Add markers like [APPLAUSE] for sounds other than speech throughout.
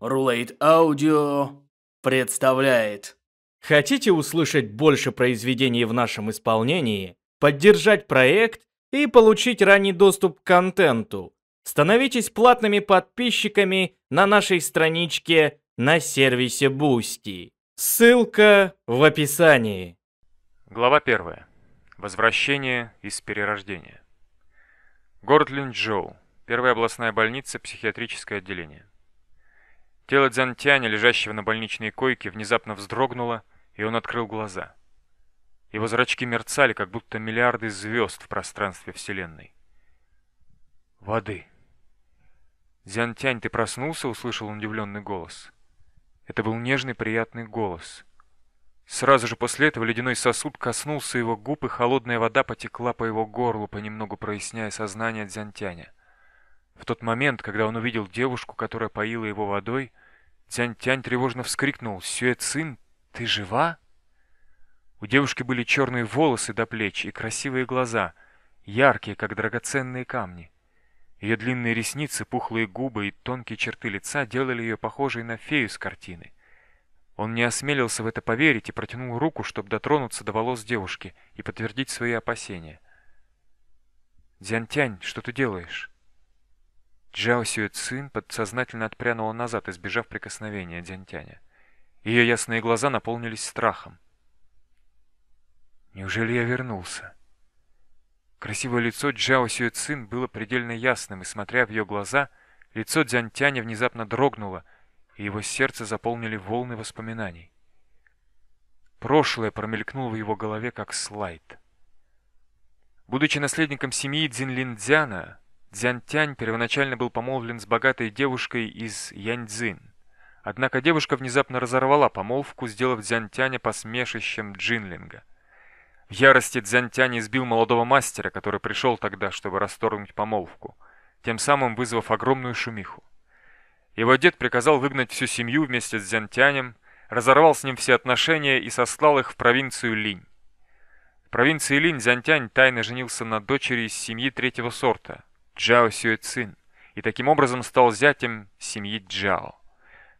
Рулейт Аудио представляет. Хотите услышать больше произведений в нашем исполнении, поддержать проект и получить ранний доступ к контенту? Становитесь платными подписчиками на нашей страничке на сервисе Boosty. Ссылка в описании. Глава 1. Возвращение из перерождения. Город Линчжоу. Первая областная больница, психиатрическое отделение. Тело Дзянтяня, лежащего на больничной койке, внезапно вздрогнуло, и он открыл глаза. Его зрачки мерцали, как будто миллиарды звезд в пространстве Вселенной. «Воды!» «Дзянтянь, ты проснулся?» — услышал удивленный голос. Это был нежный, приятный голос. Сразу же после этого ледяной сосуд коснулся его губ, и холодная вода потекла по его горлу, понемногу проясняя сознание Дзянтяня. В тот момент, когда он увидел девушку, которая поила его водой, Тянь-Тянь тревожно вскрикнул «Сюэ Цин, ты жива?» У девушки были черные волосы до плеч и красивые глаза, яркие, как драгоценные камни. Ее длинные ресницы, пухлые губы и тонкие черты лица делали ее похожей на фею с картины. Он не осмелился в это поверить и протянул руку, чтобы дотронуться до волос девушки и подтвердить свои опасения. «Дзянтянь, что ты делаешь?» Джао Сюэ Цин подсознательно отпрянула назад, избежав прикосновения Дзянтяня. Ее ясные глаза наполнились страхом. «Неужели я вернулся?» Красивое лицо Джао Сюэ Цин было предельно ясным, и, смотря в ее глаза, лицо Дзянтяня внезапно дрогнуло, и его сердце заполнили волны воспоминаний. Прошлое промелькнуло в его голове, как слайд. Будучи наследником семьи Цзинлиндзяна, Дзянтянь первоначально был помолвлен с богатой девушкой из Яньцзин. Однако девушка внезапно разорвала помолвку, сделав Дзянтяня посмешищем Джинлинга. В ярости Дзянтянь избил молодого мастера, который пришел тогда, чтобы расторгнуть помолвку, тем самым вызвав огромную шумиху. Его дед приказал выгнать всю семью вместе с Дзянтянем, разорвал с ним все отношения и сослал их в провинцию Линь. В провинции Линь Дзянтянь тайно женился на дочери из семьи третьего сорта, Джао Сюэцин, и таким образом стал зятем семьи Джао.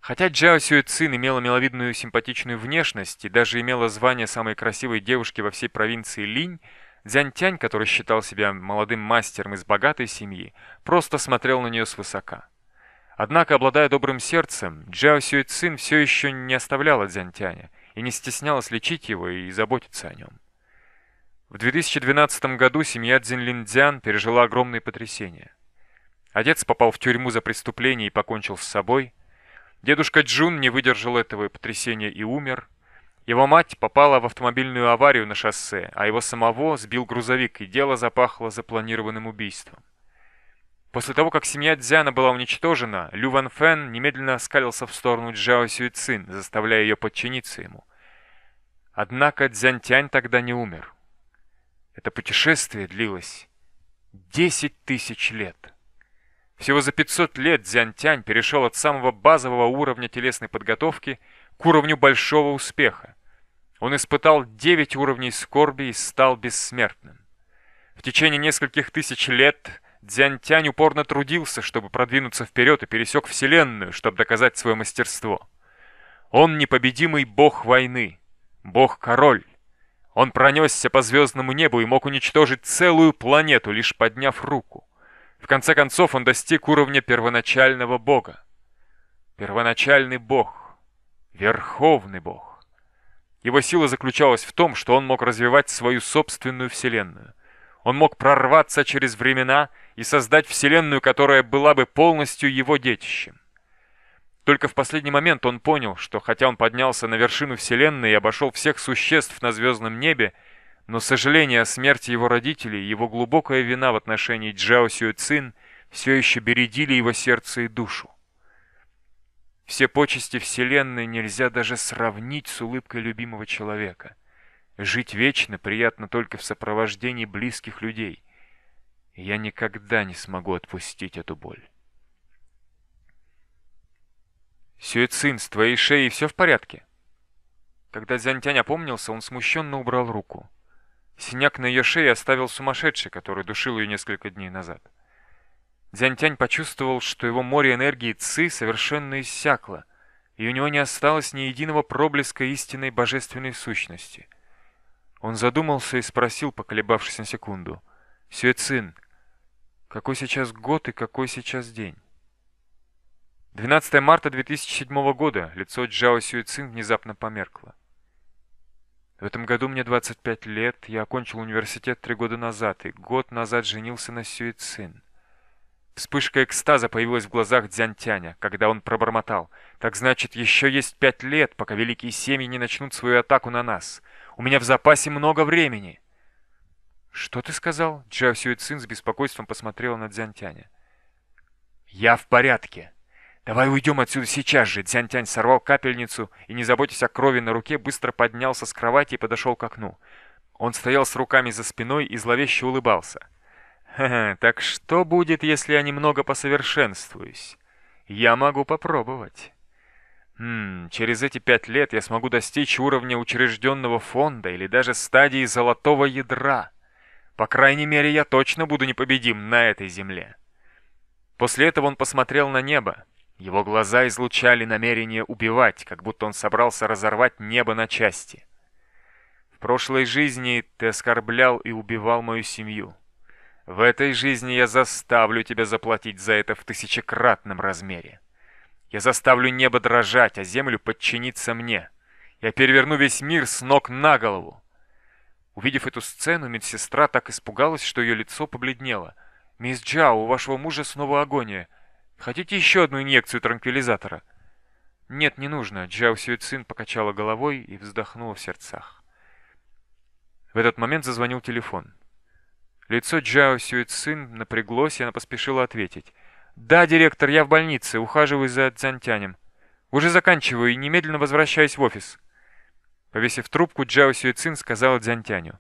Хотя Джао Сюэцин имела миловидную симпатичную внешность и даже имела звание самой красивой девушки во всей провинции Линь, Дзянтянь, который считал себя молодым мастером из богатой семьи, просто смотрел на нее свысока. Однако, обладая добрым сердцем, Джао Сюэцин все еще не оставляла Дзянтяня и не стеснялась лечить его и заботиться о нем. В 2012 году семья Цзинлиндзян пережила огромные потрясения. Отец попал в тюрьму за преступление и покончил с собой. Дедушка Джун не выдержал этого потрясения и умер. Его мать попала в автомобильную аварию на шоссе, а его самого сбил грузовик, и дело запахло запланированным убийством. После того, как семья Дзяна была уничтожена, Лю Ван Фэн немедленно оскалился в сторону Джао Сюйцин, заставляя ее подчиниться ему. Однако Дзянтянь тогда не умер. Это путешествие длилось 10 тысяч лет. Всего за 500 лет Дзянтянь перешел от самого базового уровня телесной подготовки к уровню большого успеха. Он испытал 9 уровней скорби и стал бессмертным. В течение нескольких тысяч лет Дзянтянь упорно трудился, чтобы продвинуться вперед и пересек Вселенную, чтобы доказать свое мастерство. Он непобедимый бог войны, бог-король, он пронесся по звездному небу и мог уничтожить целую планету, лишь подняв руку. В конце концов, он достиг уровня первоначального бога. Первоначальный бог. Верховный бог. Его сила заключалась в том, что он мог развивать свою собственную вселенную. Он мог прорваться через времена и создать вселенную, которая была бы полностью его детищем. Только в последний момент он понял, что хотя он поднялся на вершину Вселенной и обошел всех существ на звездном небе, но сожаление о смерти его родителей его глубокая вина в отношении Джао Сюэцин все еще бередили его сердце и душу. Все почести Вселенной нельзя даже сравнить с улыбкой любимого человека. Жить вечно приятно только в сопровождении близких людей. Я никогда не смогу отпустить эту боль. «Сюэцин, с твоей шеей все в порядке?» Когда Дзянтянь опомнился, он смущенно убрал руку. Синяк на ее шее оставил сумасшедший, который душил ее несколько дней назад. Дзянтянь почувствовал, что его море энергии Ци совершенно иссякло, и у него не осталось ни единого проблеска истинной божественной сущности. Он задумался и спросил, поколебавшись на секунду, «Сюэцин, какой сейчас год и какой сейчас день?» 12 марта 2007 года лицо Джао Сюэцин внезапно померкло. В этом году мне 25 лет, я окончил университет три года назад, и год назад женился на Сюэцин. Вспышка экстаза появилась в глазах Дзянтяня, когда он пробормотал. «Так значит, еще есть пять лет, пока великие семьи не начнут свою атаку на нас. У меня в запасе много времени». «Что ты сказал?» Джао Сюэцин с беспокойством посмотрела на Дзянтяня. «Я в порядке. Давай уйдем отсюда сейчас же!» Дзянтянь сорвал капельницу и, не заботясь о крови на руке, быстро поднялся с кровати и подошел к окну. Он стоял с руками за спиной и зловеще улыбался. Ха-ха, так что будет, если я немного посовершенствуюсь? Я могу попробовать. Хм, через эти пять лет я смогу достичь уровня учрежденного фонда или даже стадии золотого ядра. По крайней мере, я точно буду непобедим на этой земле. После этого он посмотрел на небо. Его глаза излучали намерение убивать, как будто он собрался разорвать небо на части. В прошлой жизни ты оскорблял и убивал мою семью. В этой жизни я заставлю тебя заплатить за это в тысячекратном размере. Я заставлю небо дрожать, а землю подчиниться мне. Я переверну весь мир с ног на голову. Увидев эту сцену, медсестра так испугалась, что ее лицо побледнело. «Мисс Джао, у вашего мужа снова агония. Хотите еще одну инъекцию транквилизатора?» «Нет, не нужно», — Джао Сюэцин покачала головой и вздохнула в сердцах. В этот момент зазвонил телефон. Лицо Джао Сюэцин напряглось, и она поспешила ответить. «Да, директор, я в больнице, ухаживаю за Цзантянем. Уже заканчиваю и немедленно возвращаюсь в офис». Повесив трубку, Джао Сюэцин сказала Дзянтяню.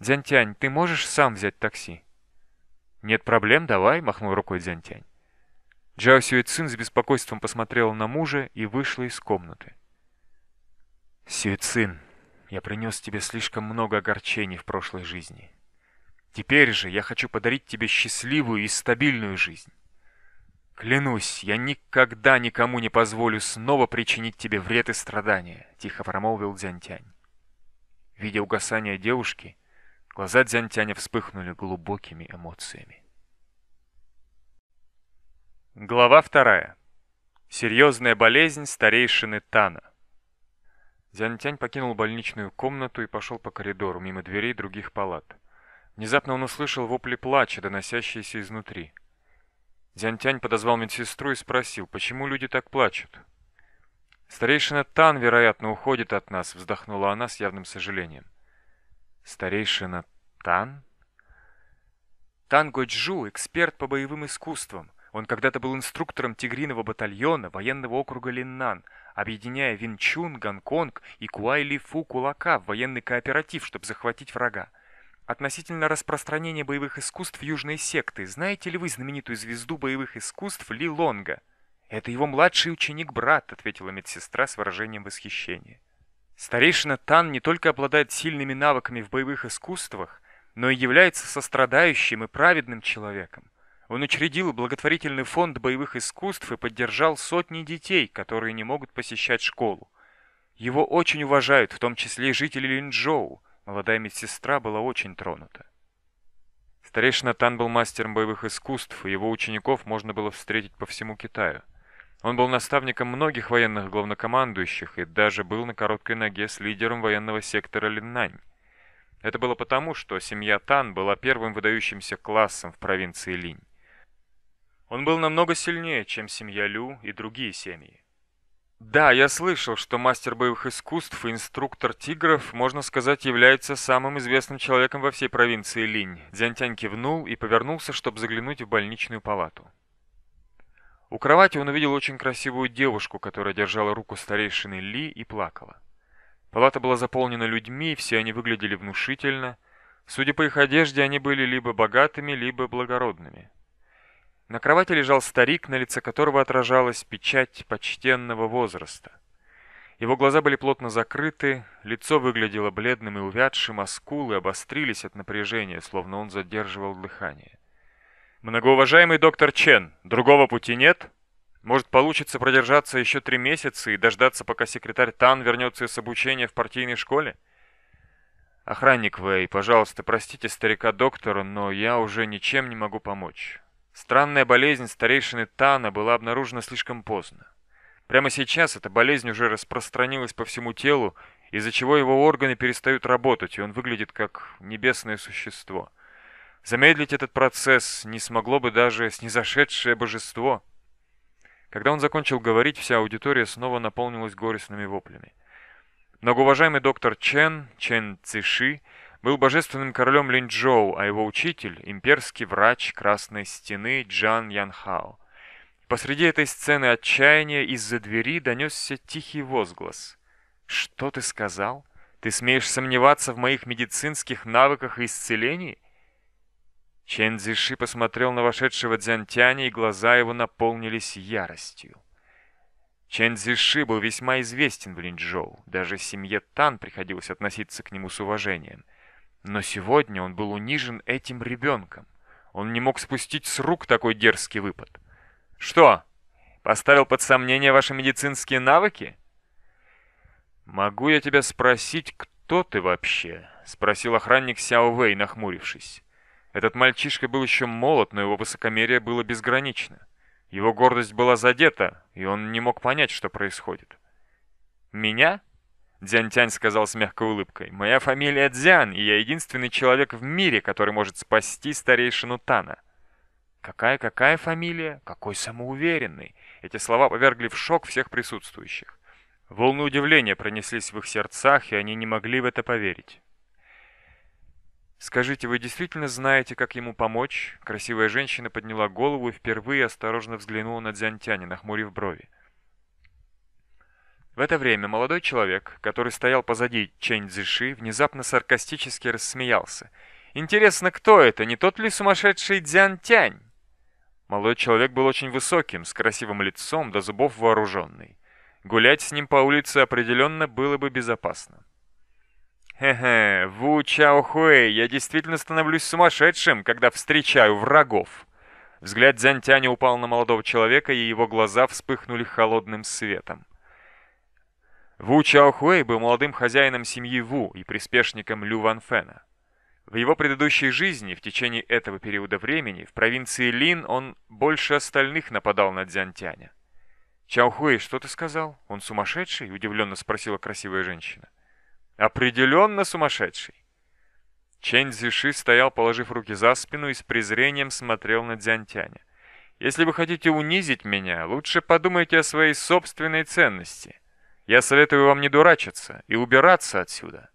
«Дзянтянь, ты можешь сам взять такси?» «Нет проблем, давай», — махнул рукой Дзянтянь. Джао Сюэцин с беспокойством посмотрела на мужа и вышла из комнаты. «Сюэцин, я принес тебе слишком много огорчений в прошлой жизни. Теперь же я хочу подарить тебе счастливую и стабильную жизнь. Клянусь, я никогда никому не позволю снова причинить тебе вред и страдания, тихо промолвил Дзянтянь. Видя угасание девушки, глаза Дзянтяня вспыхнули глубокими эмоциями. Глава вторая. Серьезная болезнь старейшины Тана. Дзянтянь покинул больничную комнату и пошел по коридору мимо дверей других палат. Внезапно он услышал вопли плача, доносящиеся изнутри. Дзянтянь подозвал медсестру и спросил, почему люди так плачут. «Старейшина Тан, вероятно, уходит от нас», — вздохнула она с явным сожалением. «Старейшина Тан?» Тан Годжу — эксперт по боевым искусствам. Он когда-то был инструктором тигриного батальона военного округа Линнан, объединяя Винчун, Гонконг и Куай-Ли-Фу Кулака в военный кооператив, чтобы захватить врага. Относительно распространения боевых искусств южной секты, знаете ли вы знаменитую звезду боевых искусств Ли Лонга? Это его младший ученик-брат, ответила медсестра с выражением восхищения. Старейшина Тан не только обладает сильными навыками в боевых искусствах, но и является сострадающим и праведным человеком. Он учредил благотворительный фонд боевых искусств и поддержал сотни детей, которые не могут посещать школу. Его очень уважают, в том числе и жители Линчжоу, Молодая медсестра была очень тронута. Старейшина Тан был мастером боевых искусств, и его учеников можно было встретить по всему Китаю. Он был наставником многих военных главнокомандующих и даже был на короткой ноге с лидером военного сектора Линнань. Это было потому, что семья Тан была первым выдающимся классом в провинции Линь. Он был намного сильнее, чем семья Лю и другие семьи. Да, я слышал, что мастер боевых искусств и инструктор тигров, можно сказать, является самым известным человеком во всей провинции Линь. Дзянтянь кивнул и повернулся, чтобы заглянуть в больничную палату. У кровати он увидел очень красивую девушку, которая держала руку старейшины Ли и плакала. Палата была заполнена людьми, все они выглядели внушительно. Судя по их одежде, они были либо богатыми, либо благородными. На кровати лежал старик, на лице которого отражалась печать почтенного возраста. Его глаза были плотно закрыты, лицо выглядело бледным и увядшим, а скулы обострились от напряжения, словно он задерживал дыхание. Многоуважаемый доктор Чен, другого пути нет? Может, получится продержаться еще три месяца и дождаться, пока секретарь Тан вернется из обучения в партийной школе? Охранник Вэй, пожалуйста, простите старика доктора, но я уже ничем не могу помочь. Странная болезнь старейшины Тана была обнаружена слишком поздно. Прямо сейчас эта болезнь уже распространилась по всему телу, из-за чего его органы перестают работать, и он выглядит как небесное существо. Замедлить этот процесс не смогло бы даже снизошедшее божество. Когда он закончил говорить, вся аудитория снова наполнилась горестными воплями. Многоуважаемый доктор Чен, Чен Циши, был божественным королем Линчжоу, а его учитель – имперский врач Красной Стены Джан Янхао. Посреди этой сцены отчаяния из-за двери донесся тихий возглас. «Что ты сказал? Ты смеешь сомневаться в моих медицинских навыках и исцелении?» Чен Цзиши посмотрел на вошедшего Дзянтяня, и глаза его наполнились яростью. Чен Цзиши был весьма известен в Линчжоу, даже семье Тан приходилось относиться к нему с уважением. Но сегодня он был унижен этим ребенком. Он не мог спустить с рук такой дерзкий выпад. «Что, поставил под сомнение ваши медицинские навыки?» «Могу я тебя спросить, кто ты вообще?» — спросил охранник Сяо Вэй, нахмурившись. Этот мальчишка был еще молод, но его высокомерие было безгранично. Его гордость была задета, и он не мог понять, что происходит. «Меня?» Дзянь-Тянь сказал с мягкой улыбкой. «Моя фамилия Дзян, и я единственный человек в мире, который может спасти старейшину Тана». «Какая-какая фамилия? Какой самоуверенный!» Эти слова повергли в шок всех присутствующих. Волны удивления пронеслись в их сердцах, и они не могли в это поверить. «Скажите, вы действительно знаете, как ему помочь?» Красивая женщина подняла голову и впервые осторожно взглянула на Дзянтяня, нахмурив брови. В это время молодой человек, который стоял позади Чэнь Цзиши, внезапно саркастически рассмеялся. «Интересно, кто это? Не тот ли сумасшедший Дзянтянь?» Молодой человек был очень высоким, с красивым лицом, до зубов вооруженный. Гулять с ним по улице определенно было бы безопасно. Хе-хе, Ву Чаохуэй, я действительно становлюсь сумасшедшим, когда встречаю врагов. Взгляд Дзянтяня упал на молодого человека, и его глаза вспыхнули холодным светом. Ву Чаохуэй был молодым хозяином семьи Ву и приспешником Лю Ван Фэна. В его предыдущей жизни, в течение этого периода времени, в провинции Лин он больше остальных нападал на Дзянтяня. «Чаохуэй, что ты сказал? Он сумасшедший?» – удивленно спросила красивая женщина. Определенно сумасшедший. Чэнь Цзиши стоял, положив руки за спину и с презрением смотрел на Дзянтяня. «Если вы хотите унизить меня, лучше подумайте о своей собственной ценности. Я советую вам не дурачиться и убираться отсюда».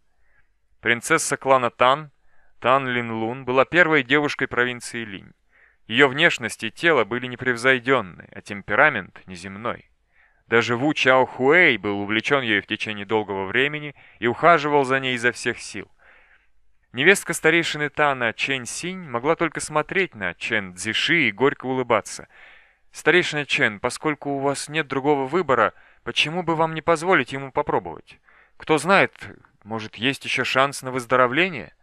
Принцесса клана Тан, Тан Лин Лун, была первой девушкой провинции Линь. Ее внешность и тело были непревзойденны, а темперамент неземной. Даже Ву Чао Хуэй был увлечен ею в течение долгого времени и ухаживал за ней изо всех сил. Невестка старейшины Тана Чен Синь могла только смотреть на Чен Цзиши и горько улыбаться. «Старейшина Чен, поскольку у вас нет другого выбора, почему бы вам не позволить ему попробовать? Кто знает, может, есть еще шанс на выздоровление?»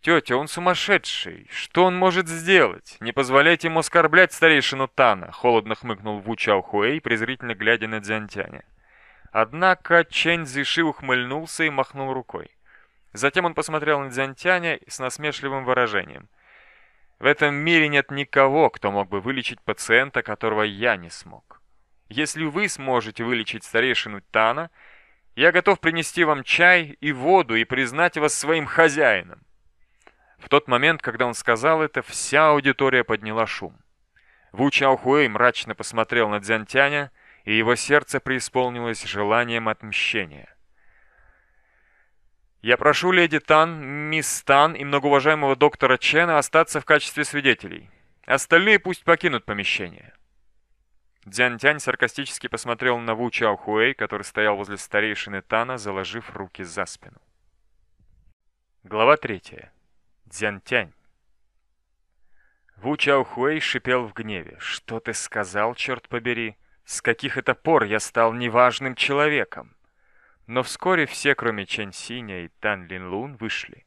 «Тетя, он сумасшедший. Что он может сделать? Не позволяйте ему оскорблять старейшину Тана», — холодно хмыкнул Ву Чаохуэй, презрительно глядя на Дзянтяня. Однако Чэнь Зиши ухмыльнулся и махнул рукой. Затем он посмотрел на Дзянтяня с насмешливым выражением. «В этом мире нет никого, кто мог бы вылечить пациента, которого я не смог. Если вы сможете вылечить старейшину Тана, я готов принести вам чай и воду и признать вас своим хозяином. В тот момент, когда он сказал это, вся аудитория подняла шум. Ву Чаохуэй мрачно посмотрел на Дзянтяня, и его сердце преисполнилось желанием отмщения. «Я прошу леди Тан, мисс Тан и многоуважаемого доктора Чена остаться в качестве свидетелей. Остальные пусть покинут помещение». Дзянтянь саркастически посмотрел на Ву Чаохуэй, который стоял возле старейшины Тана, заложив руки за спину. Глава третья. Дзянтянь. Ву Чаохуэй шипел в гневе. «Что ты сказал, черт побери? С каких это пор я стал неважным человеком?» Но вскоре все, кроме Чэнь Синя и Тан Лин Лун, вышли.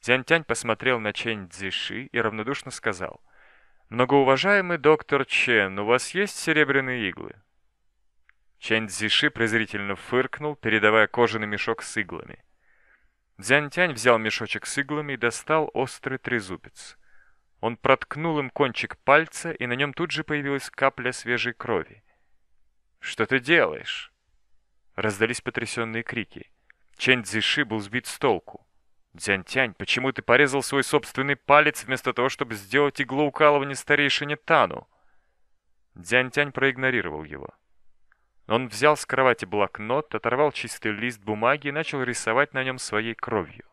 Дзянтянь посмотрел на Чэнь Цзиши и равнодушно сказал. «Многоуважаемый доктор Чен, у вас есть серебряные иглы?» Чэнь Цзиши презрительно фыркнул, передавая кожаный мешок с иглами. Дзянтянь взял мешочек с иглами и достал острый трезубец. Он проткнул им кончик пальца, и на нем тут же появилась капля свежей крови. «Что ты делаешь?» Раздались потрясенные крики. Чэнь Цзиши был сбит с толку. «Дзянтянь, почему ты порезал свой собственный палец вместо того, чтобы сделать иглоукалывание старейшине Тану?» Дзянтянь проигнорировал его. Он взял с кровати блокнот, оторвал чистый лист бумаги и начал рисовать на нем своей кровью.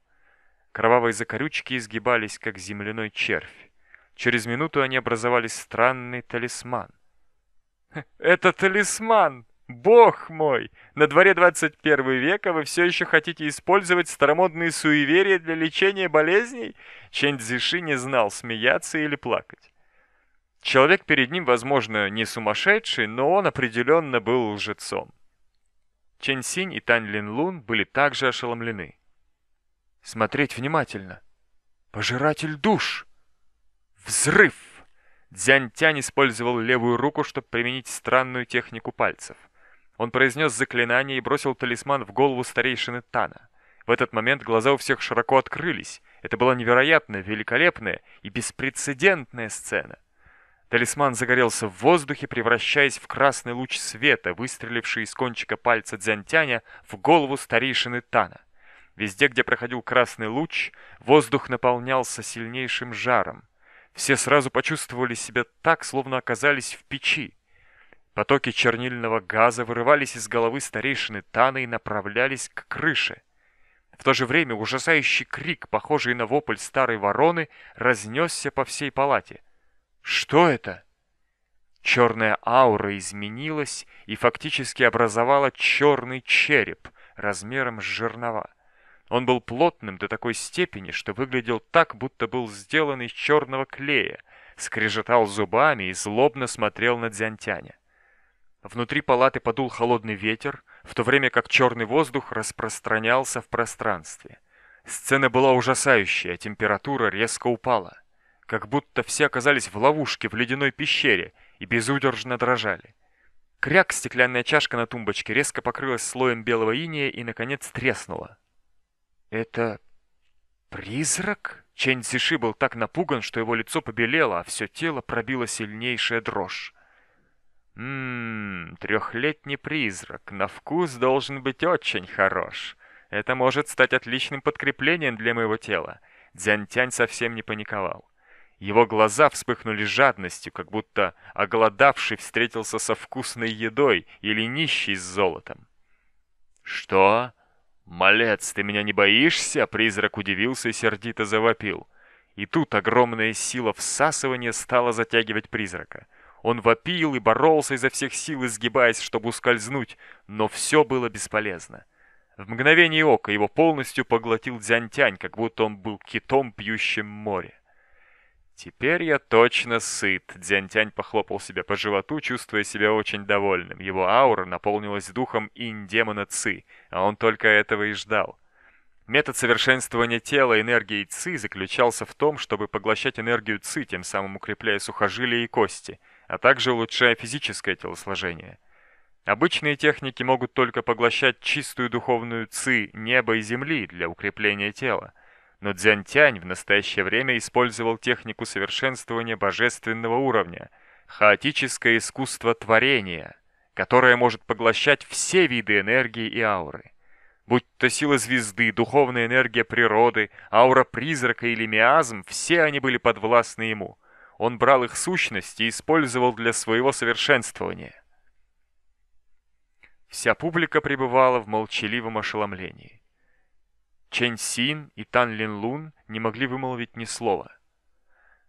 Кровавые закорючки изгибались, как земляной червь. Через минуту они образовали странный талисман. «Это талисман! Бог мой! На дворе 21 века вы все еще хотите использовать старомодные суеверия для лечения болезней?» Чэнь Цзиши не знал, смеяться или плакать. Человек перед ним, возможно, не сумасшедший, но он определенно был лжецом. Чэнь Синь и Тань Лин Лун были также ошеломлены. «Смотреть внимательно. Пожиратель душ!» Взрыв! Дзянь-Тянь использовал левую руку, чтобы применить странную технику пальцев. Он произнес заклинание и бросил талисман в голову старейшины Тана. В этот момент глаза у всех широко открылись. Это была невероятная, великолепная и беспрецедентная сцена. Талисман загорелся в воздухе, превращаясь в красный луч света, выстреливший из кончика пальца Дзянтяня в голову старейшины Тана. Везде, где проходил красный луч, воздух наполнялся сильнейшим жаром. Все сразу почувствовали себя так, словно оказались в печи. Потоки чернильного газа вырывались из головы старейшины Таны и направлялись к крыше. В то же время ужасающий крик, похожий на вопль старой вороны, разнесся по всей палате. «Что это?» Черная аура изменилась и фактически образовала черный череп размером с жернова. Он был плотным до такой степени, что выглядел так, будто был сделан из черного клея, скрежетал зубами и злобно смотрел на Дзянтяня. Внутри палаты подул холодный ветер, в то время как черный воздух распространялся в пространстве. Сцена была ужасающая, температура резко упала. Как будто все оказались в ловушке в ледяной пещере и безудержно дрожали. Кряк, стеклянная чашка на тумбочке, резко покрылась слоем белого иния и, наконец, треснула. «Это призрак?» Чэнь Цзиши был так напуган, что его лицо побелело, а все тело пробило сильнейшая дрожь. «Ммм, трехлетний призрак. На вкус должен быть очень хорош. Это может стать отличным подкреплением для моего тела». Дзянтянь совсем не паниковал. Его глаза вспыхнули жадностью, как будто оголодавший встретился со вкусной едой или нищий с золотом. «Что? «Малец, ты меня не боишься?» Призрак удивился и сердито завопил. И тут огромная сила всасывания стала затягивать призрака. Он вопил и боролся изо всех сил, изгибаясь, чтобы ускользнуть, но все было бесполезно. В мгновение ока его полностью поглотил Дзянтянь, как будто он был китом, пьющим море. «Теперь я точно сыт», — Дзянтянь похлопал себя по животу, чувствуя себя очень довольным. Его аура наполнилась духом инь-демона Ци, а он только этого и ждал. Метод совершенствования тела энергией Ци заключался в том, чтобы поглощать энергию Ци, тем самым укрепляя сухожилия и кости, а также улучшая физическое телосложение. Обычные техники могут только поглощать чистую духовную Ци неба и земли для укрепления тела, но Дзянтянь в настоящее время использовал технику совершенствования божественного уровня, хаотическое искусство творения, которое может поглощать все виды энергии и ауры. Будь то сила звезды, духовная энергия природы, аура призрака или миазм, все они были подвластны ему. Он брал их сущность и использовал для своего совершенствования. Вся публика пребывала в молчаливом ошеломлении. Чэнь Син и Тан Лин Лун не могли вымолвить ни слова.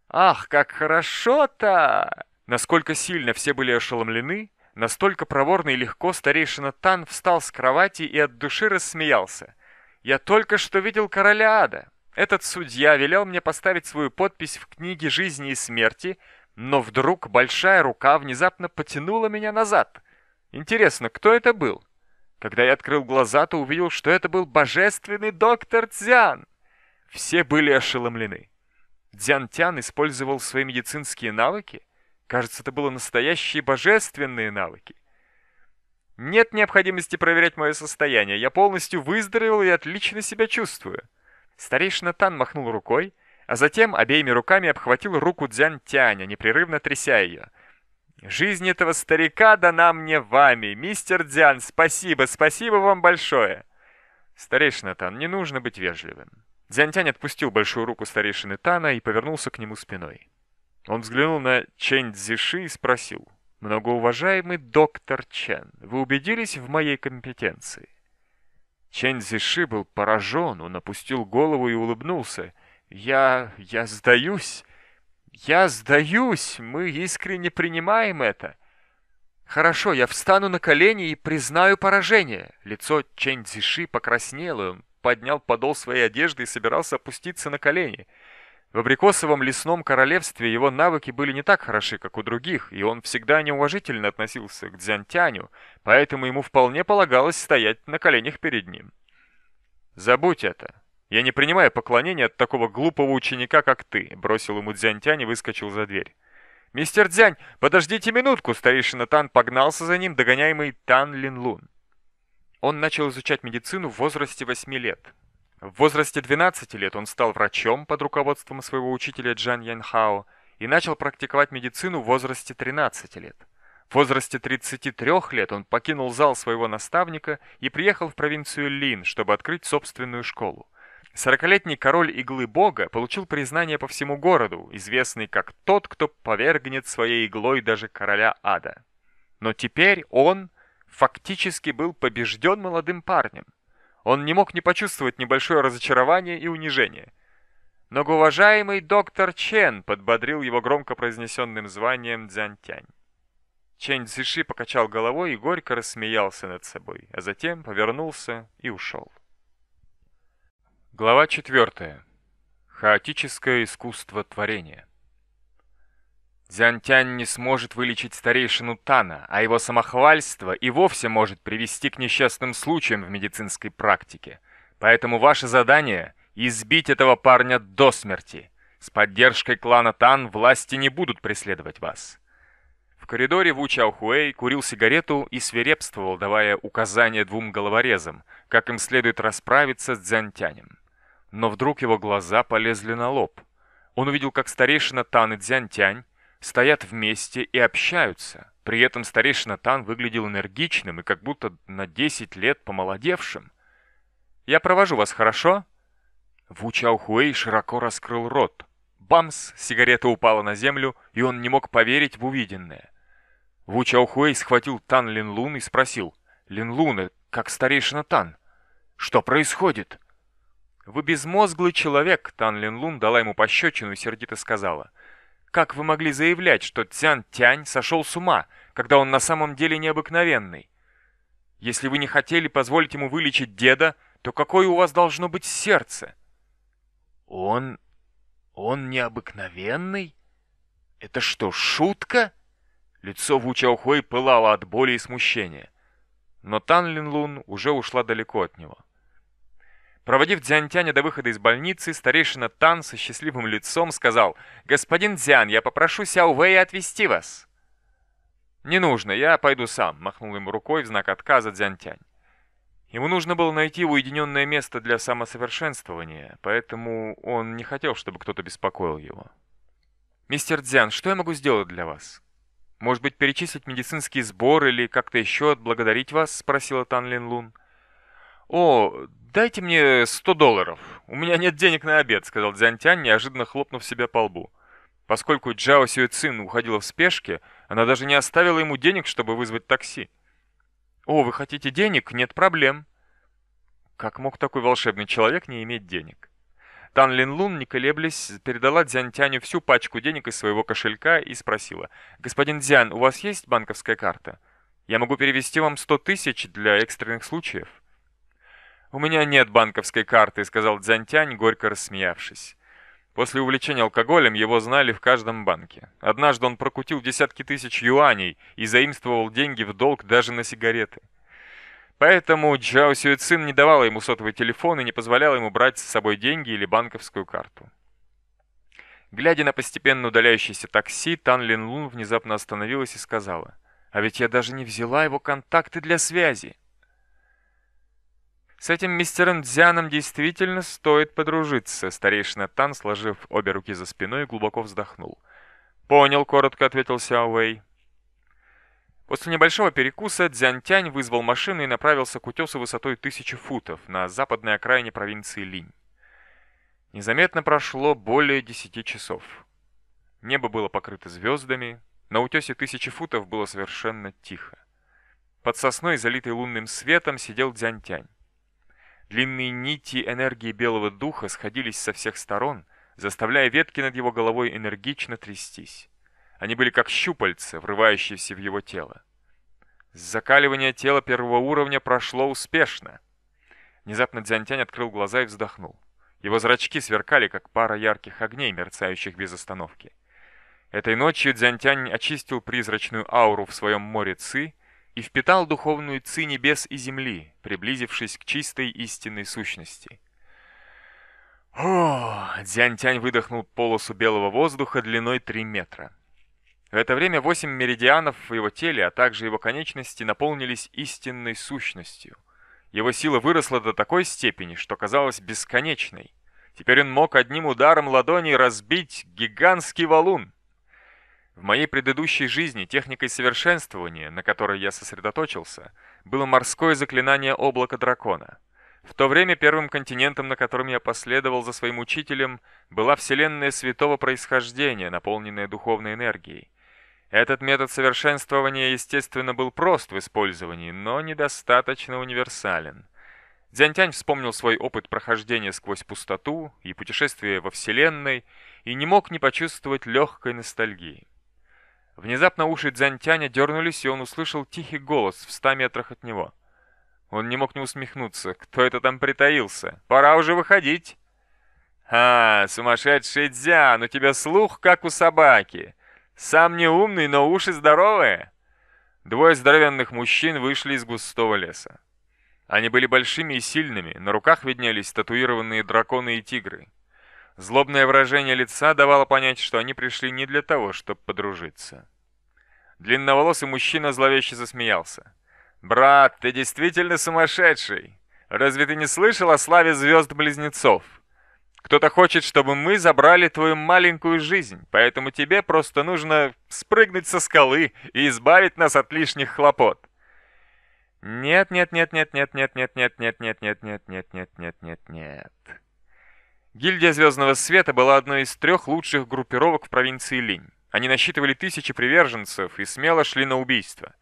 «Ах, как хорошо-то!» Насколько сильно все были ошеломлены, настолько проворно и легко старейшина Тан встал с кровати и от души рассмеялся. «Я только что видел короля ада. Этот судья велел мне поставить свою подпись в книге жизни и смерти, но вдруг большая рука внезапно потянула меня назад. Интересно, кто это был?» Когда я открыл глаза, то увидел, что это был божественный доктор Цзян. Все были ошеломлены. Дзян Тян использовал свои медицинские навыки? Кажется, это было настоящие божественные навыки. Нет необходимости проверять мое состояние. Я полностью выздоровел и отлично себя чувствую. Старейшина Тан махнул рукой, а затем обеими руками обхватил руку Дзян Тяня, непрерывно тряся ее. «Жизнь этого старика дана мне вами, мистер Дзян, спасибо, спасибо вам большое!» «Старейшина Тан, не нужно быть вежливым». Дзянтянь отпустил большую руку старейшины Тана и повернулся к нему спиной. Он взглянул на Чэнь Цзиши и спросил. «Многоуважаемый доктор Чен, вы убедились в моей компетенции?» Чэнь Цзиши был поражен, он опустил голову и улыбнулся. «Я... я сдаюсь. Я сдаюсь. Мы искренне принимаем это. Хорошо, я встану на колени и признаю поражение». Лицо Чэнь Цзиши покраснело, он поднял подол своей одежды и собирался опуститься на колени. В абрикосовом лесном королевстве его навыки были не так хороши, как у других, и он всегда неуважительно относился к Дзянтяню, поэтому ему вполне полагалось стоять на коленях перед ним. «Забудь это. Я не принимаю поклонения от такого глупого ученика, как ты», — бросил ему Дзянтянь и выскочил за дверь. «Мистер Дзянь, подождите минутку!» Старейшина Тан погнался за ним, догоняемый Тан Лин Он начал изучать медицину в возрасте 8 лет. В возрасте 12 лет он стал врачом под руководством своего учителя Джан Янхао и начал практиковать медицину в возрасте 13 лет. В возрасте 33 лет он покинул зал своего наставника и приехал в провинцию Лин, чтобы открыть собственную школу. Сорокалетний король иглы бога получил признание по всему городу, известный как тот, кто повергнет своей иглой даже короля ада. Но теперь он фактически был побежден молодым парнем. Он не мог не почувствовать небольшое разочарование и унижение. Многоуважаемый доктор Чен подбодрил его громко произнесенным званием Дзянтянь. Чэнь Цзиши покачал головой и горько рассмеялся над собой, а затем повернулся и ушел. Глава 4. Хаотическое искусство творения. Дзянтянь не сможет вылечить старейшину Тана, а его самохвальство и вовсе может привести к несчастным случаям в медицинской практике. Поэтому ваше задание — избить этого парня до смерти. С поддержкой клана Тан власти не будут преследовать вас. В коридоре Ву Чаохуэй курил сигарету и свирепствовал, давая указания двум головорезам, как им следует расправиться с Дзянтянем. Но вдруг его глаза полезли на лоб. Он увидел, как старейшина Тан и Дзянтянь стоят вместе и общаются. При этом старейшина Тан выглядел энергичным и как будто на 10 лет помолодевшим. «Я провожу вас, хорошо?» Ву Чаохуэй широко раскрыл рот. Бамс! Сигарета упала на землю, и он не мог поверить в увиденное. Ву Чаохуэй схватил Тан Лин Лун и спросил. «Лин Лун, как старейшина Тан? Что происходит?» «Вы безмозглый человек», — Тан Лин Лун дала ему пощечину и сердито сказала. «Как вы могли заявлять, что Цян Тянь сошел с ума, когда он на самом деле необыкновенный? Если вы не хотели позволить ему вылечить деда, то какое у вас должно быть сердце?» «Он... он необыкновенный? Это что, шутка?» Лицо Ву Чаохуэй пылало от боли и смущения. Но Тан Лин Лун уже ушла далеко от него. Проводив Дзянтяня до выхода из больницы, старейшина Тан со счастливым лицом сказал, «Господин Дзян, я попрошу Сяо Вэя отвезти вас». «Не нужно, я пойду сам», — махнул ему рукой в знак отказа Дзянтянь. Ему нужно было найти уединенное место для самосовершенствования, поэтому он не хотел, чтобы кто-то беспокоил его. «Мистер Дзян, что я могу сделать для вас? Может быть, перечислить медицинский сбор или как-то еще отблагодарить вас?» — спросила Тан Лин Лун. «О, «Дайте мне 100 долларов. У меня нет денег на обед», — сказал Дзянтянь, неожиданно хлопнув себя по лбу. Поскольку Джао Сюэцин уходила в спешке, она даже не оставила ему денег, чтобы вызвать такси. «О, вы хотите денег? Нет проблем». Как мог такой волшебный человек не иметь денег? Тан Лин Лун, не колеблясь, передала Дзянтяню всю пачку денег из своего кошелька и спросила. «Господин Дзян, у вас есть банковская карта? Я могу перевести вам 100 тысяч для экстренных случаев». «У меня нет банковской карты», — сказал Дзянтянь, горько рассмеявшись. После увлечения алкоголем его знали в каждом банке. Однажды он прокутил десятки тысяч юаней и заимствовал деньги в долг даже на сигареты. Поэтому Джао Сюэцин не давала ему сотовый телефон и не позволяла ему брать с собой деньги или банковскую карту. Глядя на постепенно удаляющееся такси, Тан Лин Лун внезапно остановилась и сказала, «А ведь я даже не взяла его контакты для связи». С этим мистером Дзяном действительно стоит подружиться. Старейшина Тан, сложив обе руки за спиной, глубоко вздохнул. «Понял», — коротко ответил Сяо Вэй. После небольшого перекуса Дзянтянь вызвал машину и направился к утесу высотой тысячи футов на западной окраине провинции Линь. Незаметно прошло более десяти часов. Небо было покрыто звездами, на утесе тысячи футов было совершенно тихо. Под сосной, залитой лунным светом, сидел Дзянтянь. Длинные нити энергии белого духа сходились со всех сторон, заставляя ветки над его головой энергично трястись. Они были как щупальца, врывающиеся в его тело. Закаливание тела первого уровня прошло успешно. Внезапно Дзянтянь открыл глаза и вздохнул. Его зрачки сверкали, как пара ярких огней, мерцающих без остановки. Этой ночью Дзянтянь очистил призрачную ауру в своем море Ци и впитал духовную ци небес и земли, приблизившись к чистой истинной сущности. О, Дзянь-Тянь выдохнул полосу белого воздуха длиной 3 метра. В это время восемь меридианов в его теле, а также его конечности наполнились истинной сущностью. Его сила выросла до такой степени, что казалась бесконечной. Теперь он мог одним ударом ладони разбить гигантский валун. В моей предыдущей жизни техникой совершенствования, на которой я сосредоточился, было морское заклинание облака дракона. В то время первым континентом, на котором я последовал за своим учителем, была вселенная святого происхождения, наполненная духовной энергией. Этот метод совершенствования, естественно, был прост в использовании, но недостаточно универсален. Дзянтянь вспомнил свой опыт прохождения сквозь пустоту и путешествия во Вселенной и не мог не почувствовать легкой ностальгии. Внезапно уши Дзянтяня дернулись, и он услышал тихий голос в ста метрах от него. Он не мог не усмехнуться. Кто это там притаился? Пора уже выходить. «А, сумасшедший Дзян, у тебя слух, как у собаки. Сам не умный, но уши здоровые». Двое здоровенных мужчин вышли из густого леса. Они были большими и сильными, на руках виднелись татуированные драконы и тигры. Злобное выражение лица давало понять, что они пришли не для того, чтобы подружиться. Длинноволосый мужчина зловеще засмеялся. «Брат, ты действительно сумасшедший! Разве ты не слышал о славе звезд-близнецов? Кто-то хочет, чтобы мы забрали твою маленькую жизнь, поэтому тебе просто нужно спрыгнуть со скалы и избавить нас от лишних хлопот». «Нет, нет, нет, нет, нет, нет, нет, нет, нет, нет, нет, нет, нет, нет, нет, нет, нет». Гильдия Звездного Света была одной из трех лучших группировок в провинции Линь. Они насчитывали тысячи приверженцев и смело шли на убийство.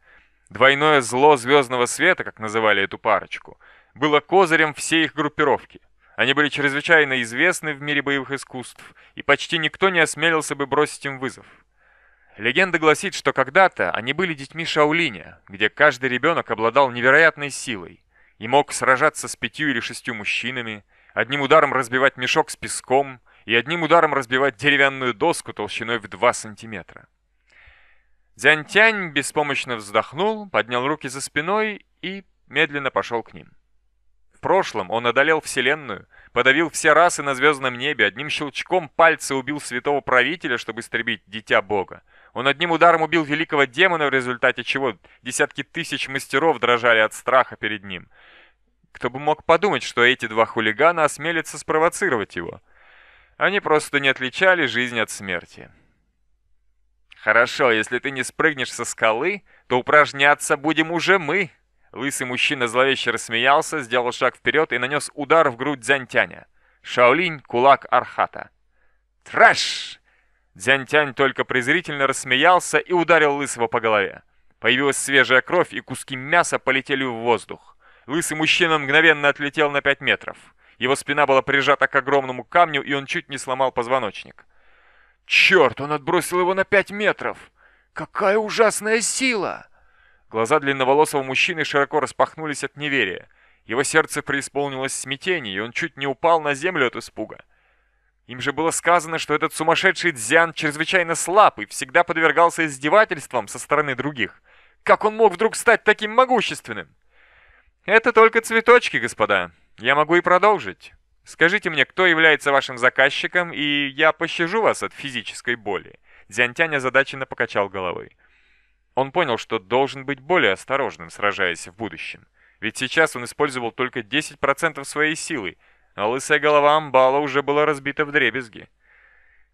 Двойное зло Звездного Света, как называли эту парочку, было козырем всей их группировки. Они были чрезвычайно известны в мире боевых искусств, и почти никто не осмелился бы бросить им вызов. Легенда гласит, что когда-то они были детьми Шаолиня, где каждый ребенок обладал невероятной силой и мог сражаться с пятью или шестью мужчинами, одним ударом разбивать мешок с песком и одним ударом разбивать деревянную доску толщиной в 2 сантиметра. Дзянтянь беспомощно вздохнул, поднял руки за спиной и медленно пошел к ним. В прошлом он одолел Вселенную, подавил все расы на звездном небе, одним щелчком пальца убил святого правителя, чтобы истребить дитя бога. Он одним ударом убил великого демона, в результате чего десятки тысяч мастеров дрожали от страха перед ним. Кто бы мог подумать, что эти два хулигана осмелятся спровоцировать его. Они просто не отличали жизнь от смерти. «Хорошо, если ты не спрыгнешь со скалы, то упражняться будем уже мы!» Лысый мужчина зловеще рассмеялся, сделал шаг вперед и нанес удар в грудь Дзянтяня. Шаолинь — кулак Архата. «Трэш!» Дзянтянь только презрительно рассмеялся и ударил Лысого по голове. Появилась свежая кровь, и куски мяса полетели в воздух. Лысый мужчина мгновенно отлетел на 5 метров. Его спина была прижата к огромному камню, и он чуть не сломал позвоночник. «Черт, он отбросил его на 5 метров! Какая ужасная сила!» Глаза длинноволосого мужчины широко распахнулись от неверия. Его сердце преисполнилось смятение, и он чуть не упал на землю от испуга. Им же было сказано, что этот сумасшедший Дзян чрезвычайно слаб и всегда подвергался издевательствам со стороны других. Как он мог вдруг стать таким могущественным? Это только цветочки, господа. Я могу и продолжить. Скажите мне, кто является вашим заказчиком, и я пощажу вас от физической боли. Дзянтянь озадаченно покачал головой. Он понял, что должен быть более осторожным, сражаясь в будущем. Ведь сейчас он использовал только 10% своей силы, а лысая голова Амбала уже была разбита в дребезги.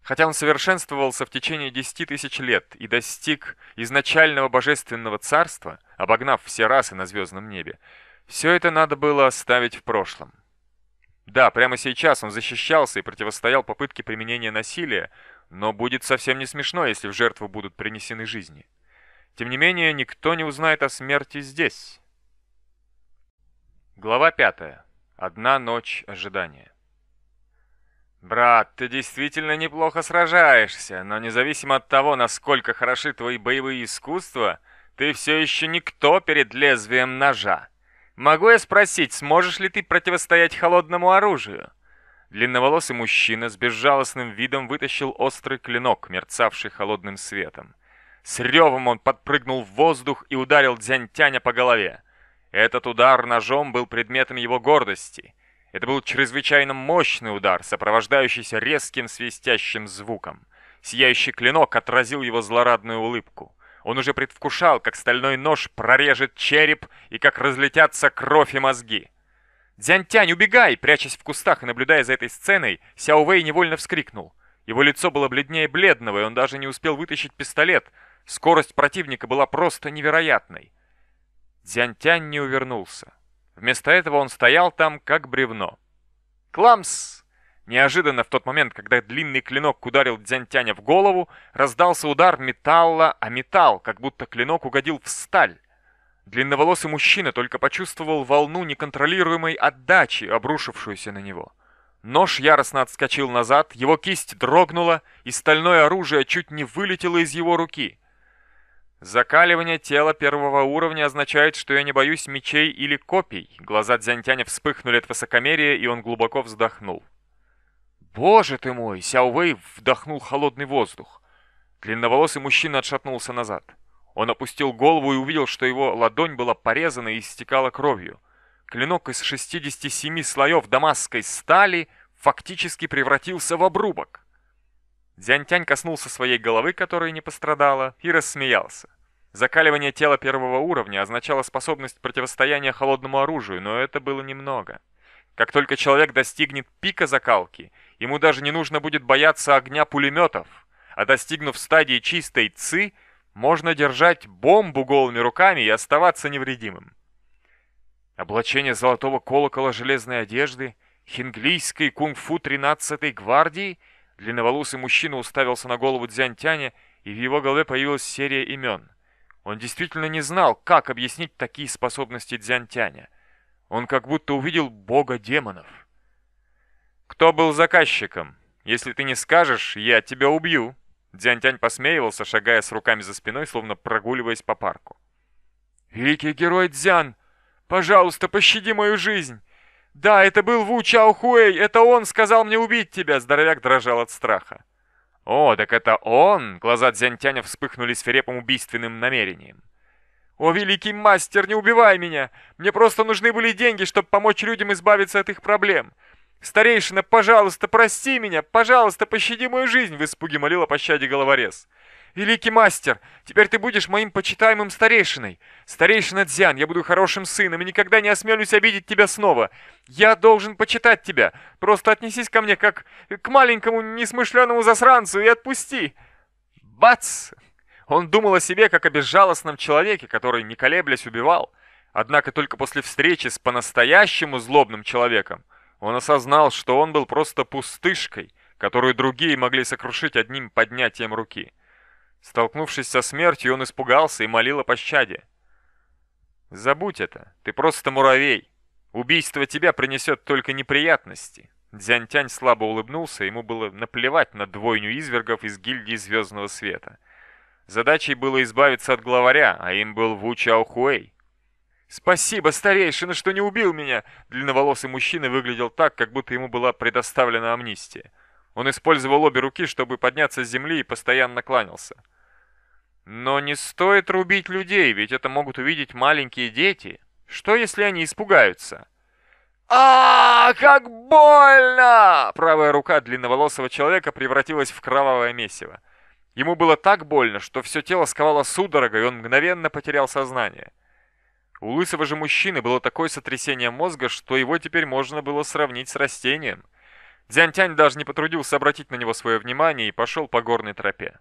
Хотя он совершенствовался в течение 10 тысяч лет и достиг изначального божественного царства, обогнав все расы на звездном небе, все это надо было оставить в прошлом. Да, прямо сейчас он защищался и противостоял попытке применения насилия, но будет совсем не смешно, если в жертву будут принесены жизни. Тем не менее, никто не узнает о смерти здесь. Глава пятая. Одна ночь ожидания. «Брат, ты действительно неплохо сражаешься, но независимо от того, насколько хороши твои боевые искусства, ты все еще никто перед лезвием ножа. Могу я спросить, сможешь ли ты противостоять холодному оружию?» Длинноволосый мужчина с безжалостным видом вытащил острый клинок, мерцавший холодным светом. С ревом он подпрыгнул в воздух и ударил Дзянтяня по голове. Этот удар ножом был предметом его гордости. Это был чрезвычайно мощный удар, сопровождающийся резким свистящим звуком. Сияющий клинок отразил его злорадную улыбку. Он уже предвкушал, как стальной нож прорежет череп и как разлетятся кровь и мозги. «Дзянь-тянь, убегай!» Прячась в кустах и наблюдая за этой сценой, Сяо Вэй невольно вскрикнул. Его лицо было бледнее бледного, и он даже не успел вытащить пистолет. Скорость противника была просто невероятной. Дзянь-тянь не увернулся. Вместо этого он стоял там, как бревно. «Кламс!» Неожиданно в тот момент, когда длинный клинок ударил Дзянтяня в голову, раздался удар металла о металл, как будто клинок угодил в сталь. Длинноволосый мужчина только почувствовал волну неконтролируемой отдачи, обрушившуюся на него. Нож яростно отскочил назад, его кисть дрогнула, и стальное оружие чуть не вылетело из его руки. Закаливание тела первого уровня означает, что я не боюсь мечей или копий. Глаза Дзянтяня вспыхнули от высокомерия, и он глубоко вздохнул. «Боже ты мой!» Сяо Вэй вдохнул холодный воздух. Длинноволосый мужчина отшатнулся назад. Он опустил голову и увидел, что его ладонь была порезана и истекала кровью. Клинок из 67 слоев дамасской стали фактически превратился в обрубок. Дзянтянь коснулся своей головы, которая не пострадала, и рассмеялся. Закаливание тела первого уровня означало способность противостояния холодному оружию, но это было немного. Как только человек достигнет пика закалки, ему даже не нужно будет бояться огня пулеметов, а достигнув стадии чистой ци, можно держать бомбу голыми руками и оставаться невредимым. Облачение золотого колокола железной одежды, хинглийской кунг-фу 13-й гвардии, длинноволосый мужчина уставился на голову Дзянтяня, и в его голове появилась серия имен. Он действительно не знал, как объяснить такие способности Дзянтяня. Он как будто увидел бога демонов. «Кто был заказчиком? Если ты не скажешь, я тебя убью!» Дзянтянь посмеивался, шагая с руками за спиной, словно прогуливаясь по парку. «Великий герой Дзян, пожалуйста, пощади мою жизнь! Да, это был Ву Чао Хуэй, это он сказал мне убить тебя!» Здоровяк дрожал от страха. «О, так это он!» Глаза Дзянтяня вспыхнули свирепым убийственным намерением. «О, великий мастер, не убивай меня! Мне просто нужны были деньги, чтобы помочь людям избавиться от их проблем. «Старейшина, пожалуйста, прости меня! Пожалуйста, пощади мою жизнь!» В испуге молила пощаде головорез. «Великий мастер, теперь ты будешь моим почитаемым старейшиной. Старейшина Дзян, я буду хорошим сыном и никогда не осмелюсь обидеть тебя снова. Я должен почитать тебя. Просто отнесись ко мне как к маленькому несмышленному засранцу и отпусти!» Бац! Он думал о себе как о безжалостном человеке, который, не колеблясь, убивал. Однако только после встречи с по-настоящему злобным человеком он осознал, что он был просто пустышкой, которую другие могли сокрушить одним поднятием руки. Столкнувшись со смертью, он испугался и молил о пощаде. «Забудь это, ты просто муравей. Убийство тебя принесет только неприятности». Дзянтянь слабо улыбнулся, ему было наплевать на двойню извергов из гильдии Звездного Света. Задачей было избавиться от главаря, а им был Ву Чаохуэй. «Спасибо, старейшина, что не убил меня!» Длинноволосый мужчина выглядел так, как будто ему была предоставлена амнистия. Он использовал обе руки, чтобы подняться с земли и постоянно кланялся. «Но не стоит рубить людей, ведь это могут увидеть маленькие дети!» Что, если они испугаются? а, как больно!» Правая рука длинноволосого человека превратилась в кровавое месиво. Ему было так больно, что все тело сковало судорогой, и он мгновенно потерял сознание. У лысого же мужчины было такое сотрясение мозга, что его теперь можно было сравнить с растением. Дзянтянь даже не потрудился обратить на него свое внимание и пошел по горной тропе.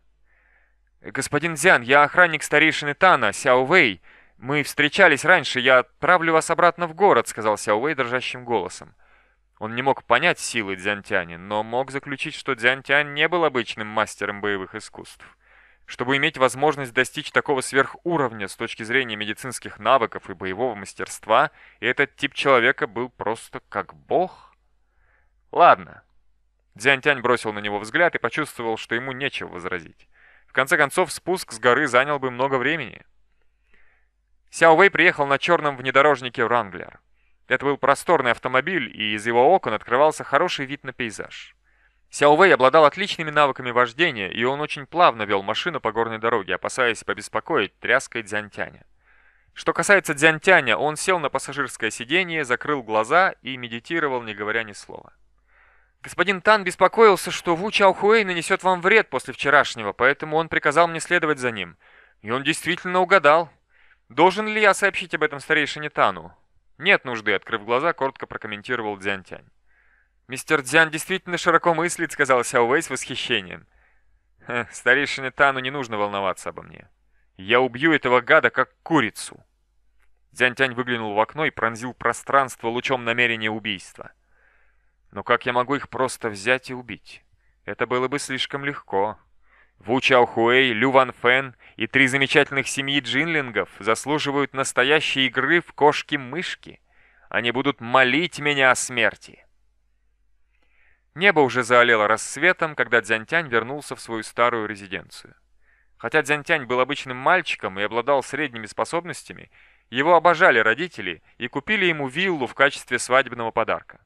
«Господин Дзян, я охранник старейшины Тана, Сяо Вэй. Мы встречались раньше, я отправлю вас обратно в город», — сказал Сяо Вэй дрожащим голосом. Он не мог понять силы Дзянтяня, но мог заключить, что Дзянтянь не был обычным мастером боевых искусств. Чтобы иметь возможность достичь такого сверхуровня с точки зрения медицинских навыков и боевого мастерства, этот тип человека был просто как бог. Ладно. Дзянтянь бросил на него взгляд и почувствовал, что ему нечего возразить. В конце концов, спуск с горы занял бы много времени. Сяо Вэй приехал на черном внедорожнике Wrangler. Это был просторный автомобиль, и из его окон открывался хороший вид на пейзаж. Сяо Вэй обладал отличными навыками вождения, и он очень плавно вел машину по горной дороге, опасаясь побеспокоить тряской Дзянтяня. Что касается Дзянтяня, он сел на пассажирское сиденье, закрыл глаза и медитировал, не говоря ни слова. Господин Тан беспокоился, что Ву Чаохуэй нанесет вам вред после вчерашнего, поэтому он приказал мне следовать за ним. И он действительно угадал. Должен ли я сообщить об этом старейшине Тану? Нет нужды, открыв глаза, коротко прокомментировал Дзянтянь. «Мистер Дзян действительно широко мыслит», — сказал Сяо Вэй с восхищением. Ха, «Старейшине Тану не нужно волноваться обо мне. Я убью этого гада, как курицу». Дзянь-Тянь выглянул в окно и пронзил пространство лучом намерения убийства. «Но как я могу их просто взять и убить? Это было бы слишком легко. Ву Чаохуэй, Лю Ван Фэн и три замечательных семьи джинлингов заслуживают настоящей игры в кошки-мышки. Они будут молить меня о смерти». Небо уже заолело рассветом, когда Дзянтянь вернулся в свою старую резиденцию. Хотя Дзянтянь был обычным мальчиком и обладал средними способностями, его обожали родители и купили ему виллу в качестве свадебного подарка.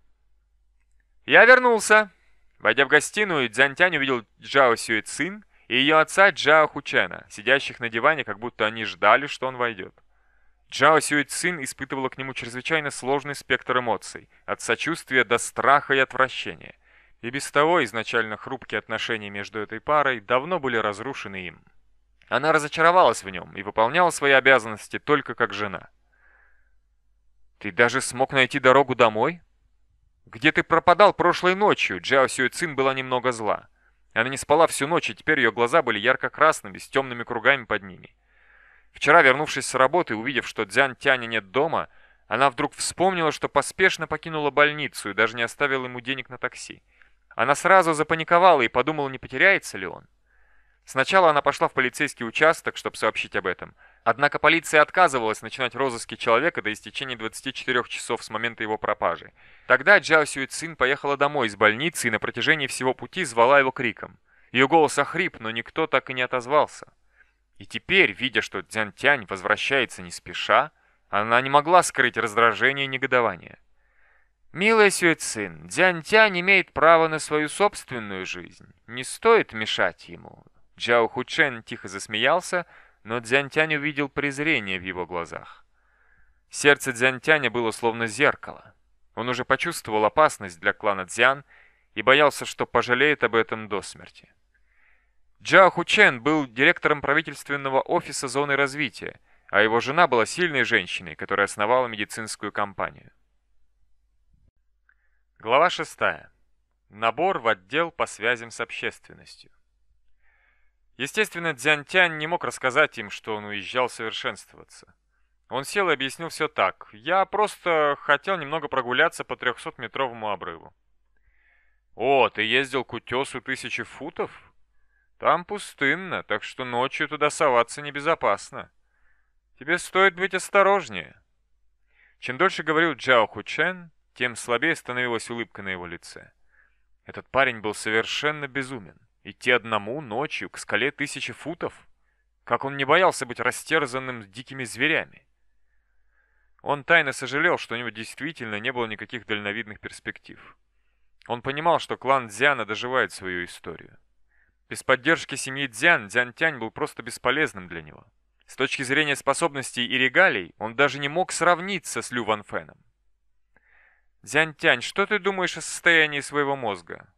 «Я вернулся!» Войдя в гостиную, Дзянтянь увидел Джао Сюэ Цин и ее отца Джао Хучена, сидящих на диване, как будто они ждали, что он войдет. Джао Сюэ Цин испытывала к нему чрезвычайно сложный спектр эмоций, от сочувствия до страха и отвращения – и без того изначально хрупкие отношения между этой парой давно были разрушены им. Она разочаровалась в нем и выполняла свои обязанности только как жена. «Ты даже смог найти дорогу домой?» «Где ты пропадал прошлой ночью?» Джао Сюэ Цин была немного зла. Она не спала всю ночь, и теперь ее глаза были ярко-красными, с темными кругами под ними. Вчера, вернувшись с работы, увидев, что Дзян Тяня нет дома, она вдруг вспомнила, что поспешно покинула больницу и даже не оставила ему денег на такси. Она сразу запаниковала и подумала, не потеряется ли он. Сначала она пошла в полицейский участок, чтобы сообщить об этом. Однако полиция отказывалась начинать розыски человека до истечения 24 часов с момента его пропажи. Тогда Джао Сюэцин поехала домой из больницы и на протяжении всего пути звала его криком. Ее голос охрип, но никто так и не отозвался. И теперь, видя, что Дзян Тянь возвращается не спеша, она не могла скрыть раздражение и негодование. «Милый Сюэцин, Дзянь-Тянь имеет право на свою собственную жизнь. Не стоит мешать ему». Джао Хучен тихо засмеялся, но Дзянь-Тянь увидел презрение в его глазах. Сердце Дзянь-Тяня было словно зеркало. Он уже почувствовал опасность для клана Дзян и боялся, что пожалеет об этом до смерти. Джао Хучен был директором правительственного офиса зоны развития, а его жена была сильной женщиной, которая основала медицинскую компанию. Глава 6. Набор в отдел по связям с общественностью. Естественно, Дзянтянь не мог рассказать им, что он уезжал совершенствоваться. Он сел и объяснил все так. «Я просто хотел немного прогуляться по 300-метровому обрыву». «О, ты ездил к утесу тысячи футов? Там пустынно, так что ночью туда соваться небезопасно. Тебе стоит быть осторожнее». Чем дольше говорил Джао Хучен, тем слабее становилась улыбка на его лице. Этот парень был совершенно безумен. Идти одному ночью к скале тысячи футов? Как он не боялся быть растерзанным дикими зверями? Он тайно сожалел, что у него действительно не было никаких дальновидных перспектив. Он понимал, что клан Дзяна доживает свою историю. Без поддержки семьи Дзян, Дзянтянь был просто бесполезным для него. С точки зрения способностей и регалий, он даже не мог сравниться с Лю Ван Феном. «Дзянь-тянь, что ты думаешь о состоянии своего мозга?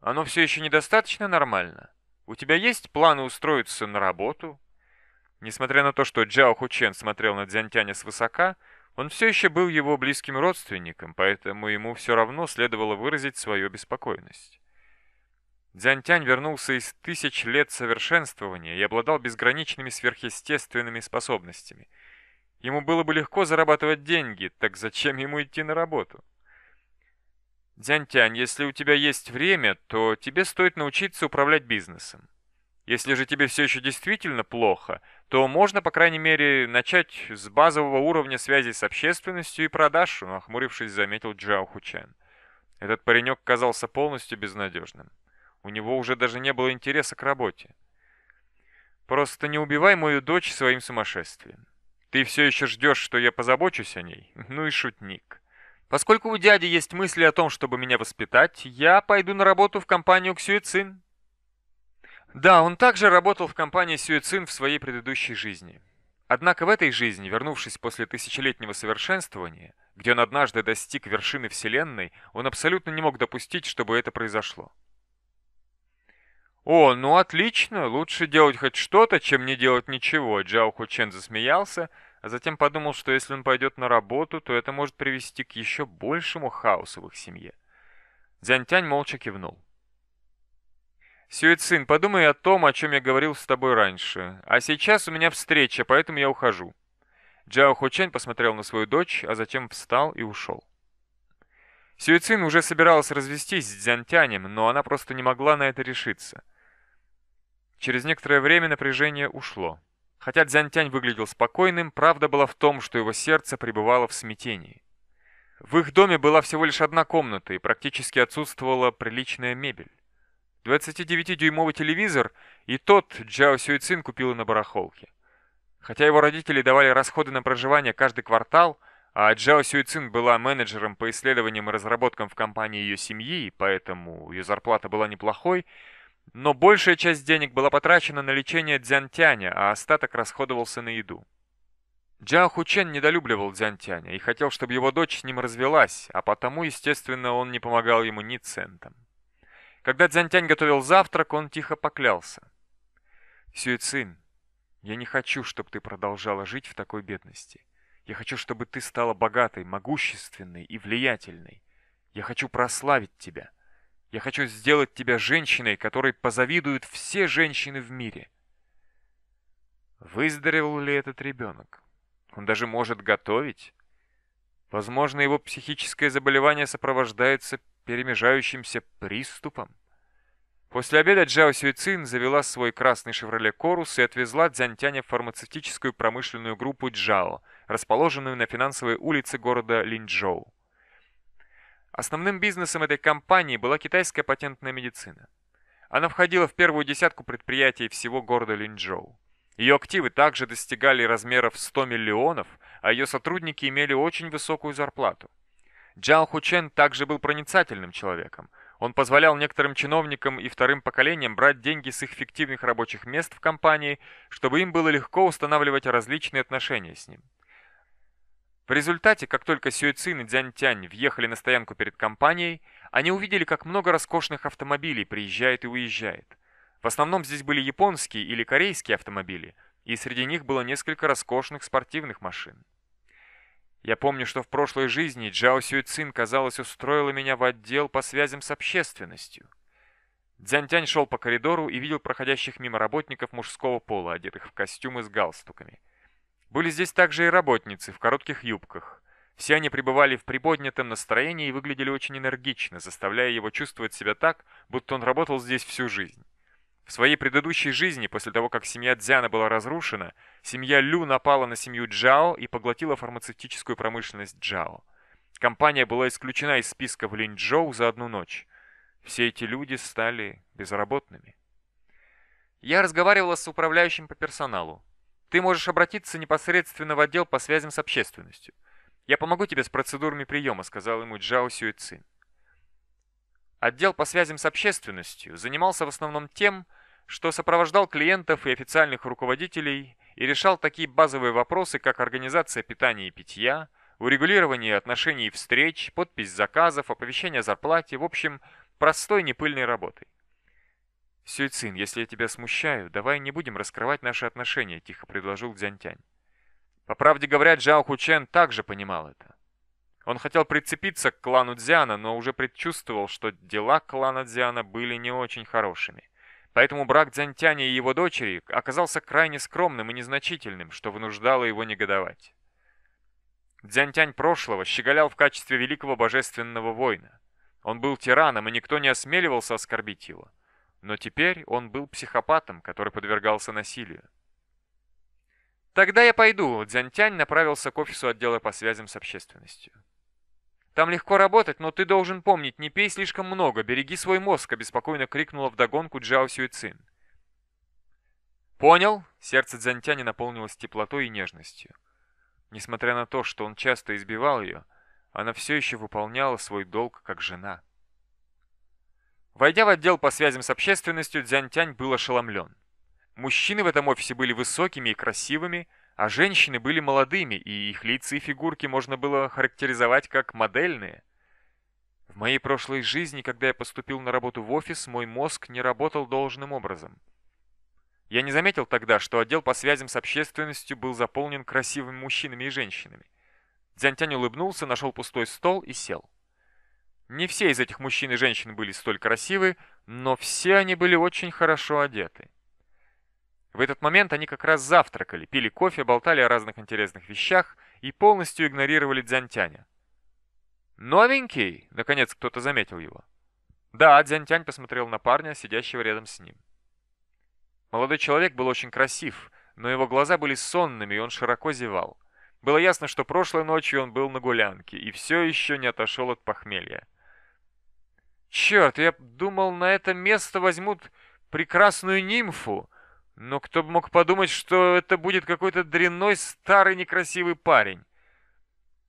Оно все еще недостаточно нормально? У тебя есть планы устроиться на работу?» Несмотря на то, что Джао Хучен смотрел на Дзянтяня свысока, он все еще был его близким родственником, поэтому ему все равно следовало выразить свою беспокойность. Дзянтянь вернулся из тысяч лет совершенствования и обладал безграничными сверхъестественными способностями. Ему было бы легко зарабатывать деньги, так зачем ему идти на работу? Дзянтянь, если у тебя есть время, то тебе стоит научиться управлять бизнесом. Если же тебе все еще действительно плохо, то можно, по крайней мере, начать с базового уровня связи с общественностью и продаж, нахмурившись, заметил Джао Хучен. Этот паренек казался полностью безнадежным. У него уже даже не было интереса к работе. Просто не убивай мою дочь своим сумасшествием. Ты все еще ждешь, что я позабочусь о ней? Ну и шутник. Поскольку у дяди есть мысли о том, чтобы меня воспитать, я пойду на работу в компанию Ксюэцин. Да, он также работал в компании Сюэцин в своей предыдущей жизни. Однако в этой жизни, вернувшись после тысячелетнего совершенствования, где он однажды достиг вершины Вселенной, он абсолютно не мог допустить, чтобы это произошло. «О, ну отлично, лучше делать хоть что-то, чем не делать ничего», Джао Хучен засмеялся, а затем подумал, что если он пойдет на работу, то это может привести к еще большему хаосу в их семье. Дзянтянь молча кивнул. Сюэцин, подумай о том, о чем я говорил с тобой раньше. А сейчас у меня встреча, поэтому я ухожу. Джао Хочань посмотрел на свою дочь, а затем встал и ушел. Сюэцин уже собиралась развестись с Дзянтянем, но она просто не могла на это решиться. Через некоторое время напряжение ушло. Хотя Дзянтянь выглядел спокойным, правда была в том, что его сердце пребывало в смятении. В их доме была всего лишь одна комната, и практически отсутствовала приличная мебель. 29-дюймовый телевизор, и тот Джао Сюэцин купила на барахолке. Хотя его родители давали расходы на проживание каждый квартал, а Джао Сюэцин была менеджером по исследованиям и разработкам в компании ее семьи, поэтому ее зарплата была неплохой, но большая часть денег была потрачена на лечение Дзянтяня, а остаток расходовался на еду. Джао Хучен недолюбливал Дзянтяня и хотел, чтобы его дочь с ним развелась, а потому, естественно, он не помогал ему ни центом. Когда Дзянтянь готовил завтрак, он тихо поклялся. «Сюэцин, я не хочу, чтобы ты продолжала жить в такой бедности. Я хочу, чтобы ты стала богатой, могущественной и влиятельной. Я хочу прославить тебя. Я хочу сделать тебя женщиной, которой позавидуют все женщины в мире». Выздоровел ли этот ребенок? Он даже может готовить? Возможно, его психическое заболевание сопровождается перемежающимся приступом. После обеда Джао Сюэцин завела свой красный «Шевроле Корус» и отвезла Дзянтяня в фармацевтическую промышленную группу Джао, расположенную на финансовой улице города Линчжоу. Основным бизнесом этой компании была китайская патентная медицина. Она входила в первую десятку предприятий всего города Линчжоу. Ее активы также достигали размеров 100 миллионов, а ее сотрудники имели очень высокую зарплату. Джао Хучен также был проницательным человеком. Он позволял некоторым чиновникам и вторым поколениям брать деньги с их фиктивных рабочих мест в компании, чтобы им было легко устанавливать различные отношения с ним. В результате, как только Сюэцин и Дзянтянь въехали на стоянку перед компанией, они увидели, как много роскошных автомобилей приезжает и уезжает. В основном здесь были японские или корейские автомобили, и среди них было несколько роскошных спортивных машин. Я помню, что в прошлой жизни Джао Сюэцин, казалось, устроила меня в отдел по связям с общественностью. Дзянтянь шел по коридору и видел проходящих мимо работников мужского пола, одетых в костюмы с галстуками. Были здесь также и работницы в коротких юбках. Все они пребывали в приподнятом настроении и выглядели очень энергично, заставляя его чувствовать себя так, будто он работал здесь всю жизнь. В своей предыдущей жизни, после того, как семья Дзяна была разрушена, семья Лю напала на семью Джао и поглотила фармацевтическую промышленность Джао. Компания была исключена из списка в Линчжоу за одну ночь. Все эти люди стали безработными. Я разговаривала с управляющим по персоналу. Ты можешь обратиться непосредственно в отдел по связям с общественностью. Я помогу тебе с процедурами приема, сказал ему Джао Сюэцин. Отдел по связям с общественностью занимался в основном тем, что сопровождал клиентов и официальных руководителей и решал такие базовые вопросы, как организация питания и питья, урегулирование отношений и встреч, подпись заказов, оповещение о зарплате, в общем, простой непыльной работой. «Сюйцин, если я тебя смущаю, давай не будем раскрывать наши отношения», — тихо предложил Дзянтянь. По правде говоря, Джао Хучен также понимал это. Он хотел прицепиться к клану Дзяна, но уже предчувствовал, что дела клана Дзяна были не очень хорошими. Поэтому брак Дзянтяня и его дочери оказался крайне скромным и незначительным, что вынуждало его негодовать. Дзянтянь прошлого щеголял в качестве великого божественного воина. Он был тираном, и никто не осмеливался оскорбить его. Но теперь он был психопатом, который подвергался насилию. «Тогда я пойду», — Дзянтянь направился к офису отдела по связям с общественностью. «Там легко работать, но ты должен помнить, не пей слишком много, береги свой мозг», — обеспокоенно крикнула вдогонку Джао Сюэцин. «Понял?» — сердце Дзянтяня наполнилось теплотой и нежностью. Несмотря на то, что он часто избивал ее, она все еще выполняла свой долг как жена. Войдя в отдел по связям с общественностью, Дзянтянь был ошеломлен. Мужчины в этом офисе были высокими и красивыми, а женщины были молодыми, и их лица и фигурки можно было характеризовать как модельные. В моей прошлой жизни, когда я поступил на работу в офис, мой мозг не работал должным образом. Я не заметил тогда, что отдел по связям с общественностью был заполнен красивыми мужчинами и женщинами. Дзянтянь улыбнулся, нашел пустой стол и сел. Не все из этих мужчин и женщин были столь красивы, но все они были очень хорошо одеты. В этот момент они как раз завтракали, пили кофе, болтали о разных интересных вещах и полностью игнорировали Дзянтяня. «Новенький?» — наконец кто-то заметил его. Да, Дзянтянь посмотрел на парня, сидящего рядом с ним. Молодой человек был очень красив, но его глаза были сонными, и он широко зевал. Было ясно, что прошлой ночью он был на гулянке и все еще не отошел от похмелья. Черт, я думал, на это место возьмут прекрасную нимфу, но кто бы мог подумать, что это будет какой-то дрянной старый некрасивый парень.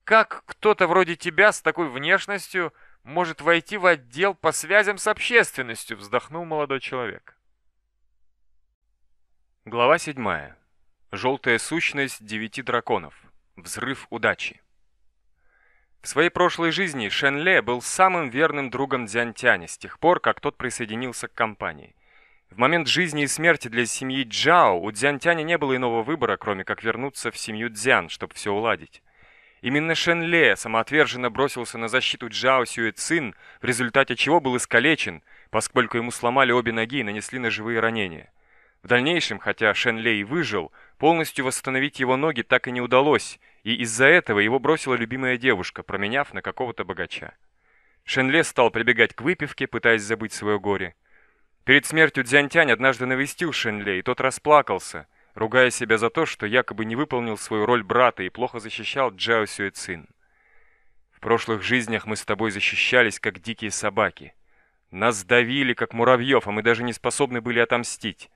Как кто-то вроде тебя с такой внешностью может войти в отдел по связям с общественностью, вздохнул молодой человек. Глава 7. Желтая сущность девяти драконов. Взрыв удачи. В своей прошлой жизни Шен Ле был самым верным другом Дзянтяня с тех пор, как тот присоединился к компании. В момент жизни и смерти для семьи Джао у Дзянтяня не было иного выбора, кроме как вернуться в семью Дзян, чтобы все уладить. Именно Шен Ле самоотверженно бросился на защиту Джао Сюэ Цин, в результате чего был искалечен, поскольку ему сломали обе ноги и нанесли ножевые ранения. В дальнейшем, хотя Шен Лей выжил, полностью восстановить его ноги так и не удалось, и из-за этого его бросила любимая девушка, променяв на какого-то богача. Шен Ле стал прибегать к выпивке, пытаясь забыть свое горе. Перед смертью Дзянтянь однажды навестил Шен Ле, и тот расплакался, ругая себя за то, что якобы не выполнил свою роль брата и плохо защищал Джао Сюэцин. В прошлых жизнях мы с тобой защищались, как дикие собаки. Нас давили, как муравьев, а мы даже не способны были отомстить.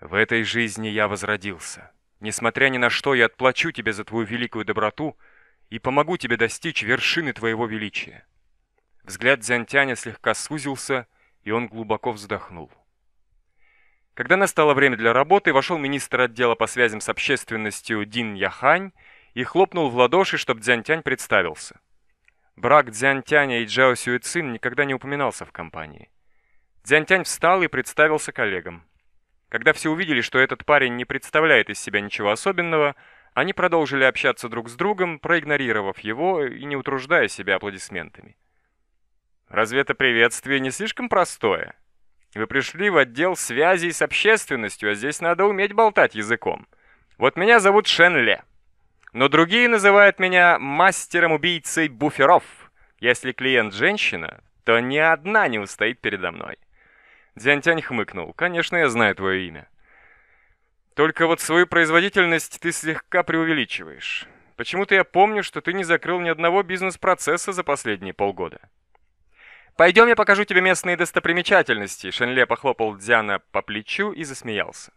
В этой жизни я возродился. Несмотря ни на что, я отплачу тебе за твою великую доброту и помогу тебе достичь вершины твоего величия. Взгляд Дзянтяня слегка сузился, и он глубоко вздохнул. Когда настало время для работы, вошел министр отдела по связям с общественностью Дин Яхань и хлопнул в ладоши, чтобы Дзянтянь представился. Брак Дзянтяня и Джао Сюэцин никогда не упоминался в компании. Дзянтянь встал и представился коллегам. Когда все увидели, что этот парень не представляет из себя ничего особенного, они продолжили общаться друг с другом, проигнорировав его и не утруждая себя аплодисментами. Разве это приветствие не слишком простое? Вы пришли в отдел связей с общественностью, а здесь надо уметь болтать языком. Вот меня зовут Шен Ле. Но другие называют меня мастером-убийцей буферов. Если клиент женщина, то ни одна не устоит передо мной. Дзянтянь хмыкнул. «Конечно, я знаю твое имя. Только вот свою производительность ты слегка преувеличиваешь. Почему-то я помню, что ты не закрыл ни одного бизнес-процесса за последние полгода». «Пойдем, я покажу тебе местные достопримечательности», Шенле похлопал Дзяна по плечу и засмеялся.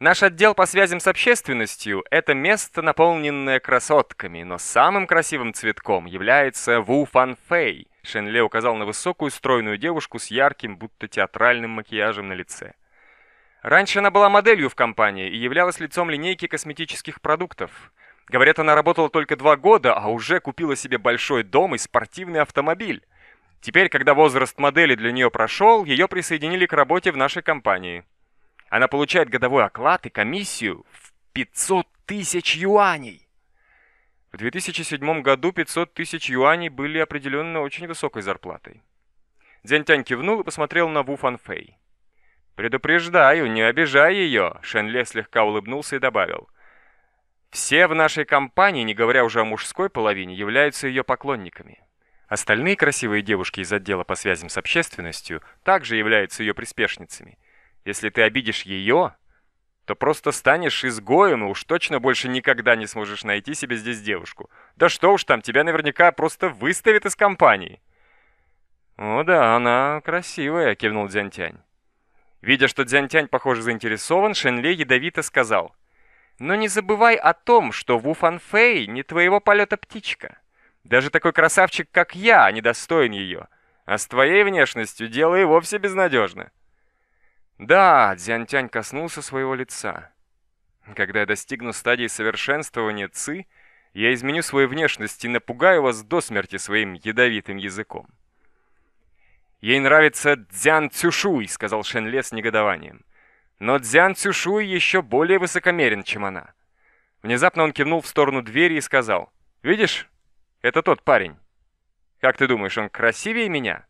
Наш отдел по связям с общественностью – это место, наполненное красотками, но самым красивым цветком является Ву Фан Фэй – Шенле указал на высокую стройную девушку с ярким, будто театральным макияжем на лице. Раньше она была моделью в компании и являлась лицом линейки косметических продуктов. Говорят, она работала только два года, а уже купила себе большой дом и спортивный автомобиль. Теперь, когда возраст модели для нее прошел, ее присоединили к работе в нашей компании. Она получает годовой оклад и комиссию в 500 тысяч юаней. В 2007 году 500 тысяч юаней были определенно очень высокой зарплатой. Дзянтянь кивнул и посмотрел на Ву Фан Фэй. «Предупреждаю, не обижай ее», — Шенле слегка улыбнулся и добавил. «Все в нашей компании, не говоря уже о мужской половине, являются ее поклонниками. Остальные красивые девушки из отдела по связям с общественностью также являются ее приспешницами. Если ты обидишь ее, то просто станешь изгоем и уж точно больше никогда не сможешь найти себе здесь девушку. Да что уж там, тебя наверняка просто выставят из компании. «О да, она красивая», — кивнул Дзянтянь. Видя, что Дзянтянь, похоже, заинтересован, Шенле ядовито сказал. «Но не забывай о том, что Ву Фанфэй не твоего полета птичка. Даже такой красавчик, как я, недостоин ее. А с твоей внешностью дело и вовсе безнадежно». Да, Дзянтянь коснулся своего лица. Когда я достигну стадии совершенствования Ци, я изменю свою внешность и напугаю вас до смерти своим ядовитым языком. «Ей нравится Дзян Цюшуй», — сказал Шенле с негодованием. «Но Дзян Цюшуй еще более высокомерен, чем она». Внезапно он кивнул в сторону двери и сказал, «Видишь, это тот парень. Как ты думаешь, он красивее меня?»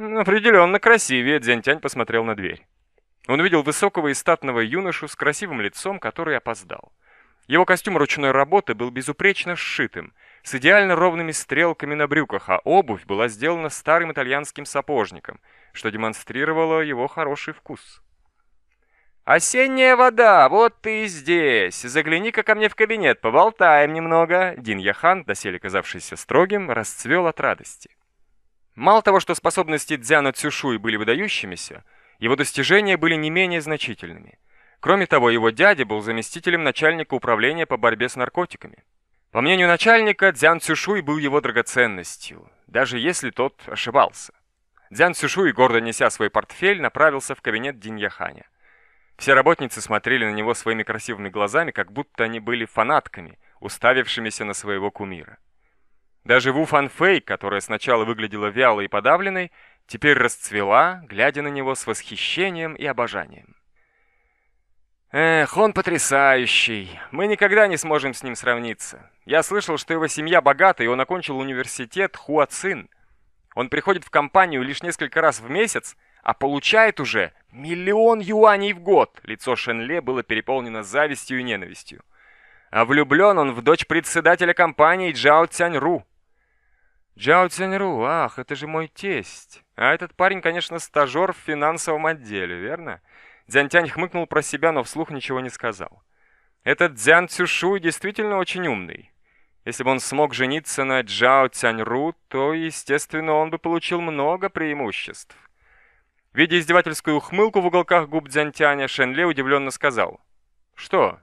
«Определенно красивее», — Дзянтянь посмотрел на дверь. Он увидел высокого и статного юношу с красивым лицом, который опоздал. Его костюм ручной работы был безупречно сшитым, с идеально ровными стрелками на брюках, а обувь была сделана старым итальянским сапожником, что демонстрировало его хороший вкус. «Осенняя вода, вот ты и здесь. Загляни-ка ко мне в кабинет, поболтаем немного». Дин Яхан, доселе казавшийся строгим, расцвел от радости. Мало того, что способности Дзяна Цюшуи были выдающимися, его достижения были не менее значительными. Кроме того, его дядя был заместителем начальника управления по борьбе с наркотиками. По мнению начальника, Дзян Цюшуй был его драгоценностью, даже если тот ошибался. Дзян Цюшуй, гордо неся свой портфель, направился в кабинет Диньяханя. Все работницы смотрели на него своими красивыми глазами, как будто они были фанатками, уставившимися на своего кумира. Даже Ву Фан Фэй, которая сначала выглядела вялой и подавленной, теперь расцвела, глядя на него с восхищением и обожанием. Эх, он потрясающий. Мы никогда не сможем с ним сравниться. Я слышал, что его семья богата, и он окончил университет Хуацин. Он приходит в компанию лишь несколько раз в месяц, а получает уже миллион юаней в год. Лицо Шенле было переполнено завистью и ненавистью. А влюблен он в дочь председателя компании Джао Цяньру. Джао Цяньру, ах, это же мой тесть. А этот парень, конечно, стажер в финансовом отделе, верно? Дзянтянь хмыкнул про себя, но вслух ничего не сказал. Этот Дзян Цюшуй действительно очень умный. Если бы он смог жениться на Джао Цяньру, то, естественно, он бы получил много преимуществ. Видя издевательскую ухмылку в уголках губ Дзянтяня, Шенле удивленно сказал. «Что?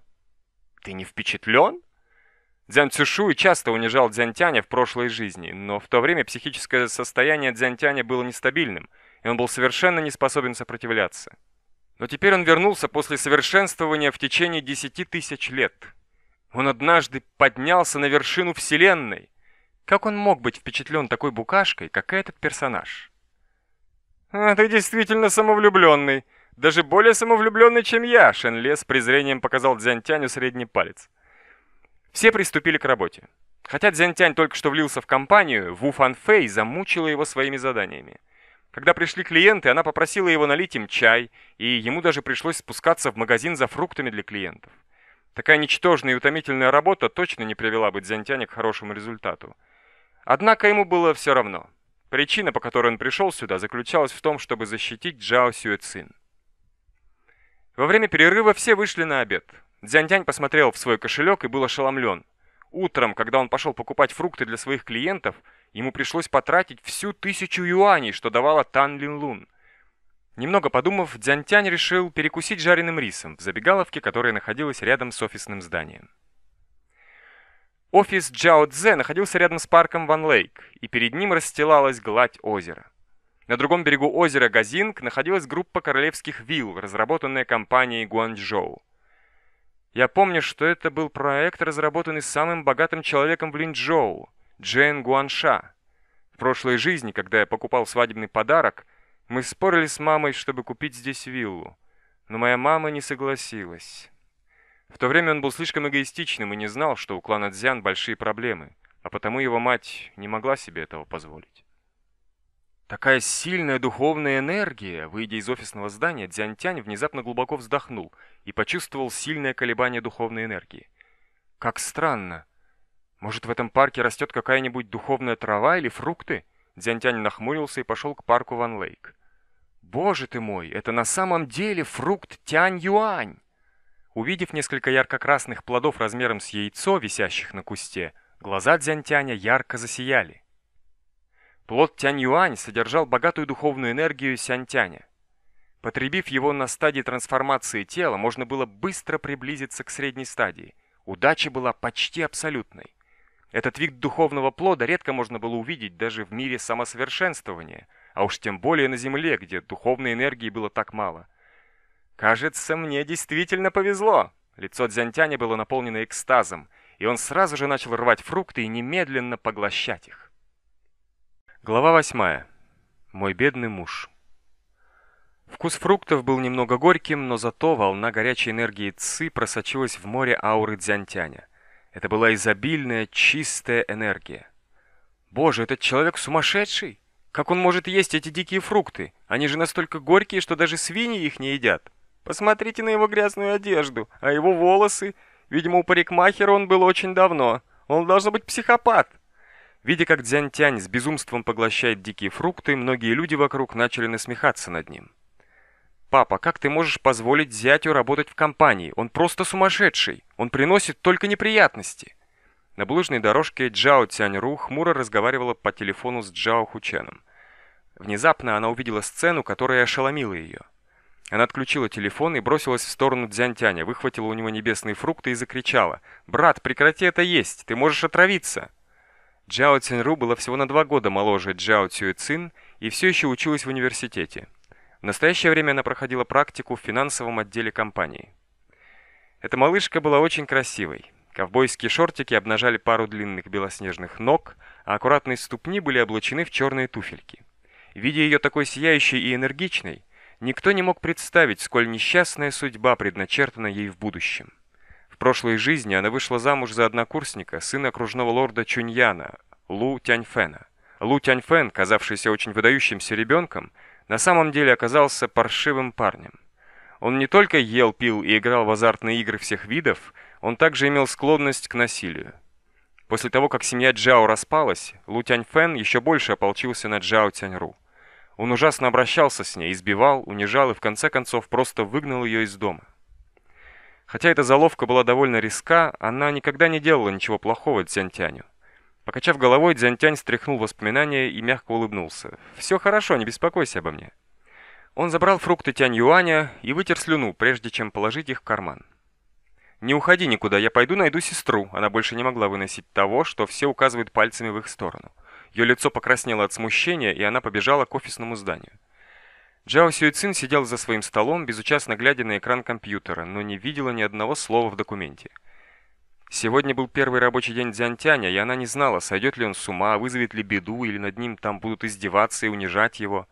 Ты не впечатлен?» Дзян Цюшуй часто унижал Дзянтяня в прошлой жизни, но в то время психическое состояние Дзянтяня было нестабильным, и он был совершенно не способен сопротивляться. Но теперь он вернулся после совершенствования в течение десяти тысяч лет. Он однажды поднялся на вершину Вселенной. Как он мог быть впечатлен такой букашкой, как этот персонаж? «А ты действительно самовлюбленный. Даже более самовлюбленный, чем я», — Шенле с презрением показал Дзянтяню средний палец. Все приступили к работе. Хотя Дзянтянь только что влился в компанию, Ву Фан Фэй замучила его своими заданиями. Когда пришли клиенты, она попросила его налить им чай, и ему даже пришлось спускаться в магазин за фруктами для клиентов. Такая ничтожная и утомительная работа точно не привела бы Дзянтяня к хорошему результату. Однако ему было все равно. Причина, по которой он пришел сюда, заключалась в том, чтобы защитить Джао Сюэцин. Во время перерыва все вышли на обед. Дзянтянь посмотрел в свой кошелек и был ошеломлен. Утром, когда он пошел покупать фрукты для своих клиентов, ему пришлось потратить всю тысячу юаней, что давала Тан Лин Лун. Немного подумав, Дзянтянь решил перекусить жареным рисом в забегаловке, которая находилась рядом с офисным зданием. Офис Джао Цзэ находился рядом с парком Ван Лейк, и перед ним расстилалась гладь озера. На другом берегу озера Газинг находилась группа королевских вилл, разработанная компанией Гуанчжоу. Я помню, что это был проект, разработанный самым богатым человеком в Линчжоу, Джейн Гуанша. В прошлой жизни, когда я покупал свадебный подарок, мы спорили с мамой, чтобы купить здесь виллу. Но моя мама не согласилась. В то время он был слишком эгоистичным и не знал, что у клана Цзян большие проблемы, а потому его мать не могла себе этого позволить. Такая сильная духовная энергия, выйдя из офисного здания, Дзянтянь внезапно глубоко вздохнул и почувствовал сильное колебание духовной энергии. Как странно. Может, в этом парке растет какая-нибудь духовная трава или фрукты? Дзянтянь нахмурился и пошел к парку Ван Лейк. Боже ты мой, это на самом деле фрукт Тянь-Юань! Увидев несколько ярко-красных плодов размером с яйцо, висящих на кусте, глаза Дзянтяня ярко засияли. Плод Тянь-Юань содержал богатую духовную энергию Сянь-Тяня. Потребив его на стадии трансформации тела, можно было быстро приблизиться к средней стадии. Удача была почти абсолютной. Этот вид духовного плода редко можно было увидеть даже в мире самосовершенствования, а уж тем более на Земле, где духовной энергии было так мало. «Кажется, мне действительно повезло!» Лицо Дзянтяня было наполнено экстазом, и он сразу же начал рвать фрукты и немедленно поглощать их. Глава 8. Мой бедный муж. Вкус фруктов был немного горьким, но зато волна горячей энергии Ци просочилась в море ауры Дзянтяня. Это была изобильная, чистая энергия. Боже, этот человек сумасшедший! Как он может есть эти дикие фрукты? Они же настолько горькие, что даже свиньи их не едят. Посмотрите на его грязную одежду, а его волосы. Видимо, у парикмахера он был очень давно. Он должен быть психопат. Видя, как Дзянь-Тянь с безумством поглощает дикие фрукты, многие люди вокруг начали насмехаться над ним. «Папа, как ты можешь позволить зятю работать в компании? Он просто сумасшедший! Он приносит только неприятности!» На булыжной дорожке Джао Цянь-Ру хмуро разговаривала по телефону с Джао Хученом. Внезапно она увидела сцену, которая ошеломила ее. Она отключила телефон и бросилась в сторону Дзянтяня, выхватила у него небесные фрукты и закричала. «Брат, прекрати это есть! Ты можешь отравиться!» Джао Цинру была всего на два года моложе Джао Цюэцин и все еще училась в университете. В настоящее время она проходила практику в финансовом отделе компании. Эта малышка была очень красивой. Ковбойские шортики обнажали пару длинных белоснежных ног, а аккуратные ступни были облачены в черные туфельки. Видя ее такой сияющей и энергичной, никто не мог представить, сколь несчастная судьба предначертана ей в будущем. В прошлой жизни она вышла замуж за однокурсника, сына окружного лорда Чуньяна, Лу Тяньфэна. Лу Тяньфэн, казавшийся очень выдающимся ребенком, на самом деле оказался паршивым парнем. Он не только ел, пил и играл в азартные игры всех видов, он также имел склонность к насилию. После того, как семья Джао распалась, Лу Тяньфэн еще больше ополчился на Джао Тяньру. Он ужасно обращался с ней, избивал, унижал и в конце концов просто выгнал ее из дома. Хотя эта заловка была довольно риска, она никогда не делала ничего плохого Дзянтяню. Покачав головой, Дзянтянь стряхнул воспоминания и мягко улыбнулся. «Все хорошо, не беспокойся обо мне». Он забрал фрукты Тянь Юаня и вытер слюну, прежде чем положить их в карман. «Не уходи никуда, я пойду найду сестру». Она больше не могла выносить того, что все указывают пальцами в их сторону. Ее лицо покраснело от смущения, и она побежала к офисному зданию. Джао Сюэцин сидел за своим столом, безучастно глядя на экран компьютера, но не видела ни одного слова в документе. Сегодня был первый рабочий день Дзянтяня, и она не знала, сойдет ли он с ума, вызовет ли беду, или над ним там будут издеваться и унижать его.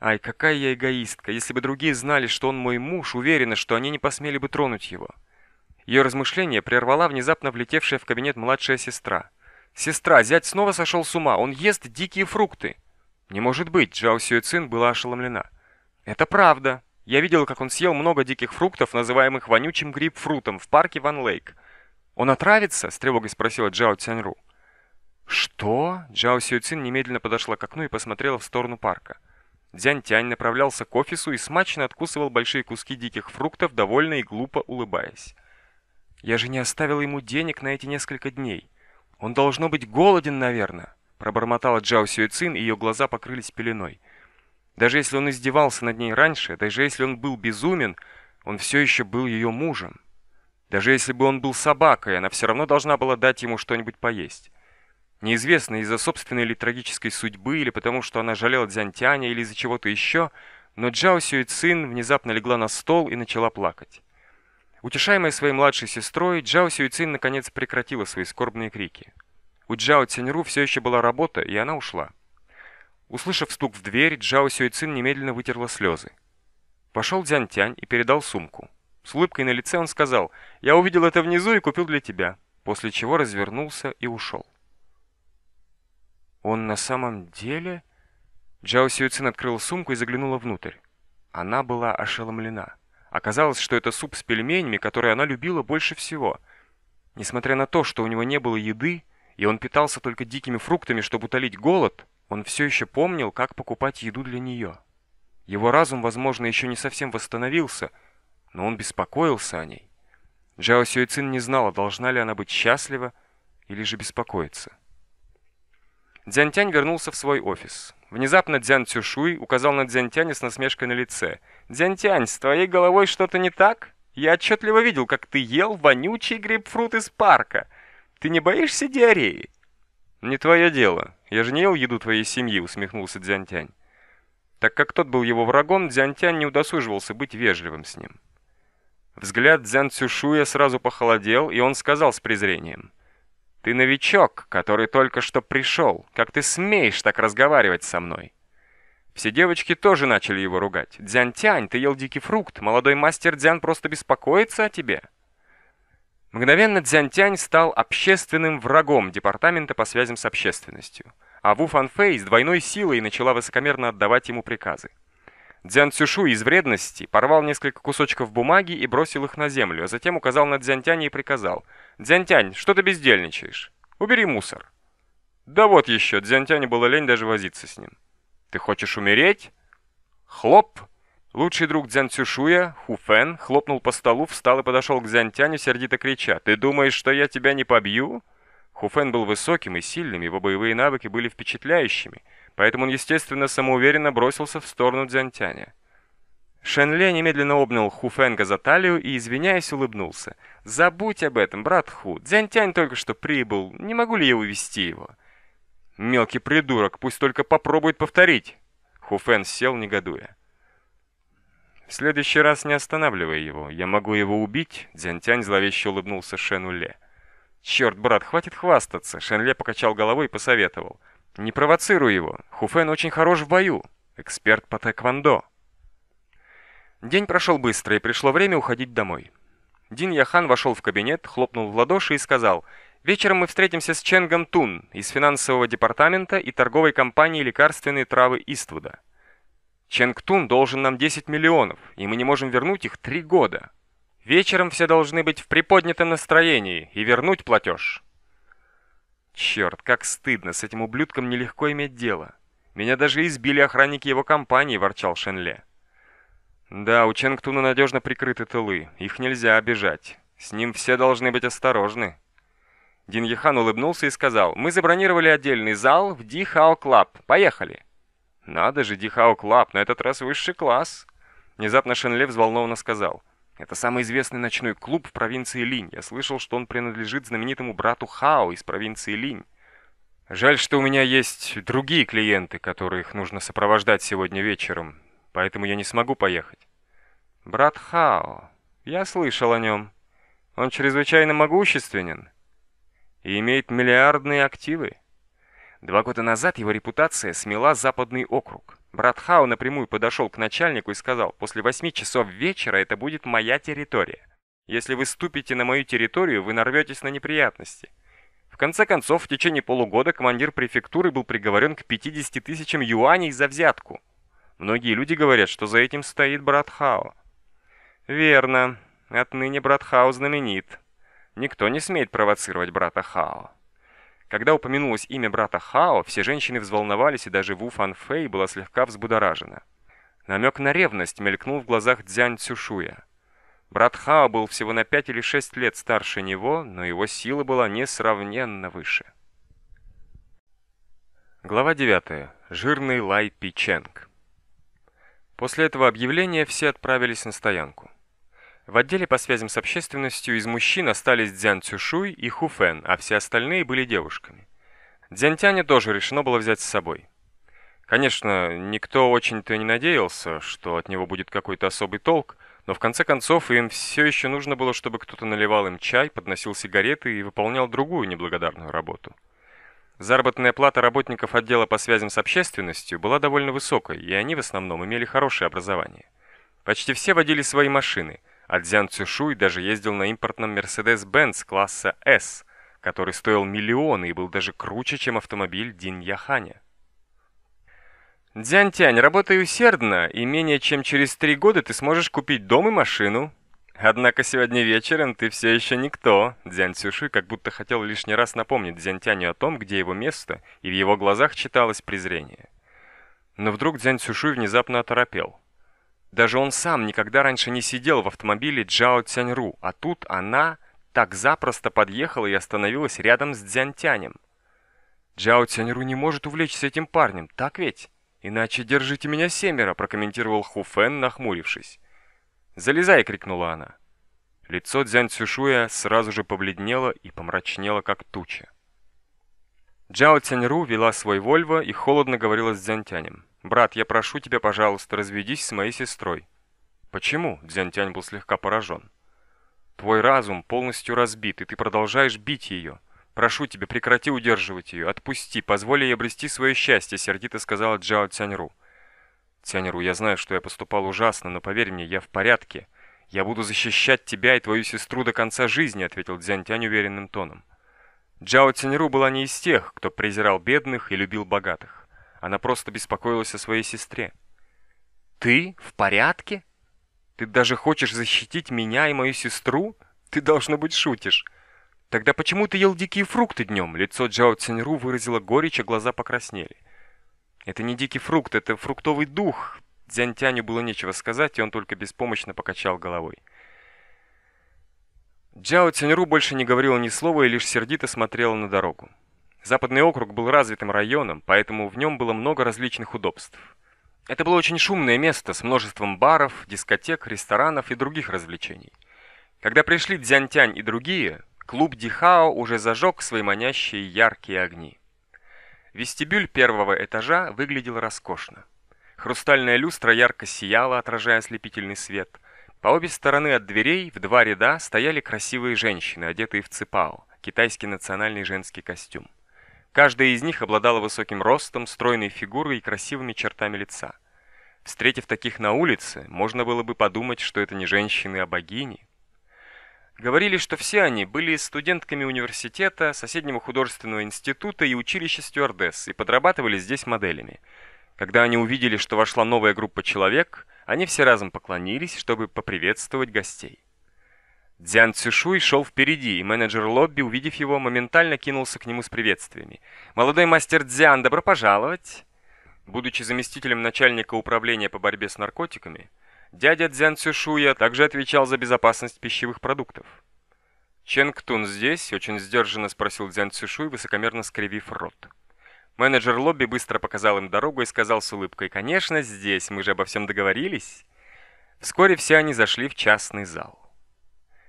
Ай, какая я эгоистка. Если бы другие знали, что он мой муж, уверена, что они не посмели бы тронуть его. Ее размышление прервала внезапно влетевшая в кабинет младшая сестра. «Сестра, зять снова сошел с ума, он ест дикие фрукты!» «Не может быть!» Джао Сюэцин была ошеломлена. «Это правда. Я видел, как он съел много диких фруктов, называемых вонючим грейпфрутом, в парке Ван Лейк. Он отравится?» — с тревогой спросила Джао Цянру. «Что?» Джао Сюэцин немедленно подошла к окну и посмотрела в сторону парка. Дзянь Тянь направлялся к офису и смачно откусывал большие куски диких фруктов, довольно и глупо улыбаясь. «Я же не оставил ему денег на эти несколько дней. Он должно быть голоден, наверное». Пробормотала Джао Сюэцин, и ее глаза покрылись пеленой. Даже если он издевался над ней раньше, даже если он был безумен, он все еще был ее мужем. Даже если бы он был собакой, она все равно должна была дать ему что-нибудь поесть. Неизвестно, из-за собственной или трагической судьбы, или потому что она жалела Дзянтяня, или из-за чего-то еще, но Джао Сюэцин внезапно легла на стол и начала плакать. Утешаемая своей младшей сестрой, Джао Сюэцин наконец прекратила свои скорбные крики. У Джао Циньру все еще была работа, и она ушла. Услышав стук в дверь, Джао Сюэцин немедленно вытерла слезы. Пошел Дзянтянь и передал сумку. С улыбкой на лице он сказал, «Я увидел это внизу и купил для тебя», после чего развернулся и ушел. Он на самом деле... Джао Сюэцин открыла сумку и заглянула внутрь. Она была ошеломлена. Оказалось, что это суп с пельменями, который она любила больше всего. Несмотря на то, что у него не было еды, и он питался только дикими фруктами, чтобы утолить голод, он все еще помнил, как покупать еду для нее. Его разум, возможно, еще не совсем восстановился, но он беспокоился о ней. Джао Сюэцин не знала, должна ли она быть счастлива или же беспокоиться. Дзянтянь вернулся в свой офис. Внезапно Дзян Цюшуй указал на Дзянтяня с насмешкой на лице. «Дзянтянь, с твоей головой что-то не так? Я отчетливо видел, как ты ел вонючий грейпфрут из парка. Ты не боишься диареи?» «Не твое дело. Я же не ел еду твоей семьи», — усмехнулся Дзянтянь. Так как тот был его врагом, Дзянтянь не удосуживался быть вежливым с ним. Взгляд Дзян Цюшуя сразу похолодел, и он сказал с презрением. Ты новичок, который только что пришел. Как ты смеешь так разговаривать со мной?» Все девочки тоже начали его ругать. «Дзянь-тянь, ты ел дикий фрукт. Молодой мастер Дзян просто беспокоится о тебе». Мгновенно Дзянь-тянь стал общественным врагом департамента по связям с общественностью. А Ву Фанфэй с двойной силой начала высокомерно отдавать ему приказы. Дзян Цюшу из вредности порвал несколько кусочков бумаги и бросил их на землю, а затем указал на Дзянтяня и приказал. «Дзянтянь, что ты бездельничаешь? Убери мусор». Да вот еще, Дзянтяню было лень даже возиться с ним. «Ты хочешь умереть?» Хлоп! Лучший друг Дзян Цюшуя, Ху Фэн, хлопнул по столу, встал и подошел к Дзянтяню, сердито крича. «Ты думаешь, что я тебя не побью?» Ху Фэн был высоким и сильным, его боевые навыки были впечатляющими – Поэтому он, естественно, самоуверенно бросился в сторону Дзянтяня. Шенле немедленно обнял Ху Фэнга за талию и, извиняясь, улыбнулся. «Забудь об этом, брат Ху. Дзянтянь только что прибыл. Не могу ли я увести его?» «Мелкий придурок, пусть только попробует повторить!» Ху Фэн сел, негодуя. «В следующий раз не останавливай его. Я могу его убить?» Дзянтянь зловеще улыбнулся Шену Ле. «Черт, брат, хватит хвастаться!» Шенле покачал головой и посоветовал. Не провоцируй его. Хуфен очень хорош в бою. Эксперт по тэквондо. День прошел быстро, и пришло время уходить домой. Дин Яхан вошел в кабинет, хлопнул в ладоши и сказал, «Вечером мы встретимся с Ченгом Тун из финансового департамента и торговой компании лекарственные травы Иствуда. Ченг Тун должен нам 10 миллионов, и мы не можем вернуть их три года. Вечером все должны быть в приподнятом настроении и вернуть платеж». Черт, как стыдно, с этим ублюдком нелегко иметь дело. Меня даже избили охранники его компании, ворчал Шенле. Да, у Ченгтуна надежно прикрыты тылы, их нельзя обижать. С ним все должны быть осторожны. Дин Яхан улыбнулся и сказал, «Мы забронировали отдельный зал в Дихао Club. Поехали!» «Надо же, Дихао Club, на этот раз высший класс!» Внезапно Шенле взволнованно сказал, это самый известный ночной клуб в провинции Линь. Я слышал, что он принадлежит знаменитому брату Хао из провинции Линь. Жаль, что у меня есть другие клиенты, которых нужно сопровождать сегодня вечером, поэтому я не смогу поехать. Брат Хао. Я слышал о нем. Он чрезвычайно могущественен и имеет миллиардные активы. Два года назад его репутация смела западный округ. Брат Хао напрямую подошел к начальнику и сказал, «После восьми часов вечера это будет моя территория. Если вы ступите на мою территорию, вы нарветесь на неприятности». В конце концов, в течение полугода командир префектуры был приговорен к 50 тысячам юаней за взятку. Многие люди говорят, что за этим стоит брат Хао. Верно. Отныне брат Хао знаменит. Никто не смеет провоцировать брата Хао. Когда упомянулось имя брата Хао, все женщины взволновались, и даже Ву Фан Фэй была слегка взбудоражена. Намек на ревность мелькнул в глазах Дзянь Цюшуя. Брат Хао был всего на пять или шесть лет старше него, но его сила была несравненно выше. Глава 9. Жирный Лай Пиченг. После этого объявления все отправились на стоянку. В отделе по связям с общественностью из мужчин остались Дзян Цюшуй и Ху Фэн, а все остальные были девушками. Дзянтяня тоже решено было взять с собой. Конечно, никто очень-то не надеялся, что от него будет какой-то особый толк, но в конце концов им все еще нужно было, чтобы кто-то наливал им чай, подносил сигареты и выполнял другую неблагодарную работу. Заработная плата работников отдела по связям с общественностью была довольно высокой, и они в основном имели хорошее образование. Почти все водили свои машины, а Дзян Цюшуй даже ездил на импортном Mercedes-Benz класса S, который стоил миллионы и был даже круче, чем автомобиль Дин Яханя. «Дзянь-тянь, работай усердно, и менее чем через три года ты сможешь купить дом и машину. Однако сегодня вечером ты все еще никто». Дзянь Цюши как будто хотел лишний раз напомнить Дзянь-тяню о том, где его место, и в его глазах читалось презрение. Но вдруг Дзянь Цюши внезапно оторопел. Даже он сам никогда раньше не сидел в автомобиле Джао Цяньру, а тут она так запросто подъехала и остановилась рядом с Дзянь-тянем. Джао Цяньру не может увлечься этим парнем, так ведь? «Иначе держите меня семеро», — прокомментировал Ху Фэн, нахмурившись. «Залезай!» — крикнула она. Лицо Дзянь Цюшуя сразу же побледнело и помрачнело, как туча. Джао Цяньру вела свой Вольво и холодно говорила с Дзянтянем. «Брат, я прошу тебя, пожалуйста, разведись с моей сестрой». «Почему?» — Дзянтянь был слегка поражен. «Твой разум полностью разбит, и ты продолжаешь бить ее. «Прошу тебя, прекрати удерживать ее, отпусти, позволь ей обрести свое счастье», — сердито сказала Джао Цяньру. «Цяньру, я знаю, что я поступал ужасно, но поверь мне, я в порядке. Я буду защищать тебя и твою сестру до конца жизни», — ответил Дзянтянь уверенным тоном. Джао Цяньру была не из тех, кто презирал бедных и любил богатых. Она просто беспокоилась о своей сестре. «Ты в порядке? Ты даже хочешь защитить меня и мою сестру? Ты, должно быть, шутишь». «Тогда почему ты ел дикие фрукты днем?» Лицо Джао Цинру выразило горечь, а глаза покраснели. «Это не дикий фрукт, это фруктовый дух!» Дзянь было нечего сказать, и он только беспомощно покачал головой. Джао Цинру больше не говорила ни слова и лишь сердито смотрела на дорогу. Западный округ был развитым районом, поэтому в нем было много различных удобств. Это было очень шумное место с множеством баров, дискотек, ресторанов и других развлечений. Когда пришли Дзянтянь и другие, Клуб Дихао уже зажег свои манящие яркие огни. Вестибюль первого этажа выглядел роскошно. Хрустальная люстра ярко сияла, отражая ослепительный свет. По обе стороны от дверей в два ряда стояли красивые женщины, одетые в ципао, китайский национальный женский костюм. Каждая из них обладала высоким ростом, стройной фигурой и красивыми чертами лица. Встретив таких на улице, можно было бы подумать, что это не женщины, а богини. Говорили, что все они были студентками университета, соседнего художественного института и училища стюардесс и подрабатывали здесь моделями. Когда они увидели, что вошла новая группа человек, они все разом поклонились, чтобы поприветствовать гостей. Дзян Цюшуй шел впереди, и менеджер лобби, увидев его, моментально кинулся к нему с приветствиями. «Молодой мастер Дзян, добро пожаловать!» Будучи заместителем начальника управления по борьбе с наркотиками, Дядя Дзян Цюшуя также отвечал за безопасность пищевых продуктов. «Ченг Тун здесь?» – очень сдержанно спросил Дзян Цюшуй, высокомерно скривив рот. Менеджер лобби быстро показал им дорогу и сказал с улыбкой, «Конечно, здесь, мы же обо всем договорились». Вскоре все они зашли в частный зал.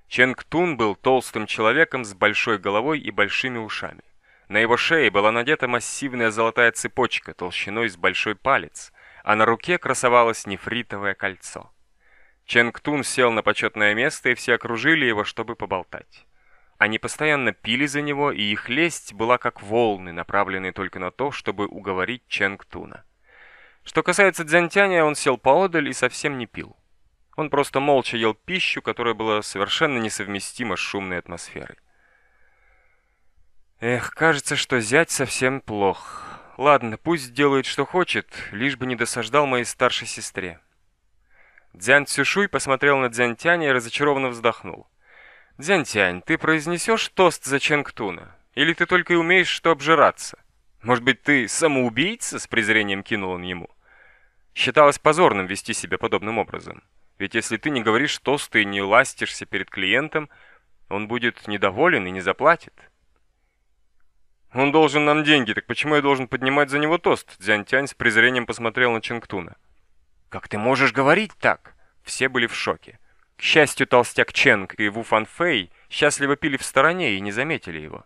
Ченг Тун был толстым человеком с большой головой и большими ушами. На его шее была надета массивная золотая цепочка толщиной с большой палец – а на руке красовалось нефритовое кольцо. Ченг-Тун сел на почетное место, и все окружили его, чтобы поболтать. Они постоянно пили за него, и их лесть была как волны, направленные только на то, чтобы уговорить Ченг-Туна. Что касается Дзянтяня, он сел поодаль и совсем не пил. Он просто молча ел пищу, которая была совершенно несовместима с шумной атмосферой. Эх, кажется, что зять совсем плох. Ладно, пусть делает, что хочет, лишь бы не досаждал моей старшей сестре. Дзян Цюшуй посмотрел на Дзянтяня и разочарованно вздохнул. «Дзянтянь, ты произнесешь тост за Ченгтуна? Или ты только и умеешь что обжираться? Может быть, ты самоубийца?» — с презрением кинул он ему. Считалось позорным вести себя подобным образом. Ведь если ты не говоришь тосты и не ластишься перед клиентом, он будет недоволен и не заплатит. «Он должен нам деньги, так почему я должен поднимать за него тост?» Дзянь Тянь с презрением посмотрел на Ченгтуна. «Как ты можешь говорить так?» Все были в шоке. К счастью, толстяк Ченг и Ву Фан Фэй счастливо пили в стороне и не заметили его.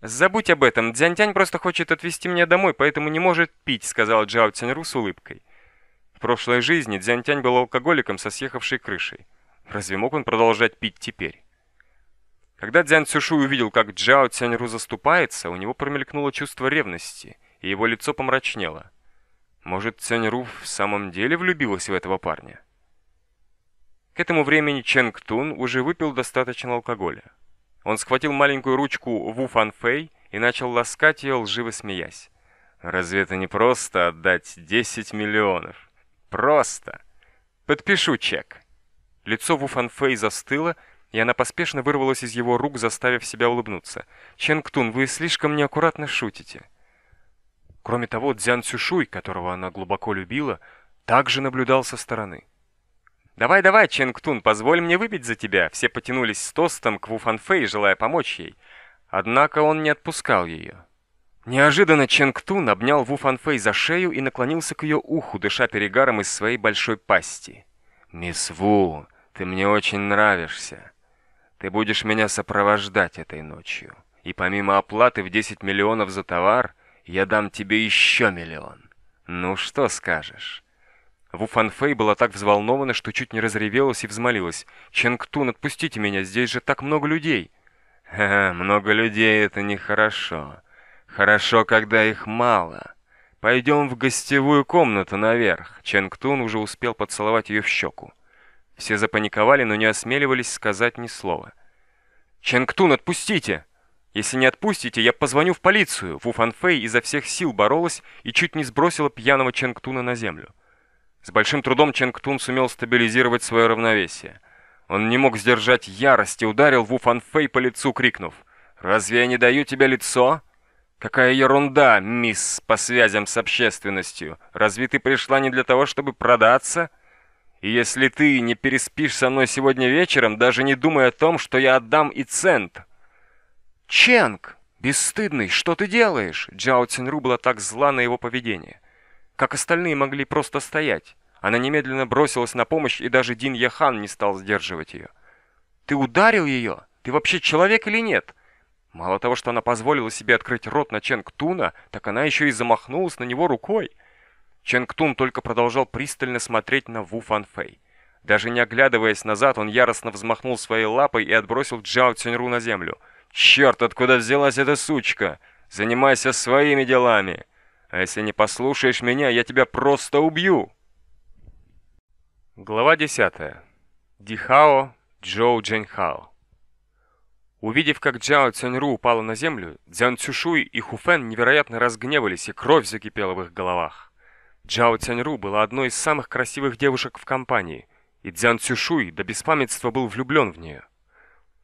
«Забудь об этом, Дзянтянь просто хочет отвезти меня домой, поэтому не может пить», сказал Джао Цяньру с улыбкой. В прошлой жизни Дзянтянь был алкоголиком со съехавшей крышей. Разве мог он продолжать пить теперь? Когда Дзян Цюшу увидел, как Джао Цяньру заступается, у него промелькнуло чувство ревности, и его лицо помрачнело. Может, Цяньру в самом деле влюбилась в этого парня? К этому времени Чэнг Тун уже выпил достаточно алкоголя. Он схватил маленькую ручку Ву Фан Фэй и начал ласкать ее, лживо смеясь. «Разве это не просто отдать 10 миллионов? Просто! Подпишу чек!» Лицо Ву Фан Фэй застыло, и она поспешно вырвалась из его рук, заставив себя улыбнуться. «Ченг Тун, вы слишком неаккуратно шутите». Кроме того, Дзян Цюшуй, которого она глубоко любила, также наблюдал со стороны. «Давай-давай, Ченг Тун, позволь мне выпить за тебя!» Все потянулись с тостом к Ву Фан Фэй, желая помочь ей. Однако он не отпускал ее. Неожиданно Ченг Тун обнял Ву Фан Фэй за шею и наклонился к ее уху, дыша перегаром из своей большой пасти. «Мисс Ву, ты мне очень нравишься. Ты будешь меня сопровождать этой ночью. И помимо оплаты в 10 миллионов за товар, я дам тебе еще миллион. Ну что скажешь?» Ву Фанфэй была так взволнована, что чуть не разревелась и взмолилась. «Ченгтун, отпустите меня, здесь же так много людей!» «Ха-ха, много людей — это нехорошо. Хорошо, когда их мало. Пойдем в гостевую комнату наверх». Ченгтун уже успел поцеловать ее в щеку. Все запаниковали, но не осмеливались сказать ни слова. «Ченгтун, отпустите!» «Если не отпустите, я позвоню в полицию!» Ву Фанфэй изо всех сил боролась и чуть не сбросила пьяного Ченгтуна на землю. С большим трудом Ченгтун сумел стабилизировать свое равновесие. Он не мог сдержать ярость и ударил Ву Фанфэй по лицу, крикнув «Разве я не даю тебе лицо?» «Какая ерунда, мисс, по связям с общественностью! Разве ты пришла не для того, чтобы продаться?» И если ты не переспишь со мной сегодня вечером, даже не думай о том, что я отдам и цент. Ченг, бесстыдный, что ты делаешь? Джао Цинру была так зла на его поведение. Как остальные могли просто стоять. Она немедленно бросилась на помощь, и даже Дин Яхан не стал сдерживать ее. Ты ударил ее? Ты вообще человек или нет? Мало того, что она позволила себе открыть рот на Ченг Туна, так она еще и замахнулась на него рукой. Ченгтун только продолжал пристально смотреть на Ву Фанфэй. Даже не оглядываясь назад, он яростно взмахнул своей лапой и отбросил Джао Цинру на землю. «Черт, откуда взялась эта сучка? Занимайся своими делами! А если не послушаешь меня, я тебя просто убью!» Глава 10. Дихао Джоу Джэньхао Увидев, как Джао Цяньру упала на землю, Дзян Цюшуй и Хуфен невероятно разгневались, и кровь закипела в их головах. Джао Цяньру была одной из самых красивых девушек в компании, и Дзян Цюшуй до беспамятства был влюблен в нее.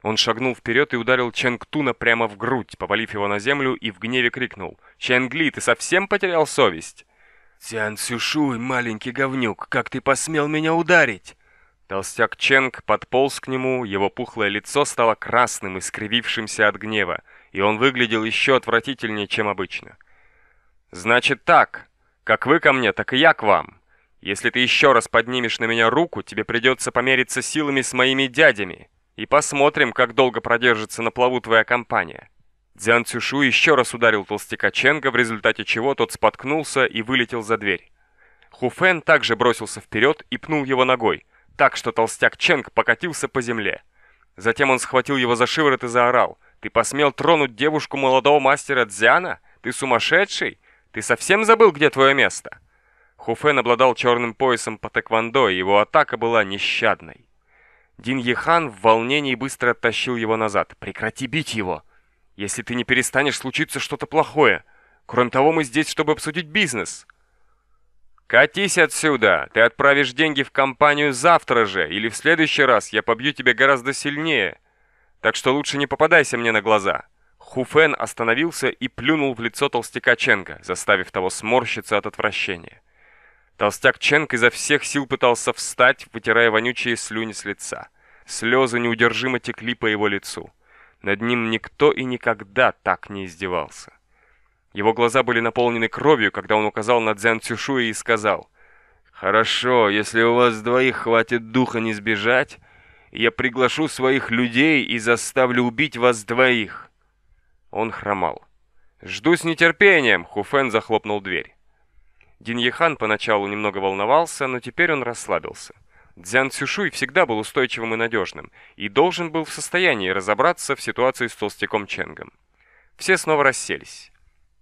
Он шагнул вперед и ударил Чэнг Туна прямо в грудь, повалив его на землю и в гневе крикнул «Чэнг Ли, ты совсем потерял совесть?» «Дзян Цюшуй, маленький говнюк, как ты посмел меня ударить?» Толстяк Ченг подполз к нему, его пухлое лицо стало красным и скривившимся от гнева, и он выглядел еще отвратительнее, чем обычно. «Значит так, как вы ко мне, так и я к вам. Если ты еще раз поднимешь на меня руку, тебе придется помериться силами с моими дядями. И посмотрим, как долго продержится на плаву твоя компания». Дзян Цюшу еще раз ударил толстяка Ченга, в результате чего тот споткнулся и вылетел за дверь. Хуфен также бросился вперед и пнул его ногой, так что толстяк Ченг покатился по земле. Затем он схватил его за шиворот и заорал. «Ты посмел тронуть девушку молодого мастера Дзяна? Ты сумасшедший? Ты совсем забыл, где твое место?» Хуфен обладал черным поясом по тэквондо, и его атака была нещадной. Дин Ехан в волнении быстро оттащил его назад. «Прекрати бить его! Если ты не перестанешь, случится что-то плохое. Кроме того, мы здесь, чтобы обсудить бизнес». «Катись отсюда! Ты отправишь деньги в компанию завтра же, или в следующий раз я побью тебя гораздо сильнее. Так что лучше не попадайся мне на глаза». Хуфен остановился и плюнул в лицо толстяка Ченга, заставив того сморщиться от отвращения. Толстяк Ченг изо всех сил пытался встать, вытирая вонючие слюни с лица. Слезы неудержимо текли по его лицу. Над ним никто и никогда так не издевался. Его глаза были наполнены кровью, когда он указал на Дзян Цюшуя и сказал, «Хорошо, если у вас двоих хватит духа не сбежать, я приглашу своих людей и заставлю убить вас двоих». Он хромал. «Жду с нетерпением!» — Хуфен захлопнул дверь. Дин Ехан поначалу немного волновался, но теперь он расслабился. Дзян Цюшуй всегда был устойчивым и надежным, и должен был в состоянии разобраться в ситуации с толстяком Ченгом. Все снова расселись.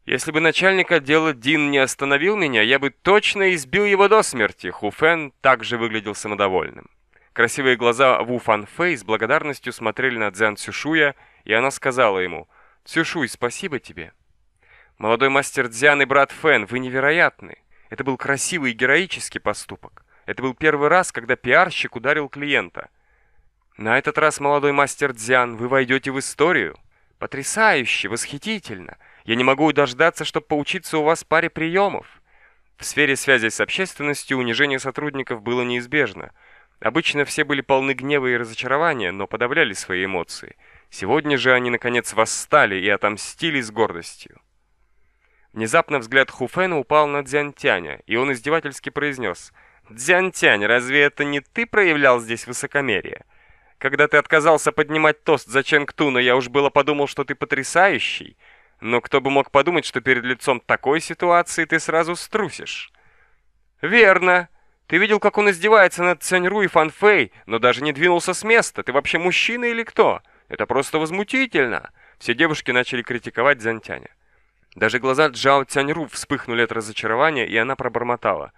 Если бы начальник отдела Дин не остановил меня, я бы точно избил его до смерти. Ху Фэн также выглядел самодовольным. Красивые глаза Ву Фан Фэй с благодарностью смотрели на Цзян Цюшуя, и она сказала ему, «Цюшуй, спасибо тебе». «Молодой мастер Дзян и брат Фэн, вы невероятны. Это был красивый и героический поступок. Это был первый раз, когда пиарщик ударил клиента. На этот раз, молодой мастер Дзян, вы войдете в историю. Потрясающе, восхитительно. Я не могу дождаться, чтобы поучиться у вас паре приемов. В сфере связи с общественностью унижение сотрудников было неизбежно. Обычно все были полны гнева и разочарования, но подавляли свои эмоции. Сегодня же они, наконец, восстали и отомстили с гордостью. Внезапно взгляд Хуфена упал на Дзянтяня, и он издевательски произнес «Дзянтянь, разве это не ты проявлял здесь высокомерие? Когда ты отказался поднимать тост за Ченгтуна, я уж было подумал, что ты потрясающий». Но кто бы мог подумать, что перед лицом такой ситуации ты сразу струсишь? Верно. Ты видел, как он издевается над Цяньру и Фанфэй, но даже не двинулся с места. Ты вообще мужчина или кто? Это просто возмутительно. Все девушки начали критиковать Дзянтяня. Даже глаза Джао Цяньру вспыхнули от разочарования, и она пробормотала.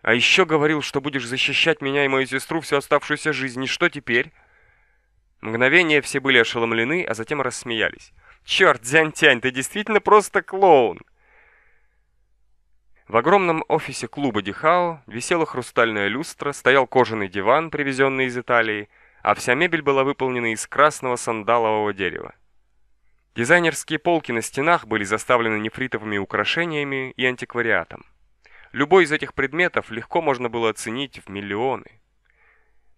«А еще говорил, что будешь защищать меня и мою сестру всю оставшуюся жизнь. И что теперь?» Мгновение все были ошеломлены, а затем рассмеялись. Черт, Дзянтянь, ты действительно просто клоун. В огромном офисе клуба Дихао висела хрустальная люстра, стоял кожаный диван, привезенный из Италии, а вся мебель была выполнена из красного сандалового дерева. Дизайнерские полки на стенах были заставлены нефритовыми украшениями и антиквариатом. Любой из этих предметов легко можно было оценить в миллионы.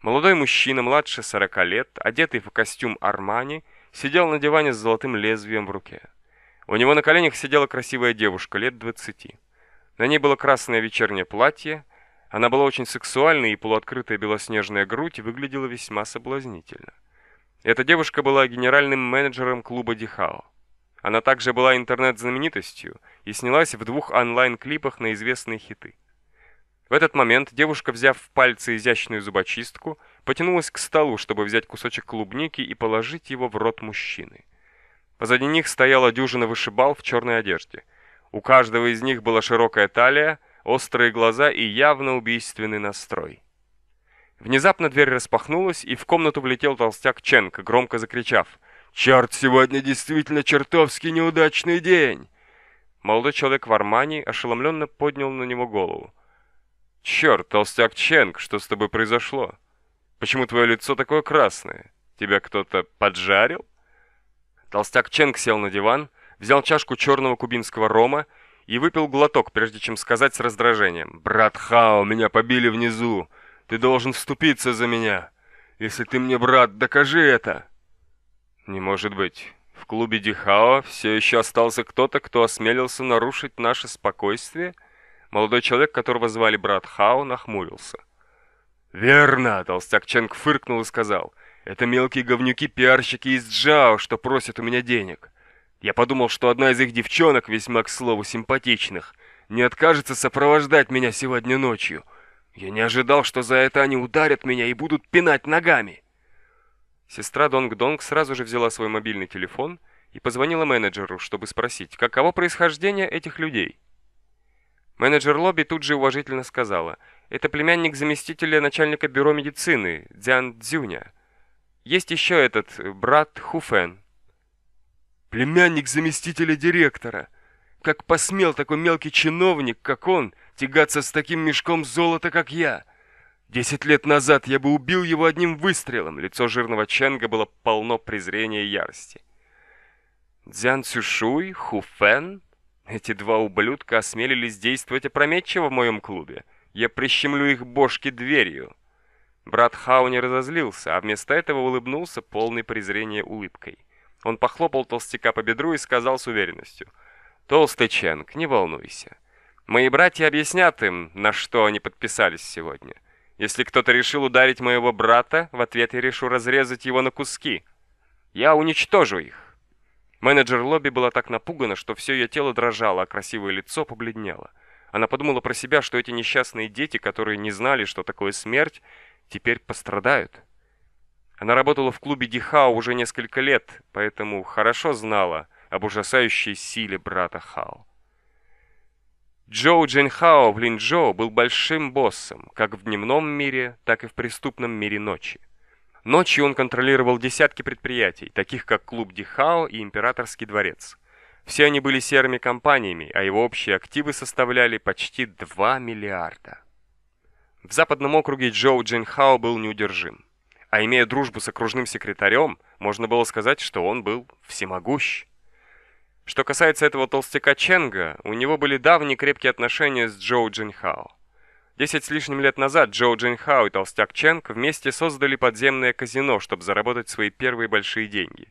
Молодой мужчина, младше 40 лет, одетый в костюм Армани – сидел на диване с золотым лезвием в руке. У него на коленях сидела красивая девушка лет двадцати. На ней было красное вечернее платье, она была очень сексуальной, и полуоткрытая белоснежная грудь выглядела весьма соблазнительно. Эта девушка была генеральным менеджером клуба Дихао. Она также была интернет-знаменитостью и снялась в двух онлайн-клипах на известные хиты. В этот момент девушка, взяв в пальцы изящную зубочистку, потянулась к столу, чтобы взять кусочек клубники и положить его в рот мужчины. Позади них стояла дюжина вышибал в черной одежде. У каждого из них была широкая талия, острые глаза и явно убийственный настрой. Внезапно дверь распахнулась, и в комнату влетел толстяк Ченк, громко закричав «Черт, сегодня действительно чертовски неудачный день!» Молодой человек в Армании ошеломленно поднял на него голову. «Черт, толстяк Ченг, что с тобой произошло? Почему твое лицо такое красное? Тебя кто-то поджарил?» Толстяк Ченг сел на диван, взял чашку черного кубинского рома и выпил глоток, прежде чем сказать с раздражением. «Брат Хао, меня побили внизу. Ты должен вступиться за меня. Если ты мне брат, докажи это!» «Не может быть. В клубе Дихао все еще остался кто-то, кто осмелился нарушить наше спокойствие?» Молодой человек, которого звали брат Хао, нахмурился. «Верно!» — толстяк Ченг фыркнул и сказал. «Это мелкие говнюки-пиарщики из Джао, что просят у меня денег. Я подумал, что одна из их девчонок, весьма, к слову, симпатичных, не откажется сопровождать меня сегодня ночью. Я не ожидал, что за это они ударят меня и будут пинать ногами». Сестра Донг-Донг сразу же взяла свой мобильный телефон и позвонила менеджеру, чтобы спросить, каково происхождение этих людей. Менеджер лобби тут же уважительно сказала, это племянник заместителя начальника бюро медицины, Дзян Цзюня. Есть еще этот, э, брат Хуфен. Племянник заместителя директора. Как посмел такой мелкий чиновник, как он, тягаться с таким мешком золота, как я? Десять лет назад я бы убил его одним выстрелом. Лицо жирного Ченга было полно презрения и ярости. Дзян Цюшуй, Хуфен, эти два ублюдка осмелились действовать опрометчиво в моем клубе. Я прищемлю их бошки дверью. Брат Хау не разозлился, а вместо этого улыбнулся полной презрения улыбкой. Он похлопал толстяка по бедру и сказал с уверенностью. «Толстый Ченг, не волнуйся. Мои братья объяснят им, на что они подписались сегодня. Если кто-то решил ударить моего брата, в ответ я решу разрезать его на куски. Я уничтожу их». Менеджер лобби была так напугана, что все ее тело дрожало, а красивое лицо побледнело. Она подумала про себя, что эти несчастные дети, которые не знали, что такое смерть, теперь пострадают. Она работала в клубе Дихао уже несколько лет, поэтому хорошо знала об ужасающей силе брата Хао. Джоу Джинхао в Линчжоу был большим боссом, как в дневном мире, так и в преступном мире ночи. Ночью он контролировал десятки предприятий, таких как клуб Дихао и Императорский дворец. Все они были серыми компаниями, а его общие активы составляли почти 2 миллиарда. В западном округе Джоу Джинхао был неудержим. А имея дружбу с окружным секретарем, можно было сказать, что он был всемогущ. Что касается этого толстяка Ченга, у него были давние крепкие отношения с Джоу Джинхао. Десять с лишним лет назад Джоу Джинхао и толстяк Ченг вместе создали подземное казино, чтобы заработать свои первые большие деньги.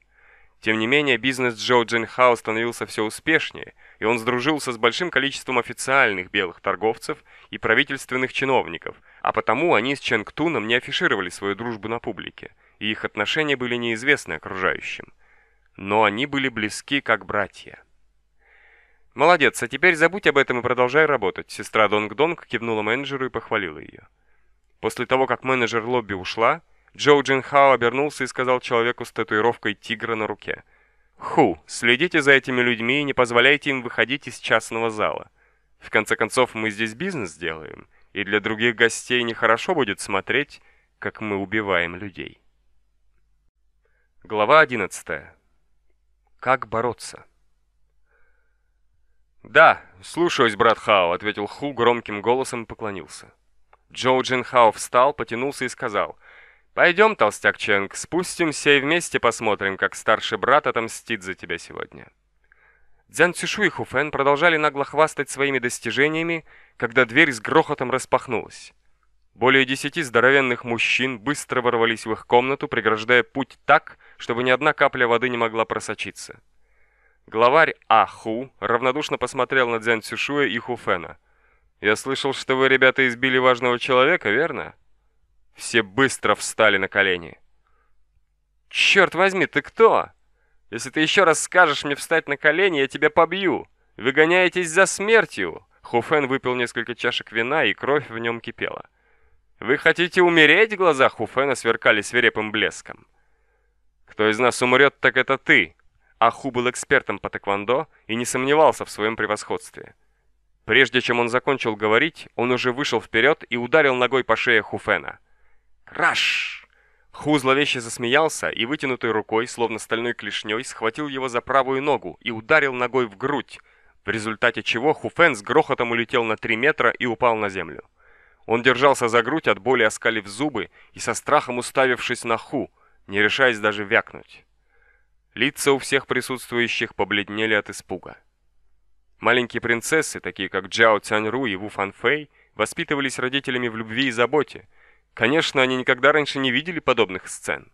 Тем не менее, бизнес Джоу Джинхао становился все успешнее, и он сдружился с большим количеством официальных белых торговцев и правительственных чиновников, а потому они с Ченг Туном не афишировали свою дружбу на публике, и их отношения были неизвестны окружающим но они были близки как братья. «Молодец, а теперь забудь об этом и продолжай работать», сестра Донг-Донг кивнула менеджеру и похвалила ее. После того, как менеджер лобби ушла, Джоу Джин Хао обернулся и сказал человеку с татуировкой тигра на руке. «Ху, следите за этими людьми и не позволяйте им выходить из частного зала. В конце концов, мы здесь бизнес делаем, и для других гостей нехорошо будет смотреть, как мы убиваем людей». Глава одиннадцатая. Как бороться? «Да, слушаюсь, брат Хао», — ответил Ху громким голосом и поклонился. Джоу Джин Хао встал, потянулся и сказал, «Пойдем, толстяк Ченг, спустимся и вместе посмотрим, как старший брат отомстит за тебя сегодня». Дзян Цюшу и Хуфэн продолжали нагло хвастать своими достижениями, когда дверь с грохотом распахнулась. Более десяти здоровенных мужчин быстро ворвались в их комнату, преграждая путь так, чтобы ни одна капля воды не могла просочиться. Главарь Аху равнодушно посмотрел на Дзян Цюшуя и Хуфена. «Я слышал, что вы, ребята, избили важного человека, верно?» Все быстро встали на колени. «Черт возьми, ты кто? Если ты еще раз скажешь мне встать на колени, я тебя побью! Вы гоняетесь за смертью!» Хуфен выпил несколько чашек вина, и кровь в нем кипела. «Вы хотите умереть?» В глазах Хуфена сверкали свирепым блеском. «Кто из нас умрет, так это ты!» Аху был экспертом по тэквондо и не сомневался в своем превосходстве. Прежде чем он закончил говорить, он уже вышел вперед и ударил ногой по шее Хуфена. «Краш!» Ху зловеще засмеялся и вытянутой рукой, словно стальной клешней, схватил его за правую ногу и ударил ногой в грудь, в результате чего Хуфен с грохотом улетел на 3 метра и упал на землю. Он держался за грудь от боли, оскалив зубы и со страхом уставившись на Ху, не решаясь даже вякнуть. Лица у всех присутствующих побледнели от испуга. Маленькие принцессы, такие как Джао Цяньру и Ву Фанфэй, воспитывались родителями в любви и заботе. Конечно, они никогда раньше не видели подобных сцен.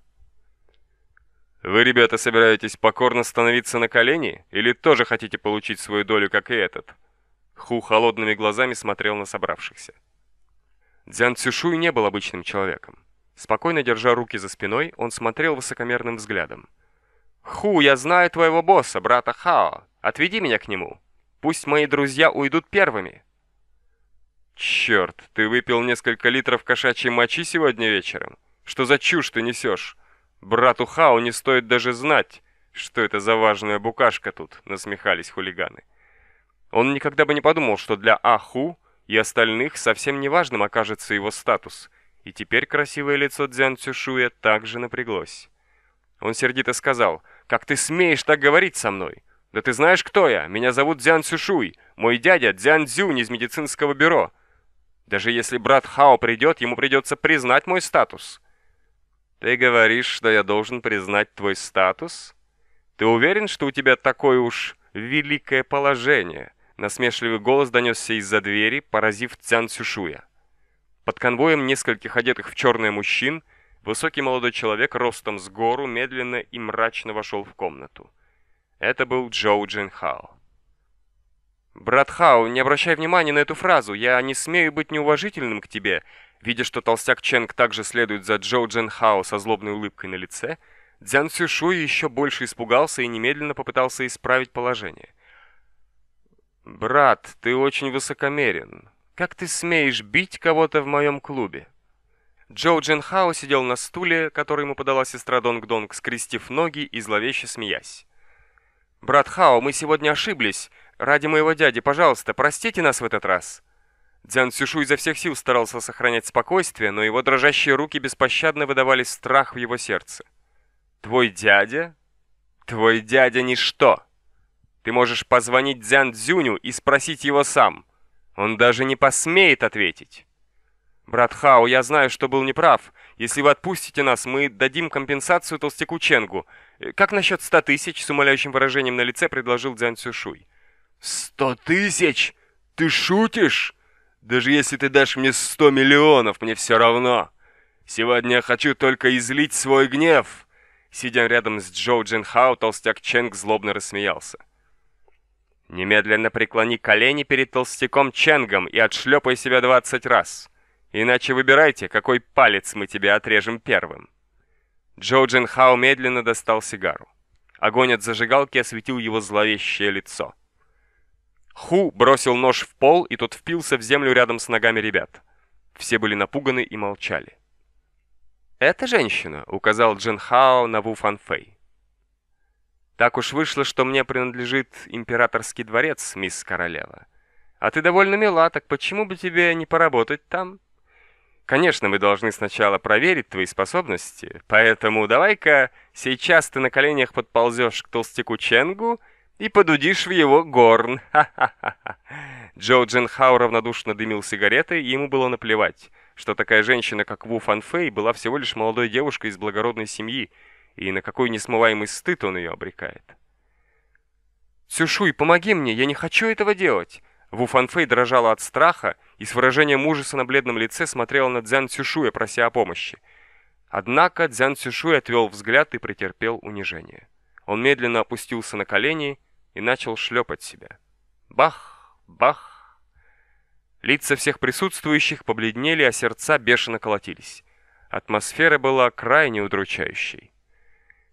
Вы, ребята, собираетесь покорно становиться на колени или тоже хотите получить свою долю, как и этот? Ху холодными глазами смотрел на собравшихся. Дзян Цюшуй не был обычным человеком. Спокойно держа руки за спиной, он смотрел высокомерным взглядом. «Ху, я знаю твоего босса, брата Хао. Отведи меня к нему. Пусть мои друзья уйдут первыми». «Черт, ты выпил несколько литров кошачьей мочи сегодня вечером? Что за чушь ты несешь? Брату Хао не стоит даже знать, что это за важная букашка тут», — насмехались хулиганы. Он никогда бы не подумал, что для Аху и остальных совсем неважным окажется его статус, и теперь красивое лицо Дзян Цюшуя также напряглось. Он сердито сказал, «Как ты смеешь так говорить со мной? Да ты знаешь, кто я? Меня зовут Дзян Цюшуй, мой дядя Дзян Цзюнь из медицинского бюро. Даже если брат Хао придет, ему придется признать мой статус». «Ты говоришь, что я должен признать твой статус? Ты уверен, что у тебя такое уж великое положение?» Насмешливый голос донесся из-за двери, поразив Цян Цюшуя. Под конвоем нескольких одетых в черное мужчин, высокий молодой человек ростом с гору медленно и мрачно вошел в комнату. Это был Джоу Джин Хао. «Брат Хао, не обращай внимания на эту фразу, я не смею быть неуважительным к тебе». Видя, что толстяк Ченг также следует за Джоу Джин Хао со злобной улыбкой на лице, Дзян Цюшуй еще больше испугался и немедленно попытался исправить положение. «Брат, ты очень высокомерен. Как ты смеешь бить кого-то в моем клубе?» Джоу Джин Хао сидел на стуле, который ему подала сестра Донг Донг, скрестив ноги и зловеще смеясь. «Брат Хао, мы сегодня ошиблись. Ради моего дяди, пожалуйста, простите нас в этот раз». Дзян Цюшу изо всех сил старался сохранять спокойствие, но его дрожащие руки беспощадно выдавали страх в его сердце. «Твой дядя? Твой дядя ничто. Ты можешь позвонить Дзян Цзюню и спросить его сам. Он даже не посмеет ответить». «Брат Хао, я знаю, что был неправ. Если вы отпустите нас, мы дадим компенсацию толстяку Ченгу. Как насчет ста тысяч?» С умоляющим выражением на лице предложил Дзян Цюшуй. «Сто тысяч? Ты шутишь? Даже если ты дашь мне сто миллионов, мне все равно. Сегодня я хочу только излить свой гнев». Сидя рядом с Джоу Джин Хао, толстяк Ченг злобно рассмеялся. «Немедленно преклони колени перед толстяком Ченгом и отшлепай себя двадцать раз. Иначе выбирайте, какой палец мы тебе отрежем первым». Джоу Джин Хао медленно достал сигару. Огонь от зажигалки осветил его зловещее лицо. Ху бросил нож в пол, и тот впился в землю рядом с ногами ребят. Все были напуганы и молчали. «Эта женщина», — указал Джин Хао на Ву Фан Фэй. «Так уж вышло, что мне принадлежит императорский дворец, мисс королева. А ты довольно мила, так почему бы тебе не поработать там?» Конечно, мы должны сначала проверить твои способности, поэтому давай-ка сейчас ты на коленях подползешь к толстяку Ченгу и подудишь в его горн. Ха-ха-ха. Джоу Джин Хао равнодушно дымил сигаретой, и ему было наплевать, что такая женщина, как Ву Фан Фэй, была всего лишь молодой девушкой из благородной семьи, и на какой несмываемый стыд он ее обрекает. «Цюшуй, помоги мне, я не хочу этого делать!» Ву Фанфэй дрожала от страха и с выражением ужаса на бледном лице смотрела на Дзян Цюшуя, прося о помощи. Однако Дзян Цюшуй отвел взгляд и претерпел унижение. Он медленно опустился на колени и начал шлепать себя. Бах! Бах! Лица всех присутствующих побледнели, а сердца бешено колотились. Атмосфера была крайне удручающей.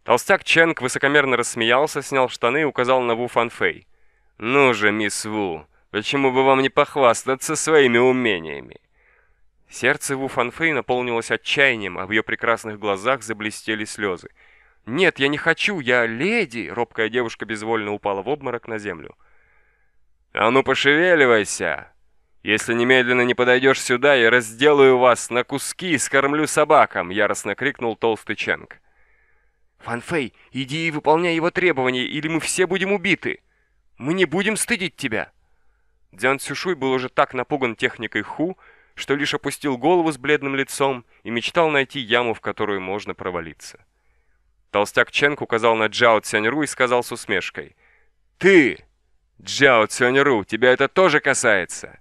Толстяк Ченг высокомерно рассмеялся, снял штаны и указал на Ву Фанфэй. «Ну же, мисс Ву, Почему бы вам не похвастаться своими умениями?» Сердце Ву Фанфэй наполнилось отчаянием, а в ее прекрасных глазах заблестели слезы. «Нет, я не хочу, я леди!» Робкая девушка безвольно упала в обморок на землю. «А ну пошевеливайся! Если немедленно не подойдешь сюда, я разделаю вас на куски и скормлю собакам!» Яростно крикнул толстый Ченг. «Фанфэй, иди и выполняй его требования, или мы все будем убиты! Мы не будем стыдить тебя!» Дзян Цюшуй был уже так напуган техникой Ху, что лишь опустил голову с бледным лицом и мечтал найти яму, в которую можно провалиться. Толстяк Ченг указал на Джао Цяньру и сказал с усмешкой. «Ты, Джао Цяньру, тебя это тоже касается?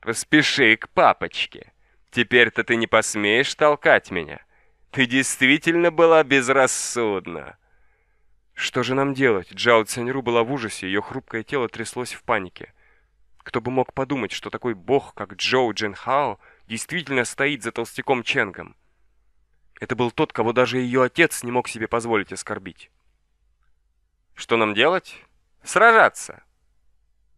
Поспеши к папочке. Теперь-то ты не посмеешь толкать меня. Ты действительно была безрассудна». Что же нам делать? Джао Цяньру была в ужасе, ее хрупкое тело тряслось в панике. Кто бы мог подумать, что такой бог, как Джоу Джин Хао, действительно стоит за толстяком Ченгом. Это был тот, кого даже ее отец не мог себе позволить оскорбить. Что нам делать? Сражаться!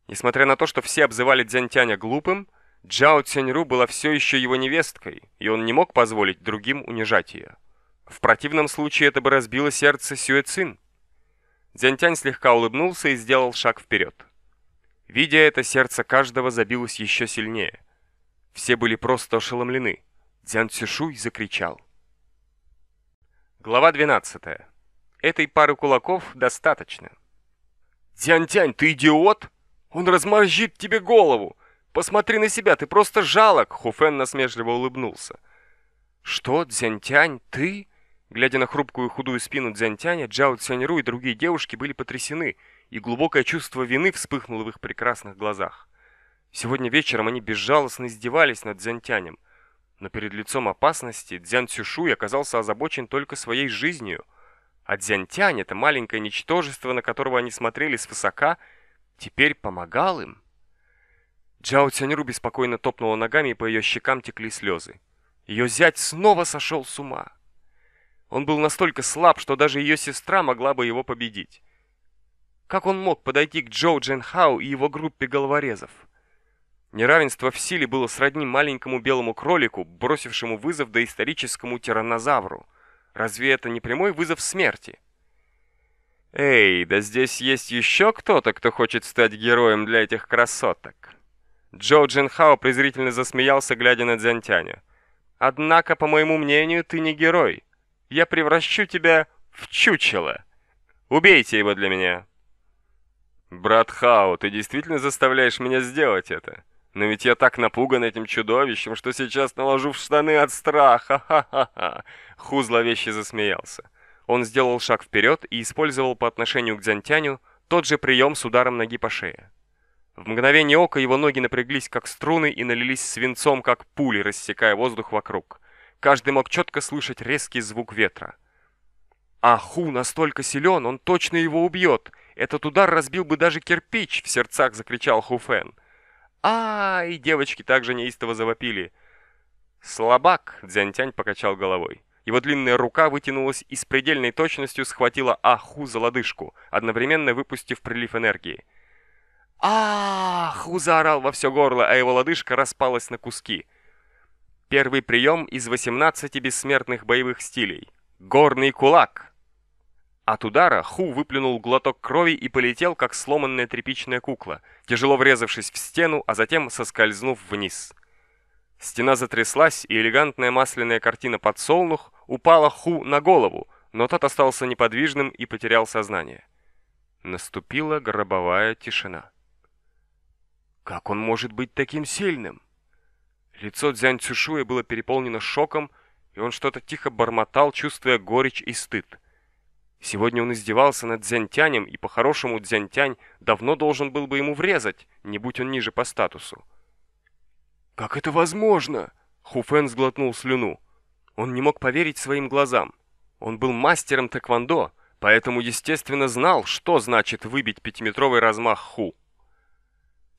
Несмотря на то, что все обзывали Дзянтяня глупым, Джао Цяньру была все еще его невесткой, и он не мог позволить другим унижать ее. В противном случае это бы разбило сердце Сюэ Цин. Дзянтянь слегка улыбнулся и сделал шаг вперед. Видя это, сердце каждого забилось еще сильнее. Все были просто ошеломлены. Дзян Цюшуй закричал. Глава 12. Этой пары кулаков достаточно. «Дзянь-тянь, ты идиот? Он разморжит тебе голову! Посмотри на себя, ты просто жалок!» Хуфен насмешливо улыбнулся. «Что, Дзянь-тянь, ты?» Глядя на хрупкую худую спину Дзянь-тяня, Джао Цяньру и другие девушки были потрясены – и глубокое чувство вины вспыхнуло в их прекрасных глазах. Сегодня вечером они безжалостно издевались над Дзянтянем, но перед лицом опасности Дзян Цюшуй оказался озабочен только своей жизнью, а Дзянтянь, это маленькое ничтожество, на которого они смотрели свысока, теперь помогал им. Джао Цяньру беспокойно топнула ногами, и по ее щекам текли слезы. Ее зять снова сошел с ума. Он был настолько слаб, что даже ее сестра могла бы его победить. Как он мог подойти к Джоу Дженхау и его группе головорезов? Неравенство в силе было сродни маленькому белому кролику, бросившему вызов доисторическому тираннозавру. Разве это не прямой вызов смерти? Эй, да здесь есть еще кто-то, кто хочет стать героем для этих красоток. Джоу Джинхао презрительно засмеялся, глядя на Дзянтяня. Однако, по моему мнению, ты не герой. Я превращу тебя в чучело. Убейте его для меня. Брат Хао, ты действительно заставляешь меня сделать это? Но ведь я так напуган этим чудовищем, что сейчас наложу в штаны от страха. Ха-ха-ха. Ху зловеще засмеялся. Он сделал шаг вперед и использовал по отношению к Дзянтяню тот же прием с ударом ноги по шее. В мгновение ока его ноги напряглись как струны и налились свинцом, как пули, рассекая воздух вокруг. Каждый мог четко слышать резкий звук ветра. А Ху настолько силен, он точно его убьет. Этот удар разбил бы даже кирпич, в сердцах закричал Ху Фэн. А, и девочки также неистово завопили. Слабак, Дзянтянь покачал головой. Его длинная рука вытянулась и с предельной точностью схватила Аху за лодыжку, одновременно выпустив прилив энергии. «Аху!» заорал во все горло, а его лодыжка распалась на куски. Первый прием из 18 бессмертных боевых стилей. Горный кулак. От удара Ху выплюнул глоток крови и полетел, как сломанная тряпичная кукла, тяжело врезавшись в стену, а затем соскользнув вниз. Стена затряслась, и элегантная масляная картина «Подсолнух» упала Ху на голову, но тот остался неподвижным и потерял сознание. Наступила гробовая тишина. Как он может быть таким сильным? Лицо Дзянь Цюшуя было переполнено шоком, и он что-то тихо бормотал, чувствуя горечь и стыд. Сегодня он издевался над Дзянтянем, и по-хорошему Дзянтянь давно должен был бы ему врезать, не будь он ниже по статусу. «Как это возможно?» Хуфен сглотнул слюну. Он не мог поверить своим глазам. Он был мастером тэквондо, поэтому, естественно, знал, что значит выбить пятиметровый размах Ху.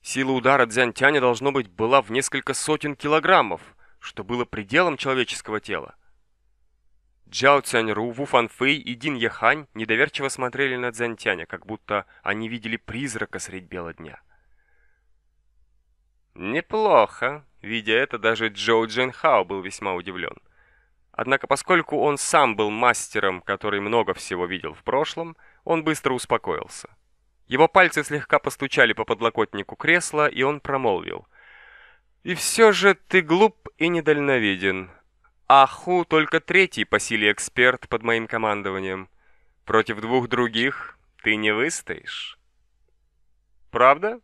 Сила удара Дзянтяня, должно быть, была в несколько сотен килограммов, что было пределом человеческого тела. Джао Цяньру, Ву Фанфэй и Дин Яхань недоверчиво смотрели на Дзянтяня, как будто они видели призрака средь бела дня. Неплохо. Видя это, даже Джоу Джен Хао был весьма удивлен. Однако, поскольку он сам был мастером, который много всего видел в прошлом, он быстро успокоился. Его пальцы слегка постучали по подлокотнику кресла, и он промолвил. «И все же ты глуп и недальновиден. Аху только третий по силе эксперт под моим командованием. Против двух других ты не выстоишь». «Правда?»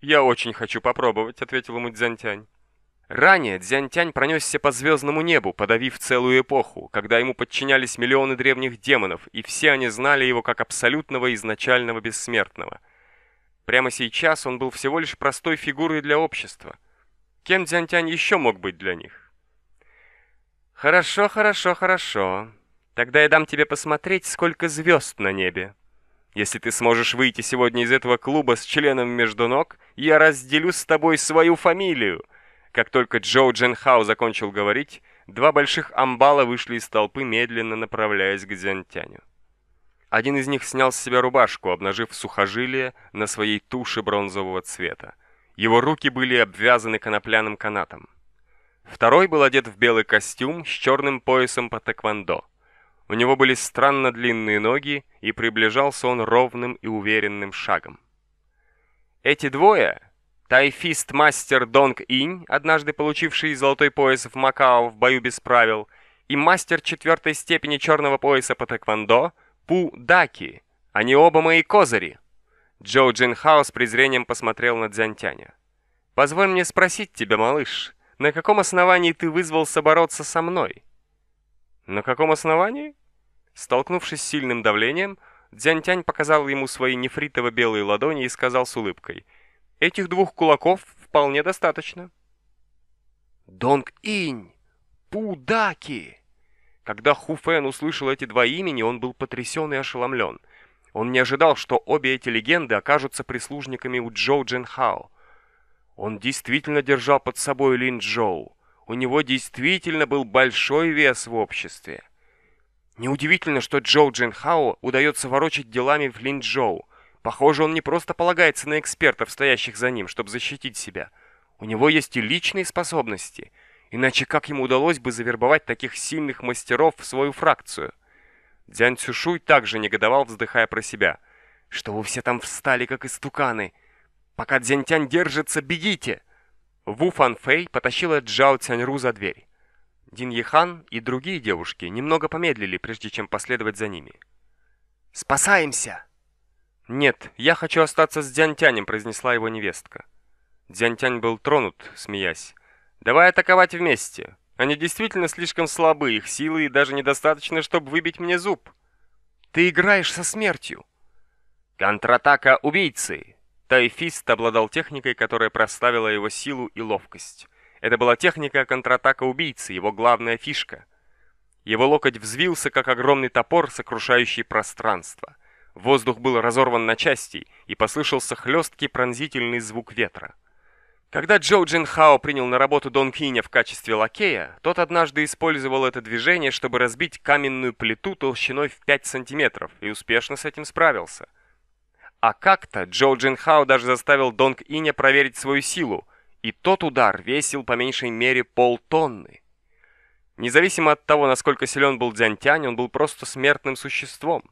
«Я очень хочу попробовать», — ответил ему Дзянтянь. Ранее Дзянтянь пронесся по звездному небу, подавив целую эпоху, когда ему подчинялись миллионы древних демонов, и все они знали его как абсолютного изначального бессмертного. Прямо сейчас он был всего лишь простой фигурой для общества. Кем Дзянтянь еще мог быть для них? «Хорошо, хорошо, хорошо. Тогда я дам тебе посмотреть, сколько звезд на небе», если ты сможешь выйти сегодня из этого клуба с членом между ног, я разделю с тобой свою фамилию!» Как только Джоу Дженхау закончил говорить, два больших амбала вышли из толпы, медленно направляясь к Дзянтяню. Один из них снял с себя рубашку, обнажив сухожилие на своей туше бронзового цвета. Его руки были обвязаны конопляным канатом. Второй был одет в белый костюм с черным поясом по тэквондо. У него были странно длинные ноги, и приближался он ровным и уверенным шагом. Эти двое, тайфист-мастер Донг Инь, однажды получивший золотой пояс в Макао в бою без правил, и мастер четвертой степени черного пояса по тэквондо Пу Даки, они оба мои козыри. Джоу Джин Хао с презрением посмотрел на Дзянтяня. «Позволь мне спросить тебя, малыш, на каком основании ты вызвался бороться со мной?» «На каком основании?» Столкнувшись с сильным давлением, Дзянтянь показал ему свои нефритово-белые ладони и сказал с улыбкой, «Этих двух кулаков вполне достаточно». «Донг Инь! Пудаки!» Когда Ху Фэн услышал эти два имени, он был потрясен и ошеломлен. Он не ожидал, что обе эти легенды окажутся прислужниками у Джоу Джин Хао. Он действительно держал под собой Лин Джоу. У него действительно был большой вес в обществе. Неудивительно, что Джоу Джин Хао удается ворочать делами в Линчжоу. Похоже, он не просто полагается на экспертов, стоящих за ним, чтобы защитить себя. У него есть и личные способности. Иначе как ему удалось бы завербовать таких сильных мастеров в свою фракцию? Дзянь Цюшуй также негодовал, вздыхая про себя. «Что вы все там встали, как истуканы? Пока Дзянтянь держится, бегите!» Ву Фан Фэй потащила Джао Цяньру за дверь. Дин Ехан и другие девушки немного помедлили, прежде чем последовать за ними. «Спасаемся!» «Нет, я хочу остаться с Дзянтянем», — произнесла его невестка. Дзянтянь был тронут, смеясь. «Давай атаковать вместе. Они действительно слишком слабы, их силы и даже недостаточно, чтобы выбить мне зуб. Ты играешь со смертью!» «Контратака убийцы!» Тайфист обладал техникой, которая прославила его силу и ловкость. Это была техника контратака убийцы, его главная фишка. Его локоть взвился, как огромный топор, сокрушающий пространство. Воздух был разорван на части, и послышался хлесткий пронзительный звук ветра. Когда Джоу Джин Хао принял на работу Дон Киня в качестве лакея, тот однажды использовал это движение, чтобы разбить каменную плиту толщиной в 5 сантиметров, и успешно с этим справился. А как-то Джоу Джин Хао даже заставил Донг Иня проверить свою силу, и тот удар весил по меньшей мере полтонны. Независимо от того, насколько силен был Дзянтянь, он был просто смертным существом.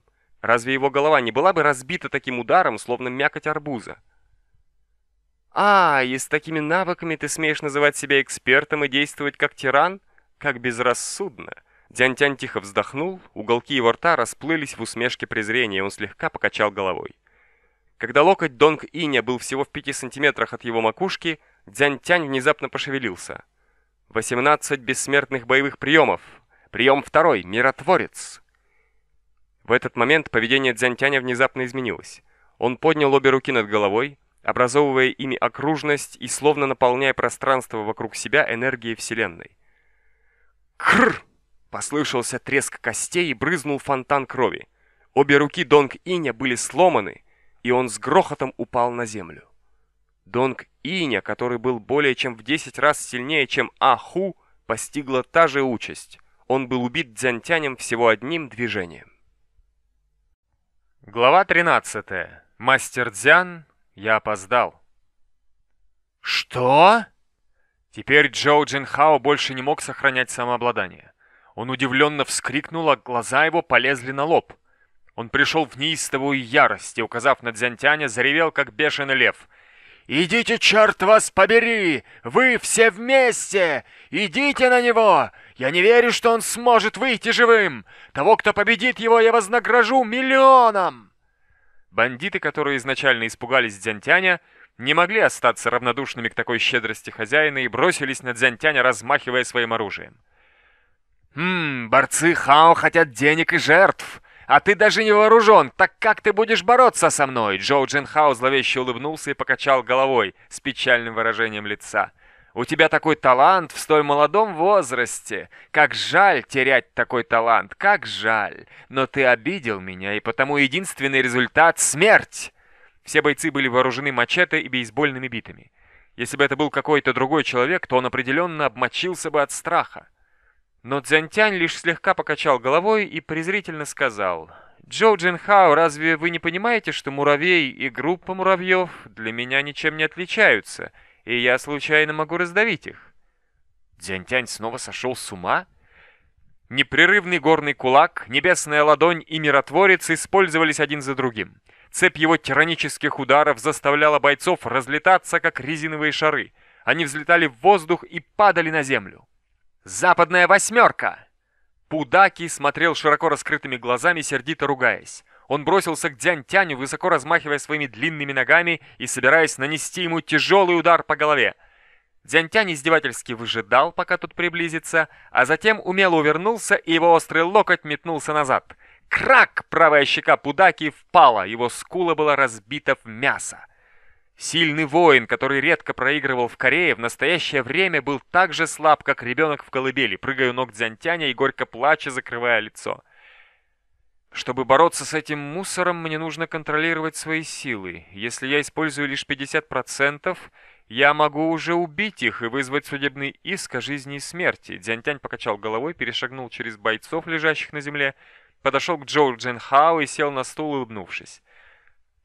Разве его голова не была бы разбита таким ударом, словно мякоть арбуза? «А, и с такими навыками ты смеешь называть себя экспертом и действовать как тиран? Как безрассудно!» Дзянтянь тихо вздохнул, уголки его рта расплылись в усмешке презрения, и он слегка покачал головой. Когда локоть Донг Иня был всего в пяти сантиметрах от его макушки, Дзянь-Тянь внезапно пошевелился. 18 бессмертных боевых приемов. Прием второй, миротворец. В этот момент поведение Дзянь-Тяня внезапно изменилось. Он поднял обе руки над головой, образовывая ими окружность и словно наполняя пространство вокруг себя энергией Вселенной. Кр! Послышался треск костей и брызнул фонтан крови. Обе руки Донг Иня были сломаны, и он с грохотом упал на землю. Донг Иня, который был более чем в 10 раз сильнее, чем Аху, постигла та же участь. Он был убит Дзянтянем всего одним движением. Глава 13. Мастер Дзян, я опоздал. Что? Теперь Джоу Джин Хао больше не мог сохранять самообладание. Он удивленно вскрикнул, а глаза его полезли на лоб. Он пришел в неистовую ярость и, указав на Дзянтяня, заревел, как бешеный лев — «Идите, черт вас побери! Вы все вместе! Идите на него! Я не верю, что он сможет выйти живым! Того, кто победит его, я вознагражу миллионом!» Бандиты, которые изначально испугались Дзянтяня, не могли остаться равнодушными к такой щедрости хозяина и бросились на Дзянтяня, размахивая своим оружием. «Хм, борцы Хао хотят денег и жертв!» А ты даже не вооружен, так как ты будешь бороться со мной?» Джоу Джинхао зловеще улыбнулся и покачал головой с печальным выражением лица. «У тебя такой талант в столь молодом возрасте. Как жаль терять такой талант, как жаль. Но ты обидел меня, и потому единственный результат — смерть!» Все бойцы были вооружены мачете и бейсбольными битами. Если бы это был какой-то другой человек, то он определенно обмочился бы от страха. Но Цзянтянь лишь слегка покачал головой и презрительно сказал, «Джоу Джинхао, разве вы не понимаете, что муравей и группа муравьев для меня ничем не отличаются, и я случайно могу раздавить их?» Дзянтянь снова сошел с ума? Непрерывный горный кулак, небесная ладонь и миротворец использовались один за другим. Цепь его тиранических ударов заставляла бойцов разлетаться, как резиновые шары. Они взлетали в воздух и падали на землю. «Западная восьмерка!» Пудаки смотрел широко раскрытыми глазами, сердито ругаясь. Он бросился к Дзянь-Тяню, высоко размахивая своими длинными ногами и собираясь нанести ему тяжелый удар по голове. Дзянь-Тянь издевательски выжидал, пока тут приблизится, а затем умело увернулся, и его острый локоть метнулся назад. Крак! Правая щека Пудаки впала, его скула была разбита в мясо. Сильный воин, который редко проигрывал в Корее, в настоящее время был так же слаб, как ребенок в колыбели, прыгая ног Дзянтяня и горько плача, закрывая лицо. Чтобы бороться с этим мусором, мне нужно контролировать свои силы. Если я использую лишь 50%, Я могу уже убить их и вызвать судебный иск о жизни и смерти. Дзянтянь покачал головой, перешагнул через бойцов, лежащих на земле, подошел к Джоу Джинхао и сел на стул, улыбнувшись.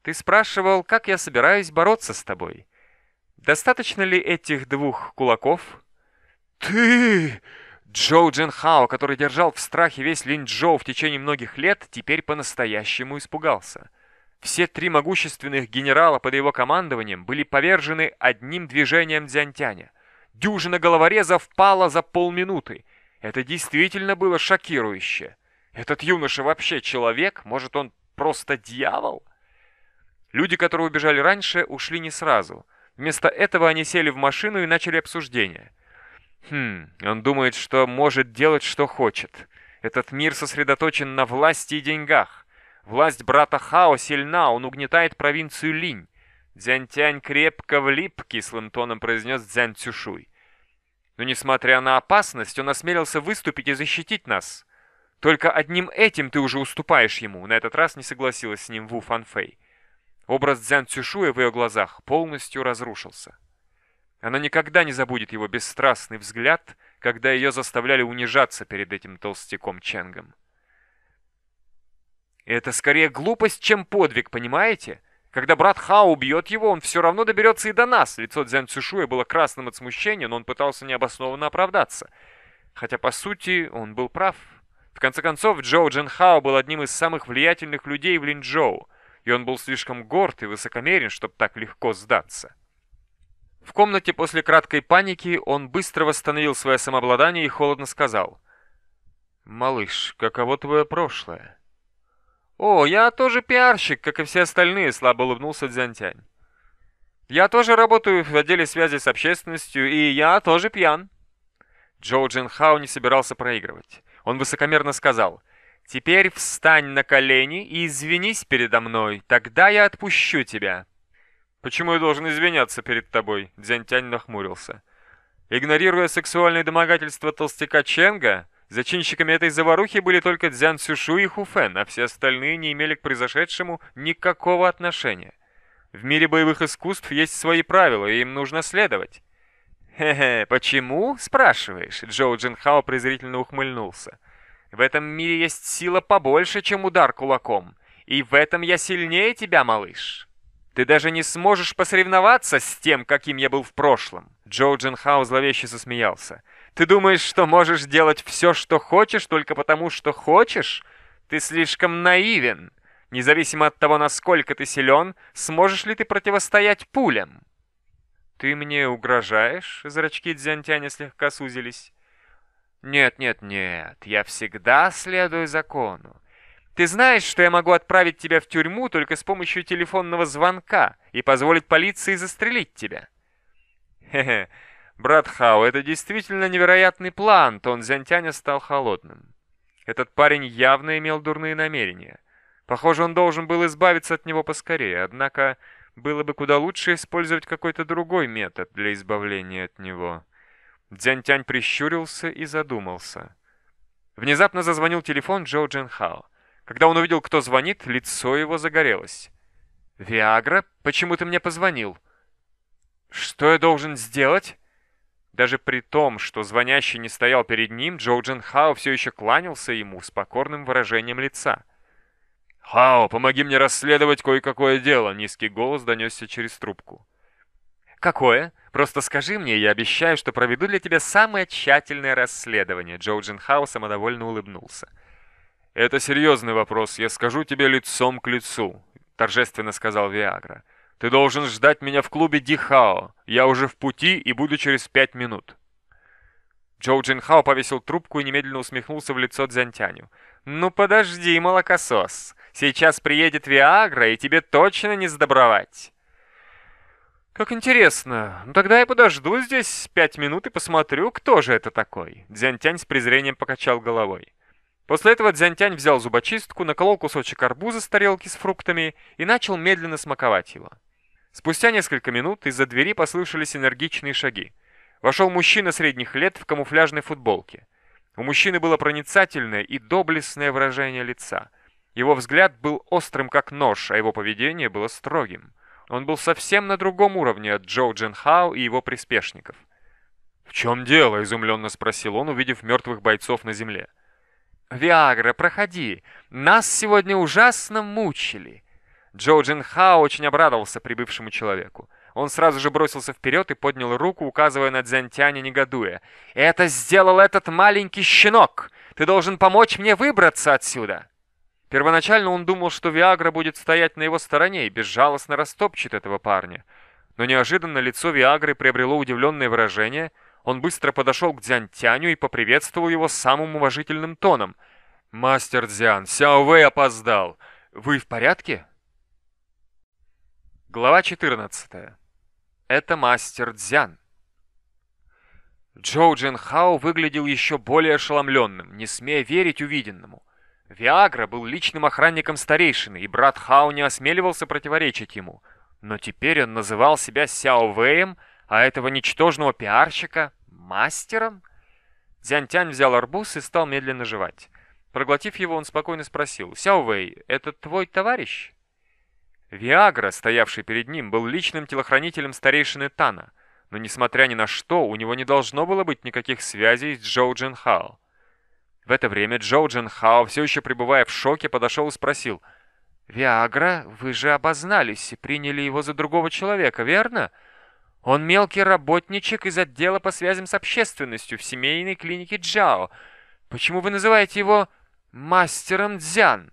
Ты спрашивал, как я собираюсь бороться с тобой. Достаточно ли этих двух кулаков? Ты! Джоу Джинхао, который держал в страхе весь Лин Джоу в течение многих лет, теперь по-настоящему испугался. Все три могущественных генерала под его командованием были повержены одним движением Дзянтяня. Дюжина головорезов пала за полминуты. Это действительно было шокирующе. Этот юноша вообще человек? Может, он просто дьявол? Люди, которые убежали раньше, ушли не сразу. Вместо этого они сели в машину и начали обсуждение. Хм, он думает, что может делать, что хочет. Этот мир сосредоточен на власти и деньгах. Власть брата Хао сильна, он угнетает провинцию Линь. Дзянтянь крепко влип, кислым тоном произнес Дзянь Цюшуй. Но несмотря на опасность, он осмелился выступить и защитить нас. Только одним этим ты уже уступаешь ему, на этот раз не согласилась с ним Ву Фанфэй. Образ Дзян Цюшуя в ее глазах полностью разрушился. Она никогда не забудет его бесстрастный взгляд, когда ее заставляли унижаться перед этим толстяком Ченгом. Это скорее глупость, чем подвиг, понимаете? Когда брат Хао убьет его, он все равно доберется и до нас. Лицо Дзян Цюшуя было красным от смущения, но он пытался необоснованно оправдаться. Хотя, по сути, он был прав. В конце концов, Джоу Джин Хао был одним из самых влиятельных людей в Линчжоу, и он был слишком горд и высокомерен, чтобы так легко сдаться. В комнате после краткой паники он быстро восстановил свое самообладание и холодно сказал. «Малыш, каково твое прошлое?» «О, я тоже пиарщик, как и все остальные», — слабо улыбнулся Дзянтянь. «Я тоже работаю в отделе связи с общественностью, и я тоже пьян». Джоу Джин Хао не собирался проигрывать. Он высокомерно сказал, «Теперь встань на колени и извинись передо мной, тогда я отпущу тебя». «Почему я должен извиняться перед тобой?» Дзянтянь нахмурился. Игнорируя сексуальные домогательства толстяка Ченга, Зачинщиками этой заварухи были только Дзян Цюшу и Хуфен, а все остальные не имели к произошедшему никакого отношения. В мире боевых искусств есть свои правила, и им нужно следовать. «Хе-хе, почему?» — спрашиваешь. Джоу Джинхао презрительно ухмыльнулся. «В этом мире есть сила побольше, чем удар кулаком. И в этом я сильнее тебя, малыш. Ты даже не сможешь посоревноваться с тем, каким я был в прошлом». Джоу Джинхао зловеще засмеялся. Ты думаешь, что можешь делать все, что хочешь, только потому, что хочешь? Ты слишком наивен. Независимо от того, насколько ты силен, сможешь ли ты противостоять пулям? Ты мне угрожаешь? Зрачки Дзянтяня слегка сузились. Нет, нет, нет, я всегда следую закону. Ты знаешь, что я могу отправить тебя в тюрьму только с помощью телефонного звонка и позволить полиции застрелить тебя? Хе-хе, «Брат Хао, это действительно невероятный план!» Тон Зянтяня стал холодным. Этот парень явно имел дурные намерения. Похоже, он должен был избавиться от него поскорее, однако было бы куда лучше использовать какой-то другой метод для избавления от него. Дзянтянь прищурился и задумался. Внезапно зазвонил телефон Джоу Джинхао. Когда он увидел, кто звонит, лицо его загорелось. «Виагра, почему ты мне позвонил?» «Что я должен сделать?» Даже при том, что звонящий не стоял перед ним, Джоу Джин Хао все еще кланялся ему с покорным выражением лица. «Хао, помоги мне расследовать кое-какое дело!» Низкий голос донесся через трубку. «Какое? Просто скажи мне, я обещаю, что проведу для тебя самое тщательное расследование!» Джоу Джин Хао самодовольно улыбнулся. «Это серьезный вопрос, я скажу тебе лицом к лицу», — торжественно сказал Виагра. Ты должен ждать меня в клубе Дихао. Я уже в пути и буду через пять минут». Джоу Джин Хао повесил трубку и немедленно усмехнулся в лицо Дзянтяню. «Ну подожди, молокосос. Сейчас приедет Виагра, и тебе точно не сдобровать». «Как интересно. Ну тогда я подожду здесь пять минут и посмотрю, кто же это такой». Дзянтянь с презрением покачал головой. После этого Дзянтянь взял зубочистку, наколол кусочек арбуза с тарелки с фруктами и начал медленно смаковать его. Спустя несколько минут из-за двери послышались энергичные шаги. Вошел мужчина средних лет в камуфляжной футболке. У мужчины было проницательное и доблестное выражение лица. Его взгляд был острым как нож, а его поведение было строгим. Он был совсем на другом уровне от Джоу Джин Хао и его приспешников. «В чем дело?» — изумленно спросил он, увидев мертвых бойцов на земле. «Виагра, проходи. Нас сегодня ужасно мучили». Джоу Джин Хао очень обрадовался прибывшему человеку. Он сразу же бросился вперед и поднял руку, указывая на Дзянтяня, негодуя. «Это сделал этот маленький щенок! Ты должен помочь мне выбраться отсюда!» Первоначально он думал, что Виагра будет стоять на его стороне и безжалостно растопчет этого парня. Но неожиданно лицо Виагры приобрело удивленное выражение. Он быстро подошел к Дзянтяню и поприветствовал его самым уважительным тоном. «Мастер Дзян, Сяо Вэй опоздал. Вы в порядке?» Глава 14. Это мастер Дзян. Джоу Джин Хао выглядел еще более ошеломленным, не смея верить увиденному. Виагра был личным охранником старейшины, и брат Хао не осмеливался противоречить ему. Но теперь он называл себя Сяо Вэем, а этого ничтожного пиарщика — мастером? Дзянтянь взял арбуз и стал медленно жевать. Проглотив его, он спокойно спросил, «Сяо Вэй, это твой товарищ?» Виагра, стоявший перед ним, был личным телохранителем старейшины Тана, но несмотря ни на что, у него не должно было быть никаких связей с Джоу Джин Хао. В это время Джоу Джин Хао, все еще пребывая в шоке, подошел и спросил, «Виагра, вы же обознались и приняли его за другого человека, верно? Он мелкий работничек из отдела по связям с общественностью в семейной клинике Джао. Почему вы называете его мастером Дзян?»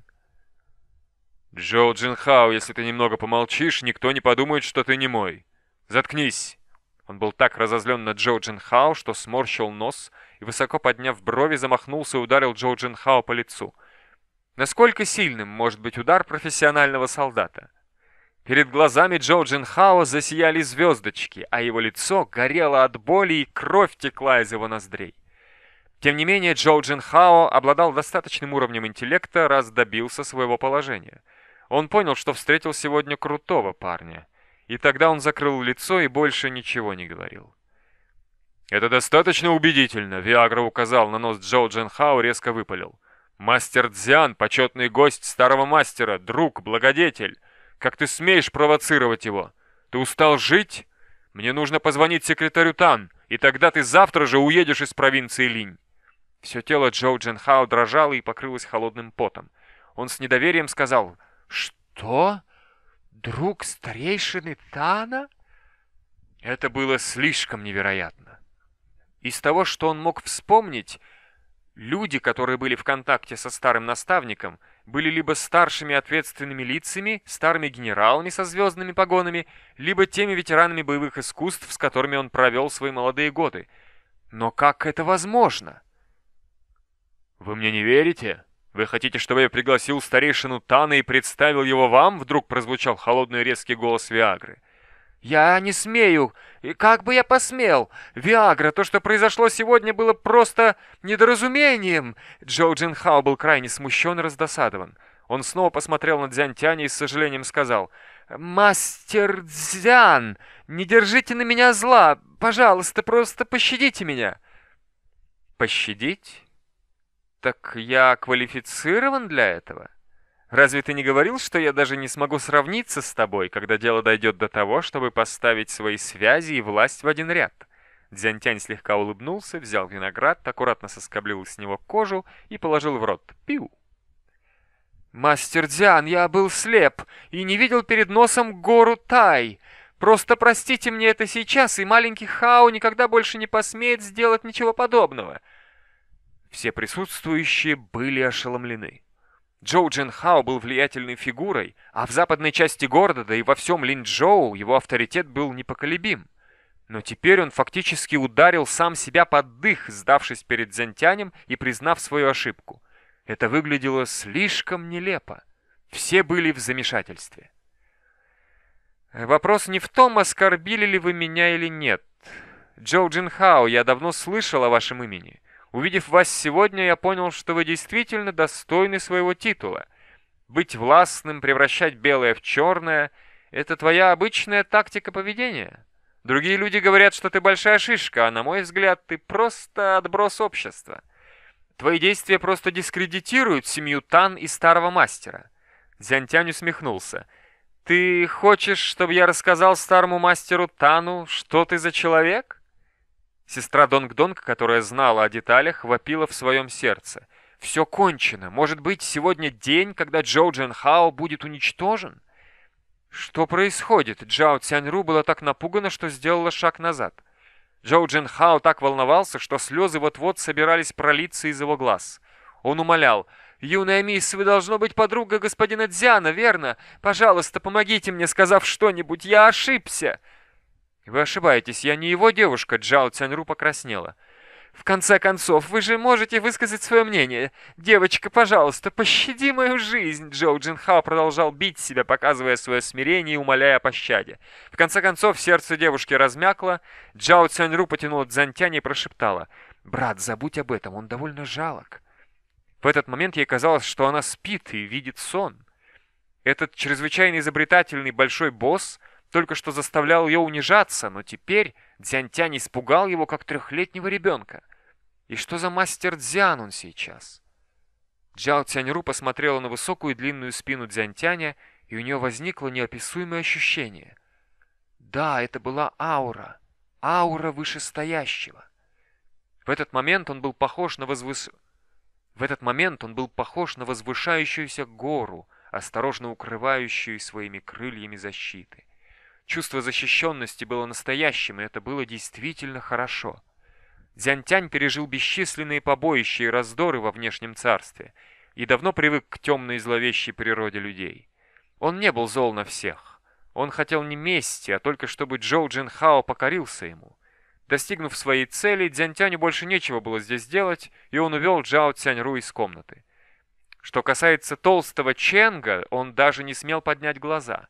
Джоу Джинхао, если ты немного помолчишь, никто не подумает, что ты не мой. Заткнись. Он был так разозлен на Джоу Джинхао, что сморщил нос и, высоко подняв брови, замахнулся и ударил Джоу Джинхао по лицу. Насколько сильным может быть удар профессионального солдата? Перед глазами Джоу Джинхао засияли звездочки, а его лицо горело от боли и кровь текла из его ноздрей. Тем не менее, Джоу Джинхао обладал достаточным уровнем интеллекта, раз добился своего положения — он понял, что встретил сегодня крутого парня. И тогда он закрыл лицо и больше ничего не говорил. «Это достаточно убедительно», — Виагра указал на нос Джоу Дженхао, резко выпалил. «Мастер Дзян, почетный гость старого мастера, друг, благодетель. Как ты смеешь провоцировать его? Ты устал жить? Мне нужно позвонить секретарю Тан, и тогда ты завтра же уедешь из провинции Линь». Все тело Джоу Дженхао дрожало и покрылось холодным потом. Он с недоверием сказал «Что? Друг старейшины Тана?» Это было слишком невероятно. Из того, что он мог вспомнить, люди, которые были в контакте со старым наставником, были либо старшими ответственными лицами, старыми генералами со звездными погонами, либо теми ветеранами боевых искусств, с которыми он провел свои молодые годы. Но как это возможно? «Вы мне не верите?» «Вы хотите, чтобы я пригласил старейшину Тана и представил его вам?» Вдруг прозвучал холодный резкий голос Виагры. «Я не смею. И как бы я посмел? Виагра, то, что произошло сегодня, было просто недоразумением!» Джоу Джин Хао был крайне смущен и раздосадован. Он снова посмотрел на Дзянь Тяня и с сожалением сказал, «Мастер Дзян, не держите на меня зла. Пожалуйста, просто пощадите меня». «Пощадить?» Так я квалифицирован для этого? Разве ты не говорил, что я даже не смогу сравниться с тобой, когда дело дойдет до того, чтобы поставить свои связи и власть в один ряд? Дзянтянь слегка улыбнулся, взял виноград, аккуратно соскоблил с него кожу и положил в рот. Пиу! «Мастер Дзян, я был слеп и не видел перед носом гору Тай. Просто простите мне это сейчас, и маленький Хао никогда больше не посмеет сделать ничего подобного. Все присутствующие были ошеломлены. Джоу Джин Хао был влиятельной фигурой, а в западной части города, да и во всем Линчжоу его авторитет был непоколебим. Но теперь он фактически ударил сам себя под дых, сдавшись перед Зентянем и признав свою ошибку. Это выглядело слишком нелепо. Все были в замешательстве. Вопрос не в том, оскорбили ли вы меня или нет. Джоу Джин Хао, я давно слышал о вашем имени. Увидев вас сегодня, я понял, что вы действительно достойны своего титула. Быть властным, превращать белое в черное — это твоя обычная тактика поведения. Другие люди говорят, что ты большая шишка, а на мой взгляд, ты просто отброс общества. Твои действия просто дискредитируют семью Тан и старого мастера. Дзянтянь усмехнулся. Ты хочешь, чтобы я рассказал старому мастеру Тану, что ты за человек? Сестра Донг-Донг, которая знала о деталях, вопила в своем сердце. Все кончено. Может быть, сегодня день, когда Джоу Джин Хао будет уничтожен? Что происходит? Джао Цяньру была так напугана, что сделала шаг назад. Джоу Джин Хао так волновался, что слезы вот-вот собирались пролиться из его глаз. Он умолял, «Юная мисс, вы должно быть подруга господина Дзяна, верно? Пожалуйста, помогите мне, сказав что-нибудь, я ошибся!» «Вы ошибаетесь, я не его девушка», — Джао Цяньру покраснела. «В конце концов, вы же можете высказать свое мнение. Девочка, пожалуйста, пощади мою жизнь!» Джоу Джинхао продолжал бить себя, показывая свое смирение и умоляя о пощаде. В конце концов, сердце девушки размякло. Джао Цяньру потянула Дзантянь и прошептала. «Брат, забудь об этом, он довольно жалок». В этот момент ей казалось, что она спит и видит сон. Этот чрезвычайно изобретательный большой босс только что заставлял ее унижаться, но теперь Дзянтянь испугал его, как трехлетнего ребенка. И что за мастер Дзян он сейчас? Джао Цяньру посмотрела на высокую и длинную спину Дзянтяня, и у нее возникло неописуемое ощущение. Да, это была аура, аура вышестоящего. В этот момент он был похож на возвыс... В этот момент он был похож на возвышающуюся гору, осторожно укрывающую своими крыльями защиты. Чувство защищенности было настоящим, и это было действительно хорошо. Дзянтянь пережил бесчисленные побоища и раздоры во внешнем царстве и давно привык к темной и зловещей природе людей. Он не был зол на всех. Он хотел не мести, а только чтобы Джоу Джин Хао покорился ему. Достигнув своей цели, Дзянтяню больше нечего было здесь делать, и он увел Джао Цяньру из комнаты. Что касается толстого Ченга, он даже не смел поднять глаза.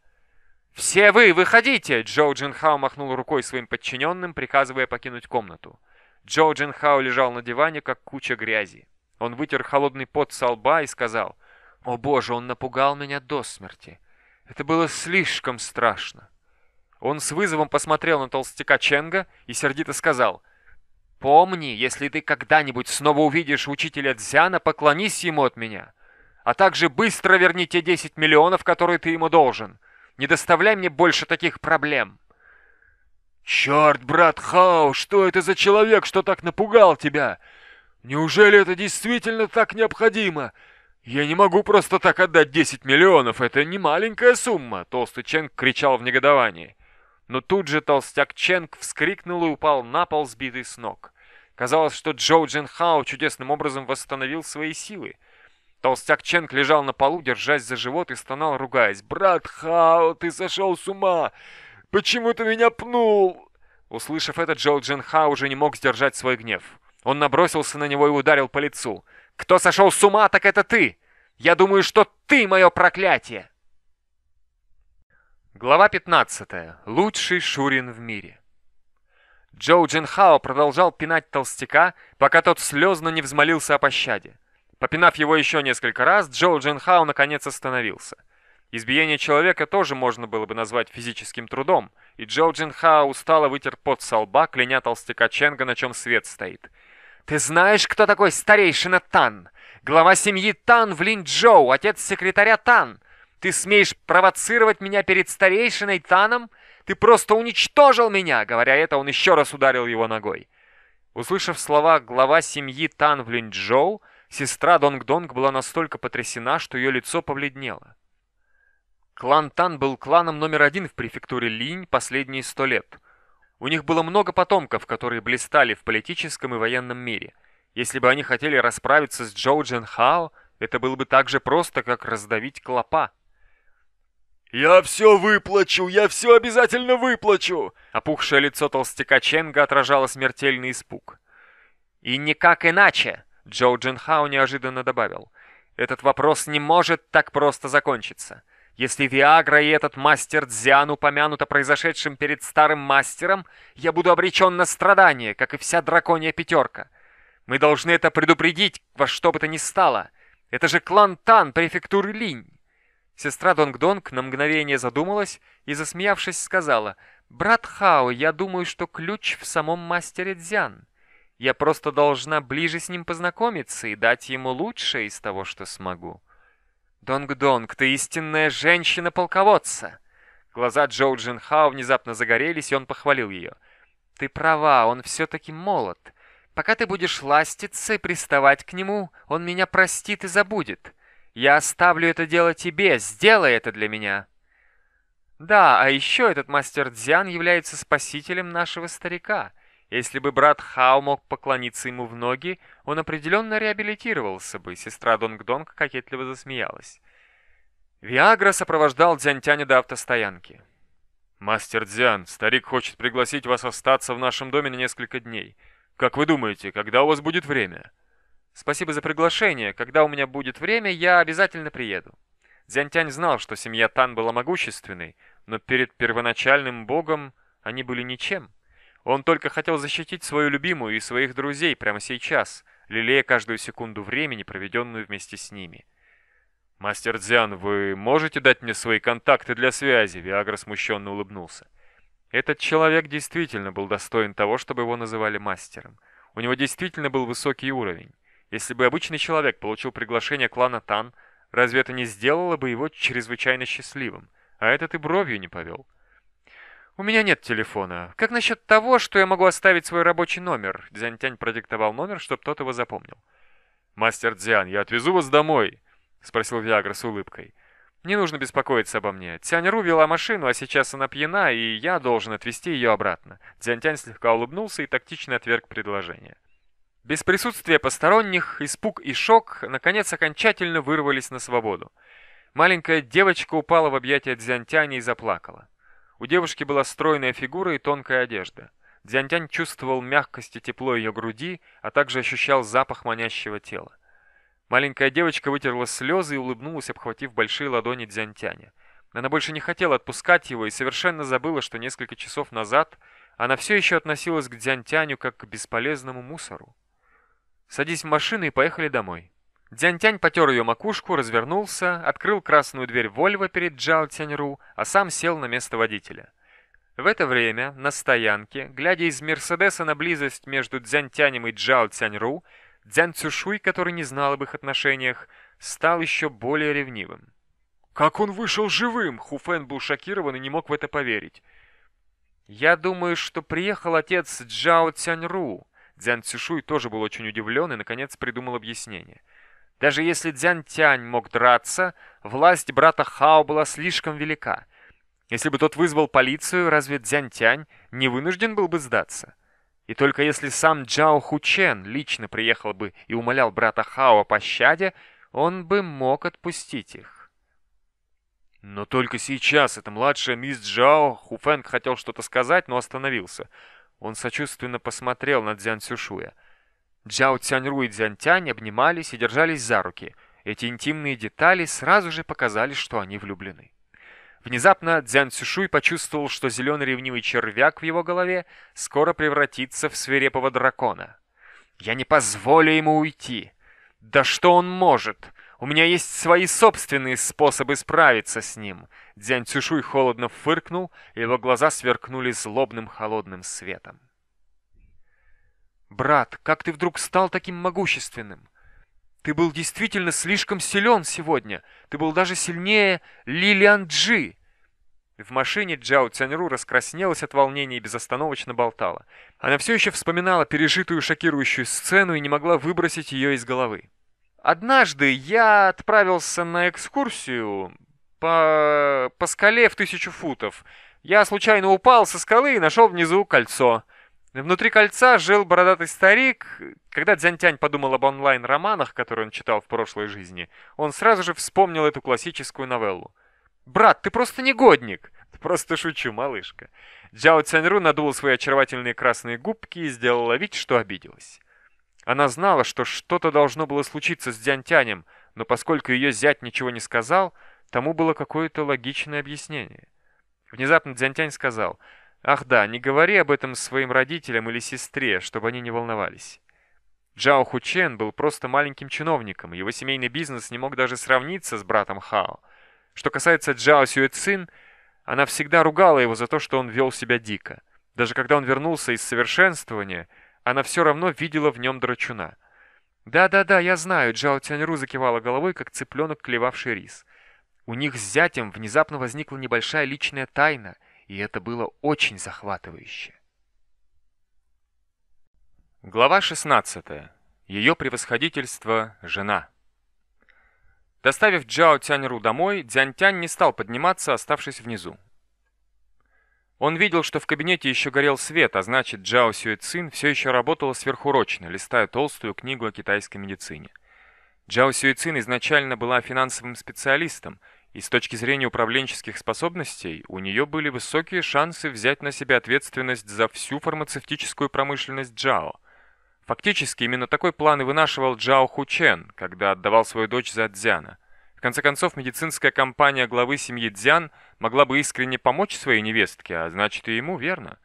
«Все вы, выходите!» Джоу Джин Хао махнул рукой своим подчиненным, приказывая покинуть комнату. Джоу Джин Хао лежал на диване, как куча грязи. Он вытер холодный пот со лба и сказал, «О боже, он напугал меня до смерти. Это было слишком страшно». Он с вызовом посмотрел на толстяка Ченга и сердито сказал, «Помни, если ты когда-нибудь снова увидишь учителя Дзяна, поклонись ему от меня, а также быстро верни те 10 миллионов, которые ты ему должен. Не доставляй мне больше таких проблем». «Черт, брат Хао, что это за человек, что так напугал тебя? Неужели это действительно так необходимо? Я не могу просто так отдать 10 миллионов, это не маленькая сумма!» Толстый Ченг кричал в негодовании. Но тут же толстяк Ченг вскрикнул и упал на пол, сбитый с ног. Казалось, что Джоу Джин Хао чудесным образом восстановил свои силы. Толстяк Ченг лежал на полу, держась за живот и стонал, ругаясь. «Брат Хао, ты сошел с ума! Почему ты меня пнул?» Услышав это, Джоу Джин Хао уже не мог сдержать свой гнев. Он набросился на него и ударил по лицу. «Кто сошел с ума, так это ты! Я думаю, что ты мое проклятие!» Глава 15. Лучший Шурин в мире. Джоу Джинхао продолжал пинать толстяка, пока тот слезно не взмолился о пощаде. Попинав его еще несколько раз, Джоу Джинхао наконец остановился. Избиение человека тоже можно было бы назвать физическим трудом, и Джоу Джинхао устало вытер пот со лба, кляня толстяка Ченга, на чем свет стоит. «Ты знаешь, кто такой старейшина Тан? Глава семьи Тан в Линчжоу, отец секретаря Тан!» Ты смеешь провоцировать меня перед старейшиной Таном? Ты просто уничтожил меня!» Говоря это, он еще раз ударил его ногой. Услышав слова глава семьи Тан в Линчжоу, сестра Донг-Донг была настолько потрясена, что ее лицо побледнело. Клан Тан был кланом номер один в префектуре Линь последние сто лет. У них было много потомков, которые блистали в политическом и военном мире. Если бы они хотели расправиться с Джоу Джин Хао, это было бы так же просто, как раздавить клопа. «Я все выплачу! Я все обязательно выплачу!» Опухшее лицо толстяка Ченга отражало смертельный испуг. «И никак иначе!» Джоу Джинхао неожиданно добавил. «Этот вопрос не может так просто закончиться. Если Виагра и этот мастер Дзян упомянут о произошедшем перед старым мастером, я буду обречен на страдания, как и вся драконья пятерка. Мы должны это предупредить во что бы то ни стало. Это же клан Тан префектуры Линь. Сестра Донг-Донг на мгновение задумалась и, засмеявшись, сказала, «Брат Хао, я думаю, что ключ в самом мастере Дзян. Я просто должна ближе с ним познакомиться и дать ему лучшее из того, что смогу». «Донг-Донг, ты истинная женщина-полководца!» Глаза Джоу Джин Хао внезапно загорелись, и он похвалил ее. «Ты права, он все-таки молод. Пока ты будешь ластиться и приставать к нему, он меня простит и забудет. Я оставлю это дело тебе, сделай это для меня». Да, а еще этот мастер Дзян является спасителем нашего старика. Если бы брат Хао мог поклониться ему в ноги, он определенно реабилитировался бы. Сестра Донг-Донг кокетливо засмеялась. Виагра сопровождал Дзянтяня до автостоянки. «Мастер Дзян, старик хочет пригласить вас остаться в нашем доме на несколько дней. Как вы думаете, когда у вас будет время?» «Спасибо за приглашение. Когда у меня будет время, я обязательно приеду». Дзянтянь знал, что семья Тан была могущественной, но перед первоначальным богом они были ничем. Он только хотел защитить свою любимую и своих друзей прямо сейчас, лелея каждую секунду времени, проведенную вместе с ними. «Мастер Дзян, вы можете дать мне свои контакты для связи?» Виагра смущенно улыбнулся. Этот человек действительно был достоин того, чтобы его называли мастером. У него действительно был высокий уровень. Если бы обычный человек получил приглашение клана Тан, разве это не сделало бы его чрезвычайно счастливым? А этот и бровью не повел. «У меня нет телефона. Как насчет того, что я могу оставить свой рабочий номер?» Дзянтянь продиктовал номер, чтобы тот его запомнил. «Мастер Дзян, я отвезу вас домой», — спросил Виагра с улыбкой. «Не нужно беспокоиться обо мне. Тянь-Ру вела машину, а сейчас она пьяна, и я должен отвезти ее обратно». Дзянтянь слегка улыбнулся и тактично отверг предложение. Без присутствия посторонних, испуг и шок, наконец, окончательно вырвались на свободу. Маленькая девочка упала в объятия Дзянтяня и заплакала. У девушки была стройная фигура и тонкая одежда. Дзянтянь чувствовал мягкость и тепло ее груди, а также ощущал запах манящего тела. Маленькая девочка вытерла слезы и улыбнулась, обхватив большие ладони Дзянтяня. Она больше не хотела отпускать его и совершенно забыла, что несколько часов назад она все еще относилась к Дзянтяню как к бесполезному мусору. «Садись в машину и поехали домой». Дзянтянь потер ее макушку, развернулся, открыл красную дверь Вольво перед Джао Тяньру, а сам сел на место водителя. В это время на стоянке, глядя из Мерседеса на близость между Дзянтянем и Джао Цяньру, Дзян Цюшуй, который не знал об их отношениях, стал еще более ревнивым. «Как он вышел живым?» Хуфен был шокирован и не мог в это поверить. «Я думаю, что приехал отец Джао Цяньру». Дзян Цюшуй тоже был очень удивлен и, наконец, придумал объяснение – даже если Дзян Тянь мог драться, власть брата Хао была слишком велика. Если бы тот вызвал полицию, разве Дзян Тянь не вынужден был бы сдаться? И только если сам Джао Хучен лично приехал бы и умолял брата Хао о пощаде, он бы мог отпустить их. Но только сейчас эта младшая мисс Джао Хуфэнг хотел что-то сказать, но остановился. Он сочувственно посмотрел на Дзян Цюшуя. Джао Цяньру и Дзянтянь обнимались и держались за руки. Эти интимные детали сразу же показали, что они влюблены. Внезапно Дзян Цюшуй почувствовал, что зеленый ревнивый червяк в его голове скоро превратится в свирепого дракона. «Я не позволю ему уйти!» «Да что он может? У меня есть свои собственные способы справиться с ним!» Дзян Цюшуй холодно фыркнул, и его глаза сверкнули злобным холодным светом. «Брат, как ты вдруг стал таким могущественным? Ты был действительно слишком силен сегодня. Ты был даже сильнее Лилиан Джи!» В машине Джао Цяньру раскраснелась от волнения и безостановочно болтала. Она все еще вспоминала пережитую шокирующую сцену и не могла выбросить ее из головы. «Однажды я отправился на экскурсию по, по скале в тысячу футов. Я случайно упал со скалы и нашел внизу кольцо». Внутри кольца жил бородатый старик. Когда Дзянтянь подумал об онлайн-романах, которые он читал в прошлой жизни, он сразу же вспомнил эту классическую новеллу. «Брат, ты просто негодник!» «Просто шучу, малышка». Джао Цяньру надула свои очаровательные красные губки и сделала вид, что обиделась. Она знала, что что-то должно было случиться с Дзянтянем, но поскольку ее зять ничего не сказал, тому было какое-то логичное объяснение. Внезапно Дзянтянь сказал — Ах да, не говори об этом своим родителям или сестре, чтобы они не волновались. Джао Хучен был просто маленьким чиновником, его семейный бизнес не мог даже сравниться с братом Хао. Что касается Джао Сюэцин, она всегда ругала его за то, что он вел себя дико. Даже когда он вернулся из совершенствования, она все равно видела в нем драчуна. «Да-да-да, я знаю», — Джао Тяньру закивала головой, как цыпленок, клевавший рис. У них с зятем внезапно возникла небольшая личная тайна, и это было очень захватывающе. Глава 16. Ее превосходительство – жена. Доставив Джао Тяньру домой, Дзянь Тянь не стал подниматься, оставшись внизу. Он видел, что в кабинете еще горел свет, а значит, Джао Сюэ Цин все еще работала сверхурочно, листая толстую книгу о китайской медицине. Джао Сюэ Цин изначально была финансовым специалистом, и с точки зрения управленческих способностей у нее были высокие шансы взять на себя ответственность за всю фармацевтическую промышленность Джао. Фактически именно такой план и вынашивал Джао Хучен, когда отдавал свою дочь за Дзяна. В конце концов, медицинская компания главы семьи Дзян могла бы искренне помочь своей невестке, а значит и ему, верно?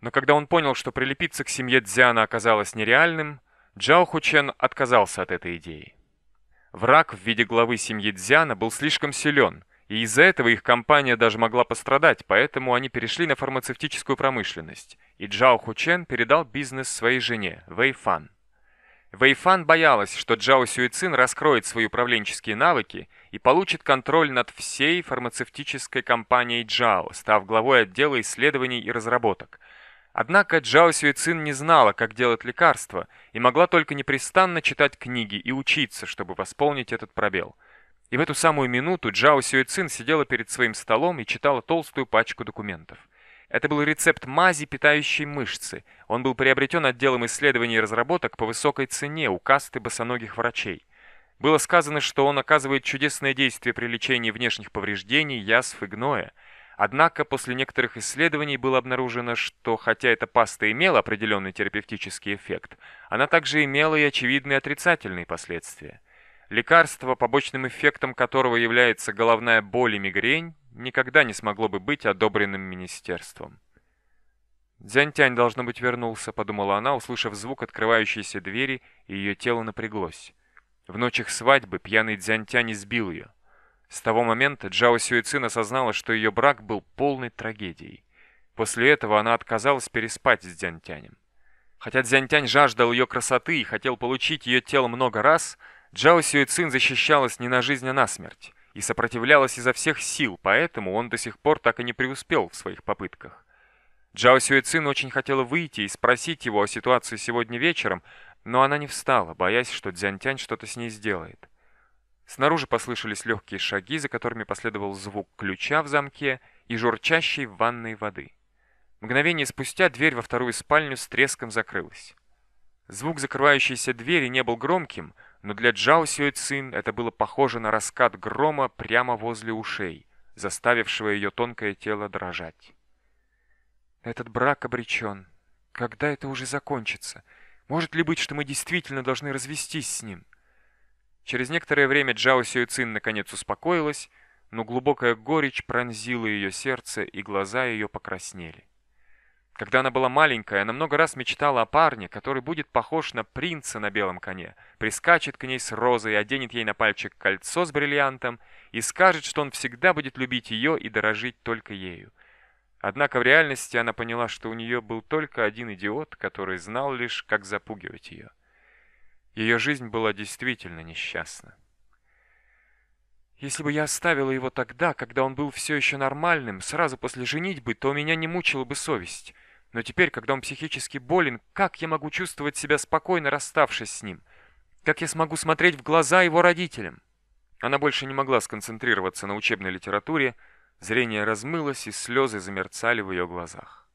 Но когда он понял, что прилепиться к семье Дзяна оказалось нереальным, Джао Хучен отказался от этой идеи. Враг в виде главы семьи Дзяна был слишком силен, и из-за этого их компания даже могла пострадать, поэтому они перешли на фармацевтическую промышленность, и Джао Хучен передал бизнес своей жене, Вэй Фан. Вэй Фан боялась, что Джао Сюэцин раскроет свои управленческие навыки и получит контроль над всей фармацевтической компанией Джао, став главой отдела исследований и разработок, Однако Джао Сюэцин не знала, как делать лекарства, и могла только непрестанно читать книги и учиться, чтобы восполнить этот пробел. И в эту самую минуту Джао Сюэцин сидела перед своим столом и читала толстую пачку документов. Это был рецепт мази, питающей мышцы. Он был приобретен отделом исследований и разработок по высокой цене у касты босоногих врачей. Было сказано, что он оказывает чудесное действие при лечении внешних повреждений, язв и гноя. Однако после некоторых исследований было обнаружено, что хотя эта паста имела определенный терапевтический эффект, она также имела и очевидные отрицательные последствия. Лекарство, побочным эффектом которого является головная боль и мигрень, никогда не смогло бы быть одобренным министерством. «Дзянтянь, должно быть, вернулся», — подумала она, услышав звук открывающейся двери, и ее тело напряглось. В ночь их свадьбы пьяный Дзянтянь избил ее. С того момента Джао Сюэцин осознала, что ее брак был полной трагедией. После этого она отказалась переспать с Дзянтянем. Хотя Дзянтянь жаждал ее красоты и хотел получить ее тело много раз, Джао Сюэцин защищалась не на жизнь, а на смерть и сопротивлялась изо всех сил, поэтому он до сих пор так и не преуспел в своих попытках. Джао Сюэцин очень хотела выйти и спросить его о ситуации сегодня вечером, но она не встала, боясь, что Дзянтянь что-то с ней сделает. Снаружи послышались легкие шаги, за которыми последовал звук ключа в замке и журчащей ванной воды. Мгновение спустя дверь во вторую спальню с треском закрылась. Звук закрывающейся двери не был громким, но для Джао Сюэцин это было похоже на раскат грома прямо возле ушей, заставившего ее тонкое тело дрожать. «Этот брак обречен. Когда это уже закончится? Может ли быть, что мы действительно должны развестись с ним?» Через некоторое время Джао Сюэцин наконец успокоилась, но глубокая горечь пронзила ее сердце, и глаза ее покраснели. Когда она была маленькая, она много раз мечтала о парне, который будет похож на принца на белом коне, прискачет к ней с розой, оденет ей на пальчик кольцо с бриллиантом и скажет, что он всегда будет любить ее и дорожить только ею. Однако в реальности она поняла, что у нее был только один идиот, который знал лишь, как запугивать ее. Ее жизнь была действительно несчастна. Если бы я оставила его тогда, когда он был все еще нормальным, сразу после женитьбы, то меня не мучила бы совесть. Но теперь, когда он психически болен, как я могу чувствовать себя спокойно, расставшись с ним? Как я смогу смотреть в глаза его родителям? Она больше не могла сконцентрироваться на учебной литературе, зрение размылось, и слезы замерцали в ее глазах.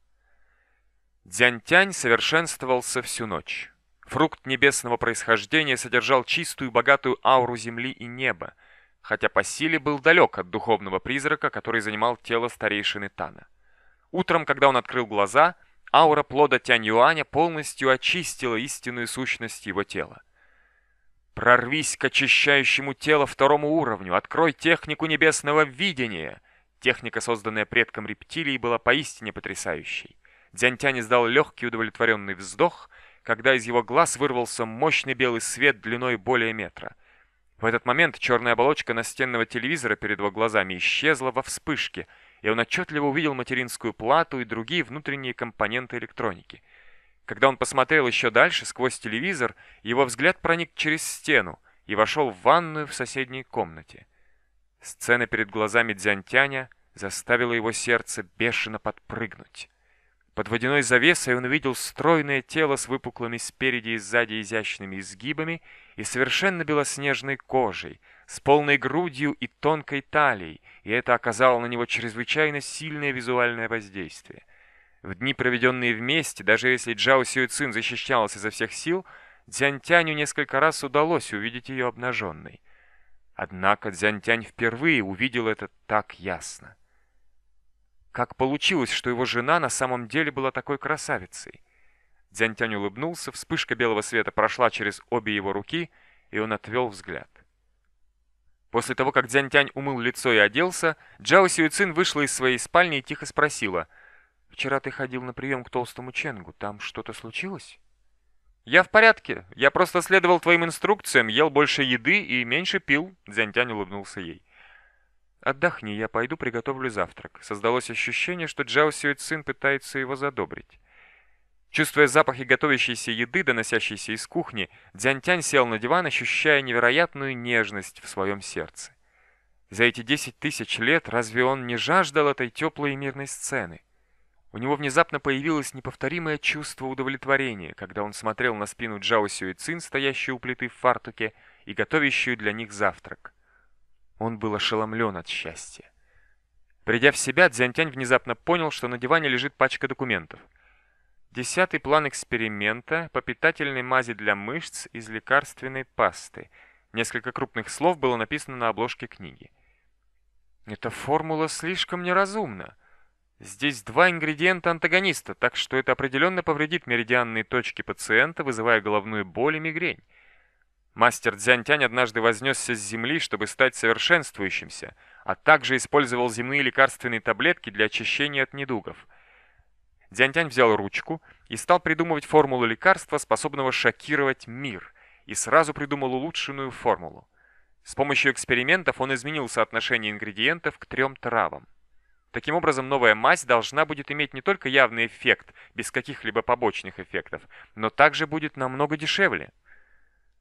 Дзянь-тянь совершенствовался всю ночь. Фрукт небесного происхождения содержал чистую богатую ауру земли и неба, хотя по силе был далек от духовного призрака, который занимал тело старейшины Тана. Утром, когда он открыл глаза, аура плода Тянь-Юаня полностью очистила истинную сущность его тела. «Прорвись к очищающему тело второму уровню, открой технику небесного видения!» Техника, созданная предком рептилий, была поистине потрясающей. Дзянтянь издал легкий удовлетворенный вздох — когда из его глаз вырвался мощный белый свет длиной более метра. В этот момент черная оболочка настенного телевизора перед его глазами исчезла во вспышке, и он отчетливо увидел материнскую плату и другие внутренние компоненты электроники. Когда он посмотрел еще дальше, сквозь телевизор, его взгляд проник через стену и вошел в ванную в соседней комнате. Сцена перед глазами Дзянтяня заставила его сердце бешено подпрыгнуть. Под водяной завесой он увидел стройное тело с выпуклыми спереди и сзади изящными изгибами и совершенно белоснежной кожей, с полной грудью и тонкой талией, и это оказало на него чрезвычайно сильное визуальное воздействие. В дни, проведенные вместе, даже если Джао Сюэцин защищалась изо всех сил, Дзянтяню несколько раз удалось увидеть ее обнаженной. Однако Дзянтянь впервые увидел это так ясно. Как получилось, что его жена на самом деле была такой красавицей? Дзянтянь улыбнулся, вспышка белого света прошла через обе его руки, и он отвел взгляд. После того, как Дзянтянь умыл лицо и оделся, Джао Сюэцин вышла из своей спальни и тихо спросила, «Вчера ты ходил на прием к толстому Ченгу, там что-то случилось?» «Я в порядке. Я просто следовал твоим инструкциям, ел больше еды и меньше пил», — Дзянтянь улыбнулся ей. «Отдохни, я пойду приготовлю завтрак». Создалось ощущение, что Джао Сюэцин пытается его задобрить. Чувствуя запахи готовящейся еды, доносящейся из кухни, Дзянтянь сел на диван, ощущая невероятную нежность в своем сердце. За эти десять тысяч лет разве он не жаждал этой теплой и мирной сцены? У него внезапно появилось неповторимое чувство удовлетворения, когда он смотрел на спину Джао Сюэцин, стоящую у плиты в фартуке, и готовящую для них завтрак. Он был ошеломлен от счастья. Придя в себя, Дзянтянь внезапно понял, что на диване лежит пачка документов. Десятый план эксперимента по питательной мази для мышц из лекарственной пасты. Несколько крупных слов было написано на обложке книги. Эта формула слишком неразумна. Здесь два ингредиента-антагониста, так что это определенно повредит меридианные точки пациента, вызывая головную боль и мигрень. Мастер Дзянтянь однажды вознесся с земли, чтобы стать совершенствующимся, а также использовал земные лекарственные таблетки для очищения от недугов. Дзянтянь взял ручку и стал придумывать формулу лекарства, способного шокировать мир, и сразу придумал улучшенную формулу. С помощью экспериментов он изменил соотношение ингредиентов к трем травам. Таким образом, новая мазь должна будет иметь не только явный эффект, без каких-либо побочных эффектов, но также будет намного дешевле.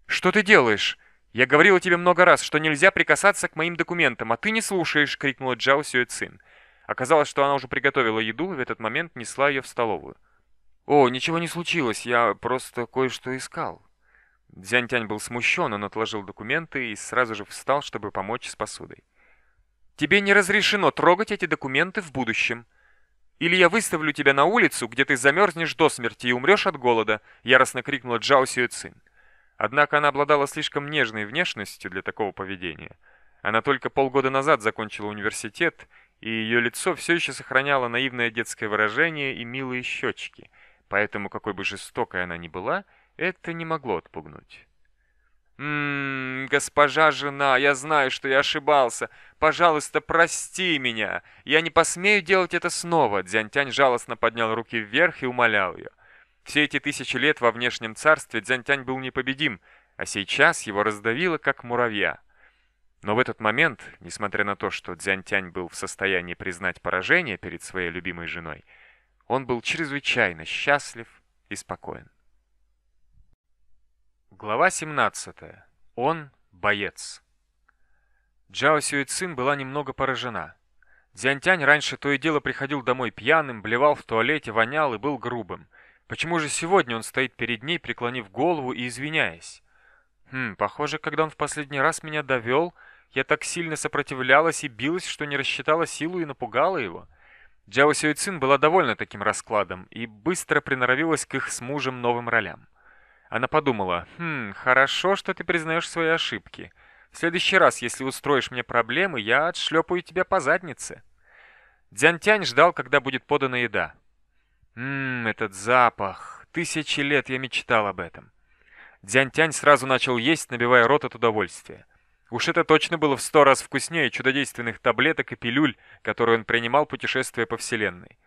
«Что ты делаешь? Я говорила тебе много раз, что нельзя прикасаться к моим документам, а ты не слушаешь!» — крикнула Джао Сюэцин. Оказалось, что она уже приготовила еду и в этот момент несла ее в столовую. «О, ничего не случилось, я просто кое-что искал». Дзянтянь был смущен, он отложил документы и сразу же встал, чтобы помочь с посудой. «Тебе не разрешено трогать эти документы в будущем. Или я выставлю тебя на улицу, где ты замерзнешь до смерти и умрешь от голода», — яростно крикнула Джао Сюэцин. Однако она обладала слишком нежной внешностью для такого поведения. Она только полгода назад закончила университет, и ее лицо все еще сохраняло наивное детское выражение и милые щечки, поэтому, какой бы жестокой она ни была, это не могло отпугнуть. «Ммм, госпожа жена, я знаю, что я ошибался. Пожалуйста, прости меня. Я не посмею делать это снова». Дзянтянь жалостно поднял руки вверх и умолял ее. Все эти тысячи лет во внешнем царстве Дзянтянь был непобедим, а сейчас его раздавило, как муравья. Но в этот момент, несмотря на то, что Дзянтянь был в состоянии признать поражение перед своей любимой женой, он был чрезвычайно счастлив и спокоен. Глава 17. Он боец. Джао Сюэцин была немного поражена. Дзянтянь раньше то и дело приходил домой пьяным, блевал в туалете, вонял и был грубым. Почему же сегодня он стоит перед ней, преклонив голову и извиняясь? Хм, похоже, когда он в последний раз меня довел, я так сильно сопротивлялась и билась, что не рассчитала силу и напугала его. Джао Сюэцин была довольна таким раскладом и быстро приноровилась к их с мужем новым ролям. Она подумала, «Хм, хорошо, что ты признаешь свои ошибки. В следующий раз, если устроишь мне проблемы, я отшлепаю тебя по заднице». Дзянтянь ждал, когда будет подана еда. Ммм, этот запах. Тысячи лет я мечтал об этом. Дзянь-тянь сразу начал есть, набивая рот от удовольствия. Уж это точно было в сто раз вкуснее чудодейственных таблеток и пилюль, которые он принимал, путешествуя по вселенной.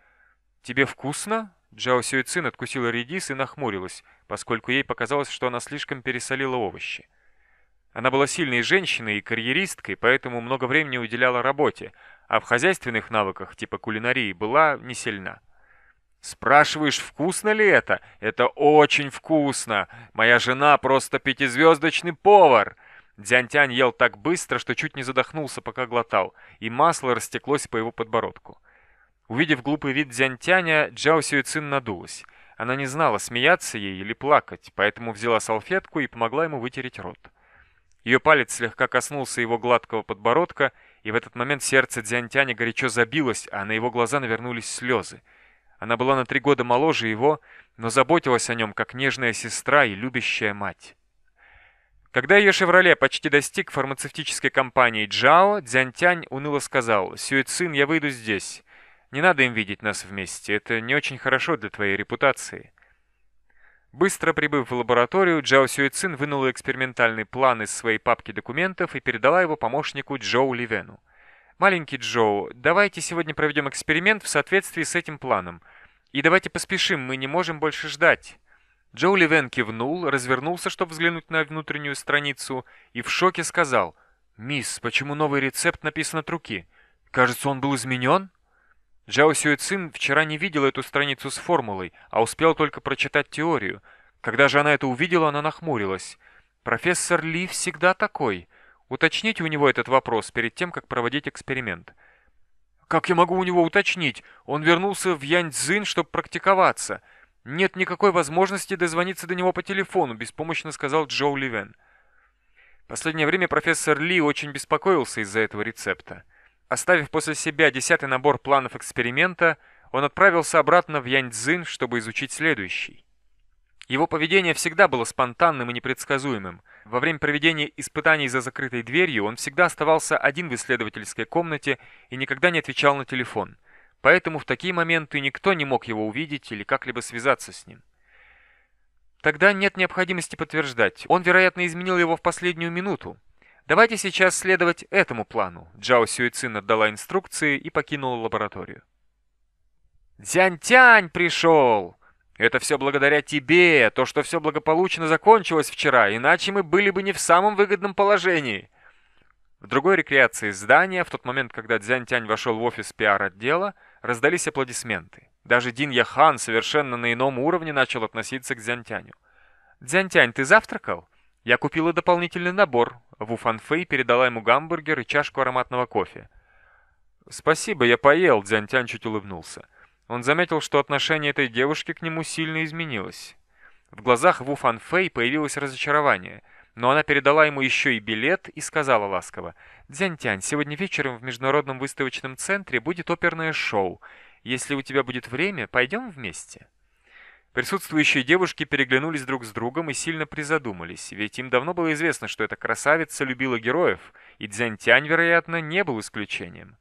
«Тебе вкусно?» Джао Сюэцин откусила редис и нахмурилась, поскольку ей показалось, что она слишком пересолила овощи. Она была сильной женщиной и карьеристкой, поэтому много времени уделяла работе, а в хозяйственных навыках, типа кулинарии, была не сильна. Спрашиваешь, вкусно ли это? Это очень вкусно. Моя жена просто пятизвездочный повар. Дзянтянь ел так быстро, что чуть не задохнулся, пока глотал, и масло растеклось по его подбородку. Увидев глупый вид Дзянтяня, Джао Сюэцин надулась. Она не знала, смеяться ей или плакать, поэтому взяла салфетку и помогла ему вытереть рот. Ее палец слегка коснулся его гладкого подбородка, и в этот момент сердце Дзянтяня горячо забилось, а на его глаза навернулись слезы. Она была на три года моложе его, но заботилась о нем, как нежная сестра и любящая мать. Когда ее «Шевроле» почти достиг фармацевтической компании «Джао», Дзянтянь уныло сказал, «Сюэцин, я выйду здесь. Не надо им видеть нас вместе, это не очень хорошо для твоей репутации». Быстро прибыв в лабораторию, Джао Сюэцин вынула экспериментальный план из своей папки документов и передала его помощнику Джоу Ливену. «Маленький Джоу, давайте сегодня проведем эксперимент в соответствии с этим планом. И давайте поспешим, мы не можем больше ждать». Джоу Ливен кивнул, развернулся, чтобы взглянуть на внутреннюю страницу, и в шоке сказал, «Мисс, почему новый рецепт написан от руки? Кажется, он был изменен?» Джао Сюэцин вчера не видел эту страницу с формулой, а успел только прочитать теорию. Когда же она это увидела, она нахмурилась. «Профессор Ли всегда такой. Уточните у него этот вопрос перед тем, как проводить эксперимент». «Как я могу у него уточнить? Он вернулся в Яньцзин, чтобы практиковаться». «Нет никакой возможности дозвониться до него по телефону», — беспомощно сказал Джоу Ливен. Последнее время профессор Ли очень беспокоился из-за этого рецепта. Оставив после себя десятый набор планов эксперимента, он отправился обратно в Яньцзин, чтобы изучить следующий. Его поведение всегда было спонтанным и непредсказуемым. Во время проведения испытаний за закрытой дверью он всегда оставался один в исследовательской комнате и никогда не отвечал на телефон — Поэтому в такие моменты никто не мог его увидеть или как-либо связаться с ним. Тогда нет необходимости подтверждать. Он, вероятно, изменил его в последнюю минуту. Давайте сейчас следовать этому плану. Джао Сюэцин отдала инструкции и покинула лабораторию. «Дзянь-тянь пришел!» «Это все благодаря тебе, то, что все благополучно закончилось вчера, иначе мы были бы не в самом выгодном положении». В другой рекреации здания, в тот момент, когда Дзянь-тянь вошел в офис пиар-отдела, Раздались аплодисменты. Даже Дин Яхан совершенно на ином уровне начал относиться к Дзянтяню. «Дзянтянь, ты завтракал?» Я купила дополнительный набор. Ву Фанфэй передала ему гамбургер и чашку ароматного кофе. «Спасибо, я поел», — Дзянтянь чуть улыбнулся. Он заметил, что отношение этой девушки к нему сильно изменилось. В глазах Ву Фанфэй появилось разочарование, но она передала ему еще и билет и сказала ласково, «Дзянтянь, сегодня вечером в Международном выставочном центре будет оперное шоу. Если у тебя будет время, пойдем вместе?» Присутствующие девушки переглянулись друг с другом и сильно призадумались, ведь им давно было известно, что эта красавица любила героев, и Дзянтянь, вероятно, не был исключением.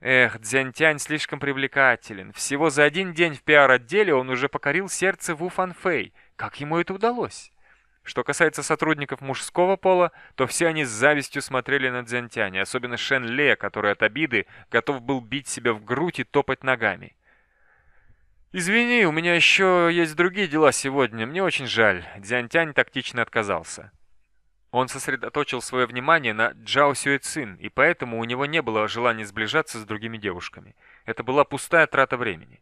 Эх, Дзянтянь слишком привлекателен. Всего за один день в пиар-отделе он уже покорил сердце Ву Фанфэй. Как ему это удалось? Что касается сотрудников мужского пола, то все они с завистью смотрели на Дзянтяня, особенно Шен Ле, который от обиды готов был бить себя в грудь и топать ногами. «Извини, у меня еще есть другие дела сегодня, мне очень жаль», — Дзянтянь тактично отказался. Он сосредоточил свое внимание на Джао Сюэцин, и поэтому у него не было желания сближаться с другими девушками. Это была пустая трата времени.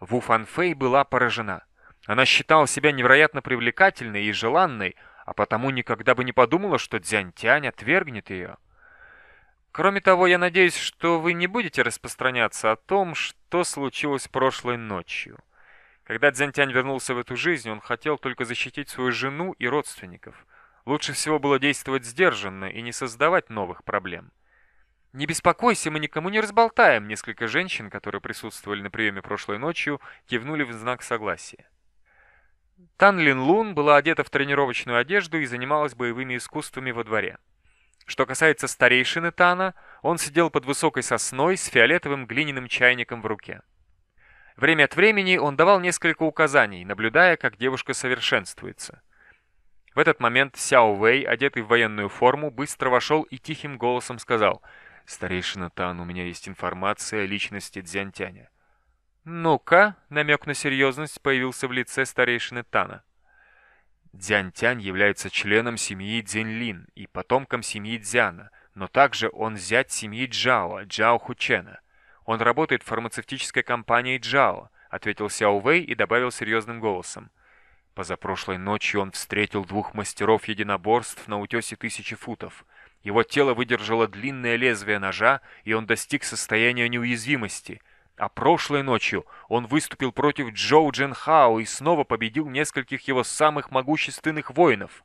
Ву Фанфэй была поражена. Она считала себя невероятно привлекательной и желанной, а потому никогда бы не подумала, что Дзянь-Тянь отвергнет ее. Кроме того, я надеюсь, что вы не будете распространяться о том, что случилось прошлой ночью. Когда Дзянь-Тянь вернулся в эту жизнь, он хотел только защитить свою жену и родственников. Лучше всего было действовать сдержанно и не создавать новых проблем. «Не беспокойся, мы никому не разболтаем!» Несколько женщин, которые присутствовали на приеме прошлой ночью, кивнули в знак согласия. Тан Лин Лун была одета в тренировочную одежду и занималась боевыми искусствами во дворе. Что касается старейшины Тана, он сидел под высокой сосной с фиолетовым глиняным чайником в руке. Время от времени он давал несколько указаний, наблюдая, как девушка совершенствуется. В этот момент Сяо Вэй, одетый в военную форму, быстро вошел и тихим голосом сказал «Старейшина Тан, у меня есть информация о личности Дзянтяня. «Ну-ка», — намек на серьезность появился в лице старейшины Тана. Дзянь-Тянь является членом семьи Дзинлин и потомком семьи Дзяна, но также он зять семьи Джао, Джао Хучена. Он работает в фармацевтической компании Джао, ответил Сяо Вэй и добавил серьезным голосом. Позапрошлой ночью он встретил двух мастеров единоборств на утесе тысячи футов. Его тело выдержало длинное лезвие ножа, и он достиг состояния неуязвимости. А прошлой ночью он выступил против Джоу Джен Хао и снова победил нескольких его самых могущественных воинов.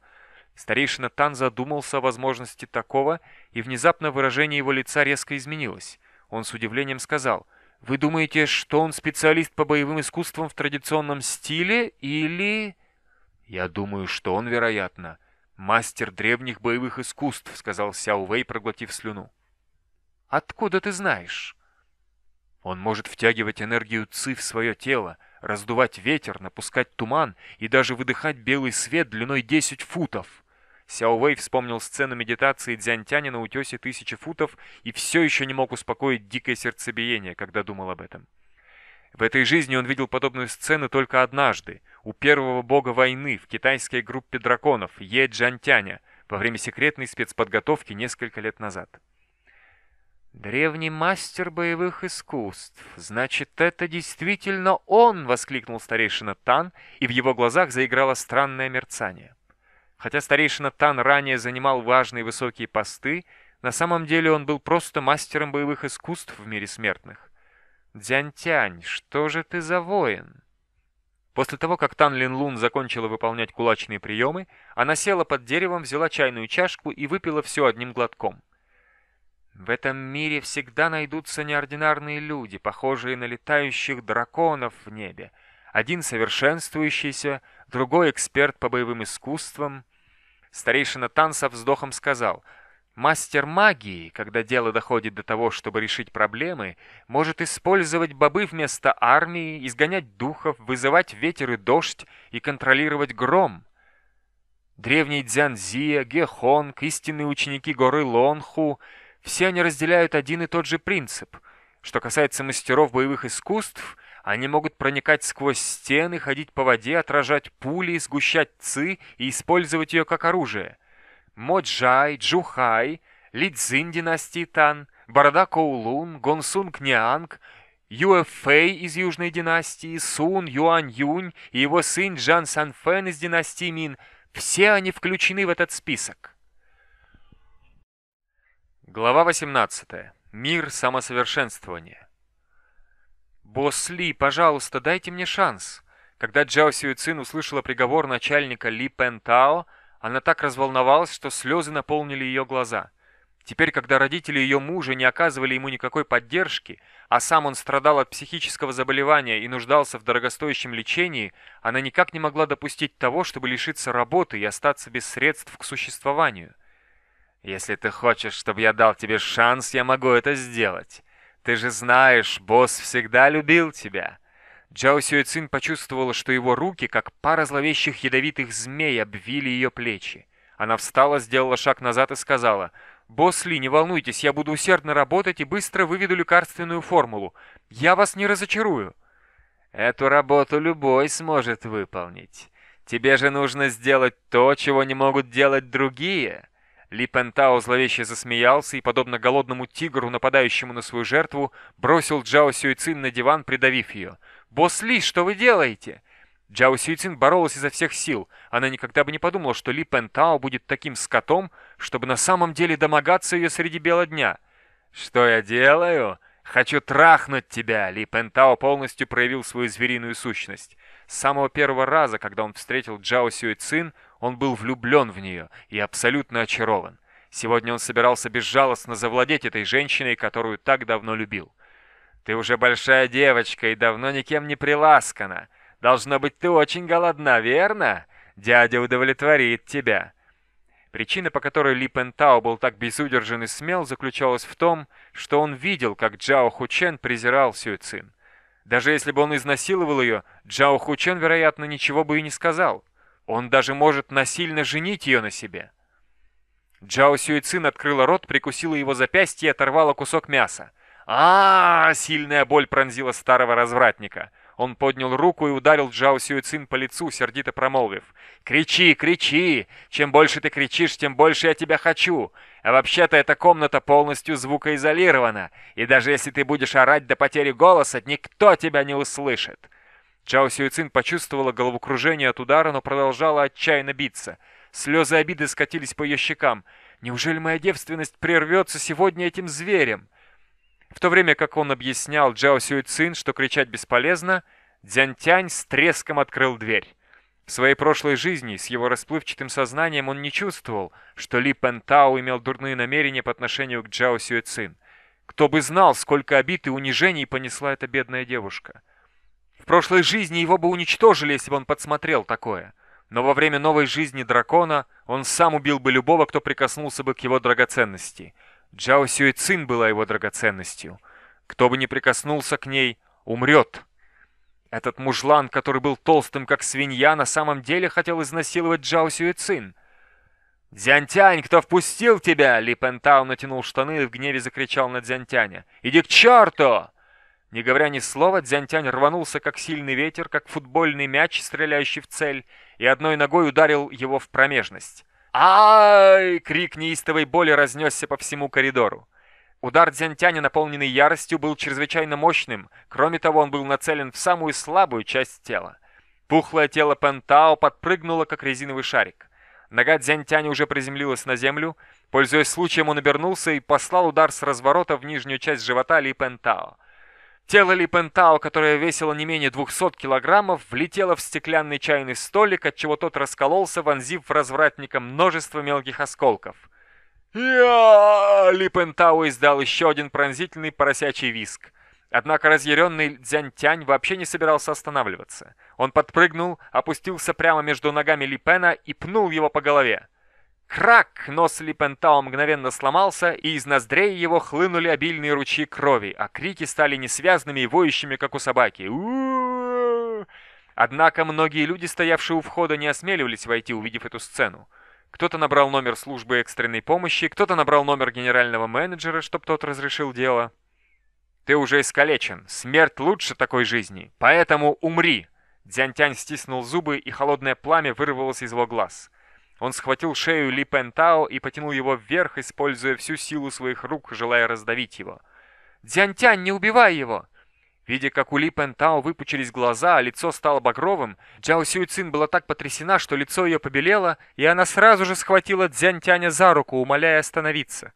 Старейшина Тан задумался о возможности такого, и внезапно выражение его лица резко изменилось. Он с удивлением сказал, «Вы думаете, что он специалист по боевым искусствам в традиционном стиле, или...» «Я думаю, что он, вероятно, мастер древних боевых искусств», — сказал Сяо Вэй, проглотив слюну. «Откуда ты знаешь?» Он может втягивать энергию Ци в свое тело, раздувать ветер, напускать туман и даже выдыхать белый свет длиной 10 футов. Сяо Вэй вспомнил сцену медитации Дзянтяня на утесе тысячи футов и все еще не мог успокоить дикое сердцебиение, когда думал об этом. В этой жизни он видел подобную сцену только однажды, у первого бога войны в китайской группе драконов Е Джантяня во время секретной спецподготовки несколько лет назад. «Древний мастер боевых искусств. Значит, это действительно он!» — воскликнул старейшина Тан, и в его глазах заиграло странное мерцание. Хотя старейшина Тан ранее занимал важные высокие посты, на самом деле он был просто мастером боевых искусств в мире смертных. «Дзянтянь, что же ты за воин?» После того, как Тан Лин Лун закончила выполнять кулачные приемы, она села под деревом, взяла чайную чашку и выпила все одним глотком. В этом мире всегда найдутся неординарные люди, похожие на летающих драконов в небе. Один совершенствующийся, другой эксперт по боевым искусствам, Старейшина Тан со вздохом сказал, «Мастер магии, когда дело доходит до того, чтобы решить проблемы, может использовать бобы вместо армии, изгонять духов, вызывать ветер и дождь и контролировать гром». Древний Дзянзия, Гехонг, истинные ученики горы Лонху — все они разделяют один и тот же принцип. Что касается мастеров боевых искусств, они могут проникать сквозь стены, ходить по воде, отражать пули, сгущать ци и использовать ее как оружие. Моджай, Джухай, Лидзин династии Тан, Борода Коулун, Гонсунг Нианг, Юэфэй из Южной династии, Сун Юань Юнь и его сын Джан Санфэн из династии Мин – все они включены в этот список. Глава 18. Мир самосовершенствования. «Босс Ли, пожалуйста, дайте мне шанс». Когда Джао Сюэцин услышала приговор начальника Ли Пен Тао, она так разволновалась, что слезы наполнили ее глаза. Теперь, когда родители ее мужа не оказывали ему никакой поддержки, а сам он страдал от психического заболевания и нуждался в дорогостоящем лечении, она никак не могла допустить того, чтобы лишиться работы и остаться без средств к существованию. «Если ты хочешь, чтобы я дал тебе шанс, я могу это сделать. Ты же знаешь, босс всегда любил тебя». Джао Сюэцин почувствовала, что его руки, как пара зловещих ядовитых змей, обвили ее плечи. Она встала, сделала шаг назад и сказала, «Босс Ли, не волнуйтесь, я буду усердно работать и быстро выведу лекарственную формулу. Я вас не разочарую». «Эту работу любой сможет выполнить. Тебе же нужно сделать то, чего не могут делать другие». Ли Пентао зловеще засмеялся и, подобно голодному тигру, нападающему на свою жертву, бросил Джао Сюйцин на диван, придавив ее. «Босс Ли, что вы делаете?» Джао Сюйцин боролась изо всех сил. Она никогда бы не подумала, что Ли Пентао будет таким скотом, чтобы на самом деле домогаться ее среди бела дня. «Что я делаю? Хочу трахнуть тебя!» Ли Пентао полностью проявил свою звериную сущность. С самого первого раза, когда он встретил Джао Сюэцин, он был влюблен в нее и абсолютно очарован. Сегодня он собирался безжалостно завладеть этой женщиной, которую так давно любил. «Ты уже большая девочка и давно никем не приласкана. Должно быть, ты очень голодна, верно? Дядя удовлетворит тебя». Причина, по которой Ли Пентао был так безудержен и смел, заключалась в том, что он видел, как Джао Хучен презирал Сюэцин. Даже если бы он изнасиловал ее, Джао Хучен, вероятно, ничего бы и не сказал. Он даже может насильно женить ее на себе. Джао Сюэцин открыла рот, прикусила его запястье и оторвала кусок мяса. А, Сильная боль пронзила старого развратника. Он поднял руку и ударил Джао Сюэцин по лицу, сердито промолвив. «Кричи, кричи! Чем больше ты кричишь, тем больше я тебя хочу! А вообще-то эта комната полностью звукоизолирована, и даже если ты будешь орать до потери голоса, никто тебя не услышит!» Джао Сюэцин почувствовала головокружение от удара, но продолжала отчаянно биться. Слезы обиды скатились по ее щекам. Неужели моя девственность прервется сегодня этим зверем? В то время как он объяснял Джао Сюэцин, что кричать бесполезно, Дзянтянь с треском открыл дверь. В своей прошлой жизни с его расплывчатым сознанием он не чувствовал, что Ли Пентао имел дурные намерения по отношению к Джао Сюэцин. Кто бы знал, сколько обид и унижений понесла эта бедная девушка. В прошлой жизни его бы уничтожили, если бы он подсмотрел такое. Но во время новой жизни дракона он сам убил бы любого, кто прикоснулся бы к его драгоценности. Джао Сюэцин была его драгоценностью. Кто бы ни прикоснулся к ней, умрет. Этот мужлан, который был толстым, как свинья, на самом деле хотел изнасиловать Джао Сюэцин. «Дзянтянь, кто впустил тебя?» Ли Пентау натянул штаны и в гневе закричал на Дзянтяня. «Иди к черту!» Не говоря ни слова, Дзянтянь рванулся, как сильный ветер, как футбольный мяч, стреляющий в цель, и одной ногой ударил его в промежность. «Ай!» — крик неистовой боли разнесся по всему коридору. Удар Дзянтяня, наполненный яростью, был чрезвычайно мощным. Кроме того, он был нацелен в самую слабую часть тела. Пухлое тело Пентао подпрыгнуло, как резиновый шарик. Нога Дзянтяня уже приземлилась на землю. Пользуясь случаем, он обернулся и послал удар с разворота в нижнюю часть живота Ли Пентао. Тело Ли Пентао, которое весило не менее 200 килограммов, влетело в стеклянный чайный столик, отчего тот раскололся, вонзив в развратника множество мелких осколков. «Я!» Липентау издал еще один пронзительный поросячий виск. Однако разъяренный Дзянтянь вообще не собирался останавливаться. Он подпрыгнул, опустился прямо между ногами Липена и пнул его по голове. Крак! Нос Липентау мгновенно сломался, и из ноздрей его хлынули обильные ручьи крови, а крики стали несвязными и воющими, как у собаки. у Однако многие люди, стоявшие у входа, не осмеливались войти, увидев эту сцену. Кто-то набрал номер службы экстренной помощи, кто-то набрал номер генерального менеджера, чтобы тот разрешил дело. Ты уже искалечен. Смерть лучше такой жизни. Поэтому умри. Дзянтянь стиснул зубы, и холодное пламя вырвалось из его глаз. Он схватил шею Ли Пентао и потянул его вверх, используя всю силу своих рук, желая раздавить его. «Дзянтянь, не убивай его!» Видя, как у Ли Пентао выпучились глаза, а лицо стало багровым, Джао Сюйцин была так потрясена, что лицо ее побелело, и она сразу же схватила Дзянтяня за руку, умоляя остановиться.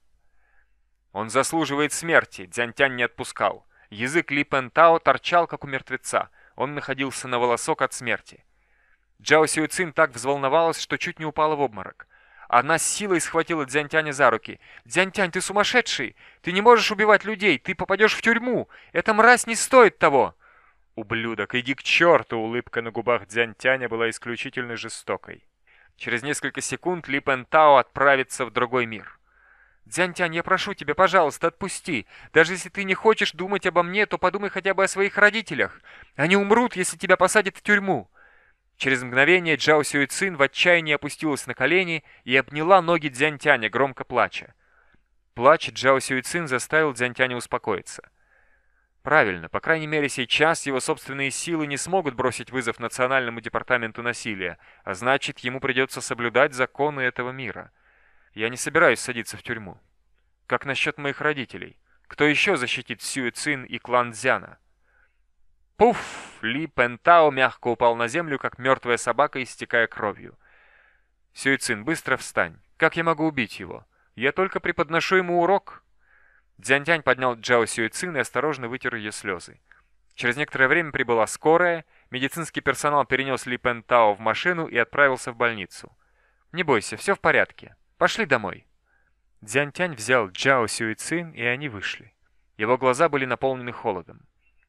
Он заслуживает смерти, Дзянтянь не отпускал. Язык Ли Пентао торчал, как у мертвеца. Он находился на волосок от смерти. Джао Сюйцин так взволновалась, что чуть не упала в обморок. Она с силой схватила Дзянтяня за руки. «Дзянтянь, ты сумасшедший! Ты не можешь убивать людей! Ты попадешь в тюрьму! Эта мразь не стоит того!» «Ублюдок, иди к черту!» Улыбка на губах Дзянтяня была исключительно жестокой. Через несколько секунд Ли Пен Тао отправится в другой мир. «Дзянтянь, я прошу тебя, пожалуйста, отпусти. Даже если ты не хочешь думать обо мне, то подумай хотя бы о своих родителях. Они умрут, если тебя посадят в тюрьму. Через мгновение Джао Сюэцин в отчаянии опустилась на колени и обняла ноги Дзянтяня, громко плача. Плач Джао Сюэцин заставил Дзянтяня успокоиться. Правильно, по крайней мере сейчас его собственные силы не смогут бросить вызов Национальному департаменту насилия, а значит, ему придется соблюдать законы этого мира. Я не собираюсь садиться в тюрьму. Как насчет моих родителей? Кто еще защитит Сюэцин и клан Дзяна? Пуф! Ли Пентао мягко упал на землю, как мертвая собака, истекая кровью. Сюйцин, быстро встань. Как я могу убить его? Я только преподношу ему урок. Дзянтянь поднял Джао Сюйцин и осторожно вытер ее слезы. Через некоторое время прибыла скорая, медицинский персонал перенес Ли Пентао в машину и отправился в больницу. «Не бойся, все в порядке. Пошли домой». Дзянтянь взял Джао Сюйцин, и они вышли. Его глаза были наполнены холодом.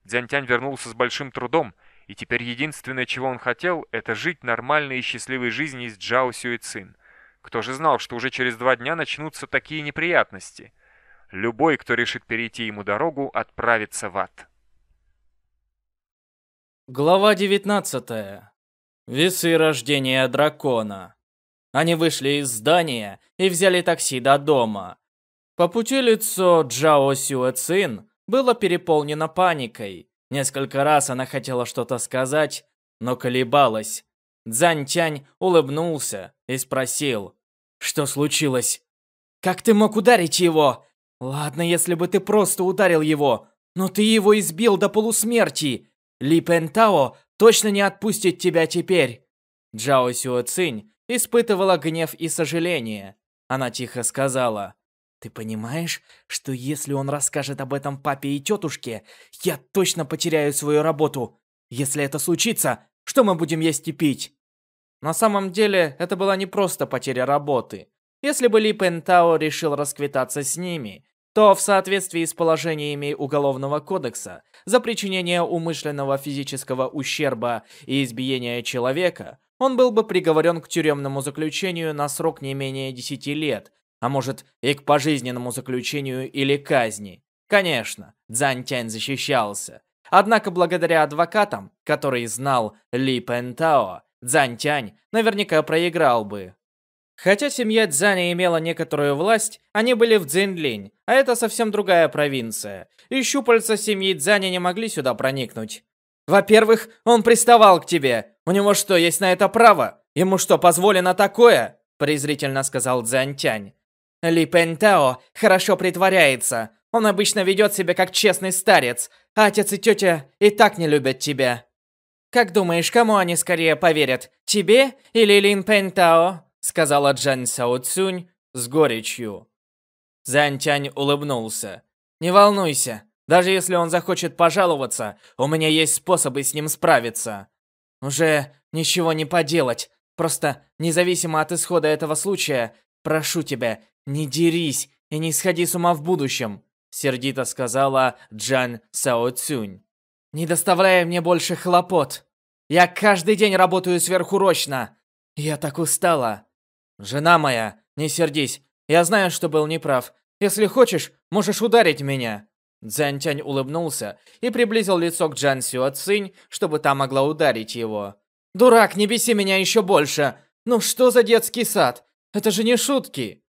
Дзянтянь вернулся с большим трудом, и теперь единственное, чего он хотел, это жить нормальной и счастливой жизнью с Джао Сюэцин. Кто же знал, что уже через два дня начнутся такие неприятности? Любой, кто решит перейти ему дорогу, отправится в ад. Глава 19. Весы рождения дракона. Они вышли из здания и взяли такси до дома. По пути лицо Джао Сюэцин было переполнено паникой. Несколько раз она хотела что-то сказать, но колебалась. Цзань улыбнулся и спросил, «Что случилось?» «Как ты мог ударить его?» «Ладно, если бы ты просто ударил его, но ты его избил до полусмерти. Ли Пентао точно не отпустит тебя теперь!» Джао Сюо Цинь испытывала гнев и сожаление. Она тихо сказала, «Ты понимаешь, что если он расскажет об этом папе и тетушке, я точно потеряю свою работу? Если это случится, что мы будем есть и пить?» На самом деле, это была не просто потеря работы. Если бы Ли Пентао решил расквитаться с ними, то в соответствии с положениями Уголовного кодекса за причинение умышленного физического ущерба и избиение человека, он был бы приговорен к тюремному заключению на срок не менее 10 лет, а может и к пожизненному заключению или казни. Конечно, Цзань Тянь защищался. Однако благодаря адвокатам, который знал Ли Пентао, Цзань Тянь наверняка проиграл бы. Хотя семья Цзаня имела некоторую власть, они были в Цзинлинь, а это совсем другая провинция, и щупальца семьи Цзаня не могли сюда проникнуть. Во-первых, он приставал к тебе. У него что, есть на это право? Ему что, позволено такое? презрительно сказал Цзянтянь. Ли Пентао хорошо притворяется. Он обычно ведет себя как честный старец, а отец и тетя и так не любят тебя. Как думаешь, кому они скорее поверят? Тебе или Лин Пентао? сказала Джан Сяо Цюнь с горечью. Зань Тянь улыбнулся. «Не волнуйся, даже если он захочет пожаловаться, у меня есть способы с ним справиться. Уже ничего не поделать, просто независимо от исхода этого случая, прошу тебя, не дерись и не сходи с ума в будущем», сердито сказала Джан Сяо Цюнь. «Не доставляй мне больше хлопот. Я каждый день работаю сверхурочно. Я так устала». «Жена моя, не сердись. Я знаю, что был неправ. Если хочешь, можешь ударить меня». Цзянтянь улыбнулся и приблизил лицо к Джан Сюо Цинь, чтобы та могла ударить его. «Дурак, не беси меня еще больше! Ну что за детский сад? Это же не шутки!»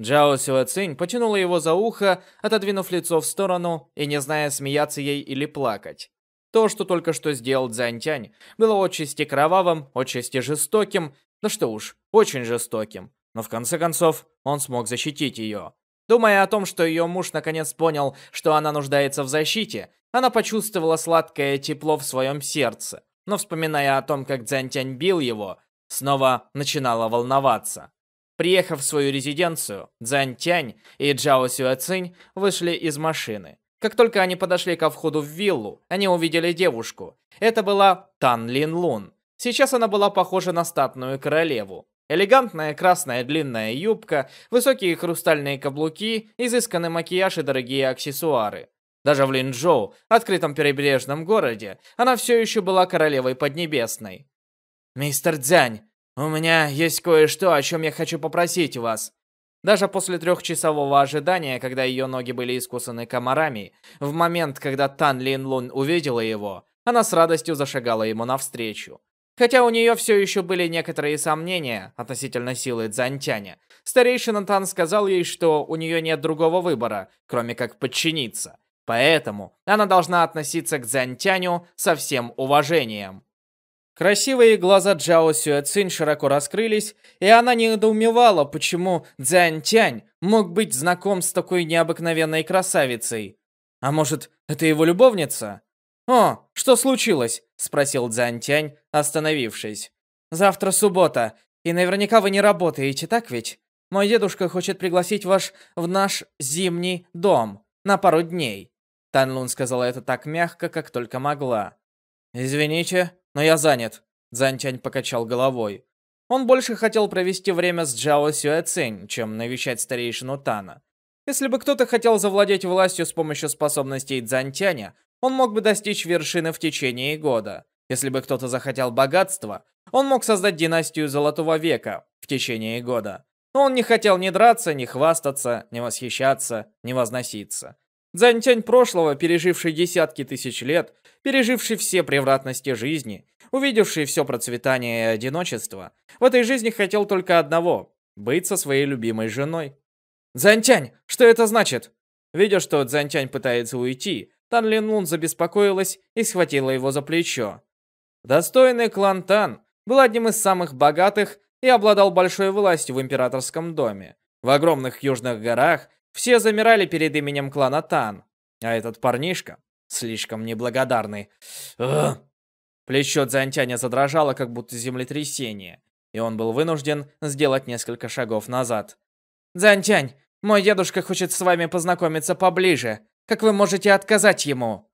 Джао Сюо Цинь потянула его за ухо, отодвинув лицо в сторону и не зная, смеяться ей или плакать. То, что только что сделал Цзянтянь, было отчасти кровавым, отчасти жестоким, да что уж, очень жестоким. Но в конце концов, он смог защитить ее. Думая о том, что ее муж наконец понял, что она нуждается в защите, она почувствовала сладкое тепло в своем сердце. Но вспоминая о том, как Цзянтянь бил его, снова начинала волноваться. Приехав в свою резиденцию, Цзянтянь и Джао Сюэцинь вышли из машины. Как только они подошли ко входу в виллу, они увидели девушку. Это была Тан Лин Лун. Сейчас она была похожа на статную королеву. Элегантная красная длинная юбка, высокие хрустальные каблуки, изысканный макияж и дорогие аксессуары. Даже в Линчжоу, открытом прибрежном городе, она все еще была королевой Поднебесной. «Мистер Дзянь, у меня есть кое-что, о чем я хочу попросить вас». Даже после трехчасового ожидания, когда ее ноги были искусаны комарами, в момент, когда Тан Лин Лун увидела его, она с радостью зашагала ему навстречу. Хотя у нее все еще были некоторые сомнения относительно силы Цзантяня, старейшина Тан сказал ей, что у нее нет другого выбора, кроме как подчиниться. Поэтому она должна относиться к Цзантяню со всем уважением. Красивые глаза Джао Сюэцин широко раскрылись, и она недоумевала, почему Цзянтянь мог быть знаком с такой необыкновенной красавицей. А может, это его любовница? «О, что случилось?» – спросил Цзянтянь, остановившись. «Завтра суббота, и наверняка вы не работаете, так ведь? Мой дедушка хочет пригласить вас в наш зимний дом на пару дней». Тан Лун сказала это так мягко, как только могла. «Извините, но я занят», – Цзянтянь покачал головой. Он больше хотел провести время с Джао Сюэцинь, чем навещать старейшину Тана. Если бы кто-то хотел завладеть властью с помощью способностей Цзантяня, он мог бы достичь вершины в течение года. Если бы кто-то захотел богатства, он мог создать династию Золотого века в течение года. Но он не хотел ни драться, ни хвастаться, ни восхищаться, ни возноситься. Дзянтянь прошлого, переживший десятки тысяч лет, переживший все превратности жизни, увидевший все процветание и одиночество, в этой жизни хотел только одного – быть со своей любимой женой. «Дзянтянь, что это значит?» Видя, что Дзянтянь пытается уйти, Тан Лин забеспокоилась и схватила его за плечо. Достойный клан Тан был одним из самых богатых и обладал большой властью в императорском доме. В огромных южных горах все замирали перед именем клана Тан. А этот парнишка, Слишком неблагодарный. Ugh. Плечо Дзянтяня задрожало, как будто землетрясение, и он был вынужден сделать несколько шагов назад. «Дзянтянь, мой дедушка хочет с вами познакомиться поближе. Как вы можете отказать ему?»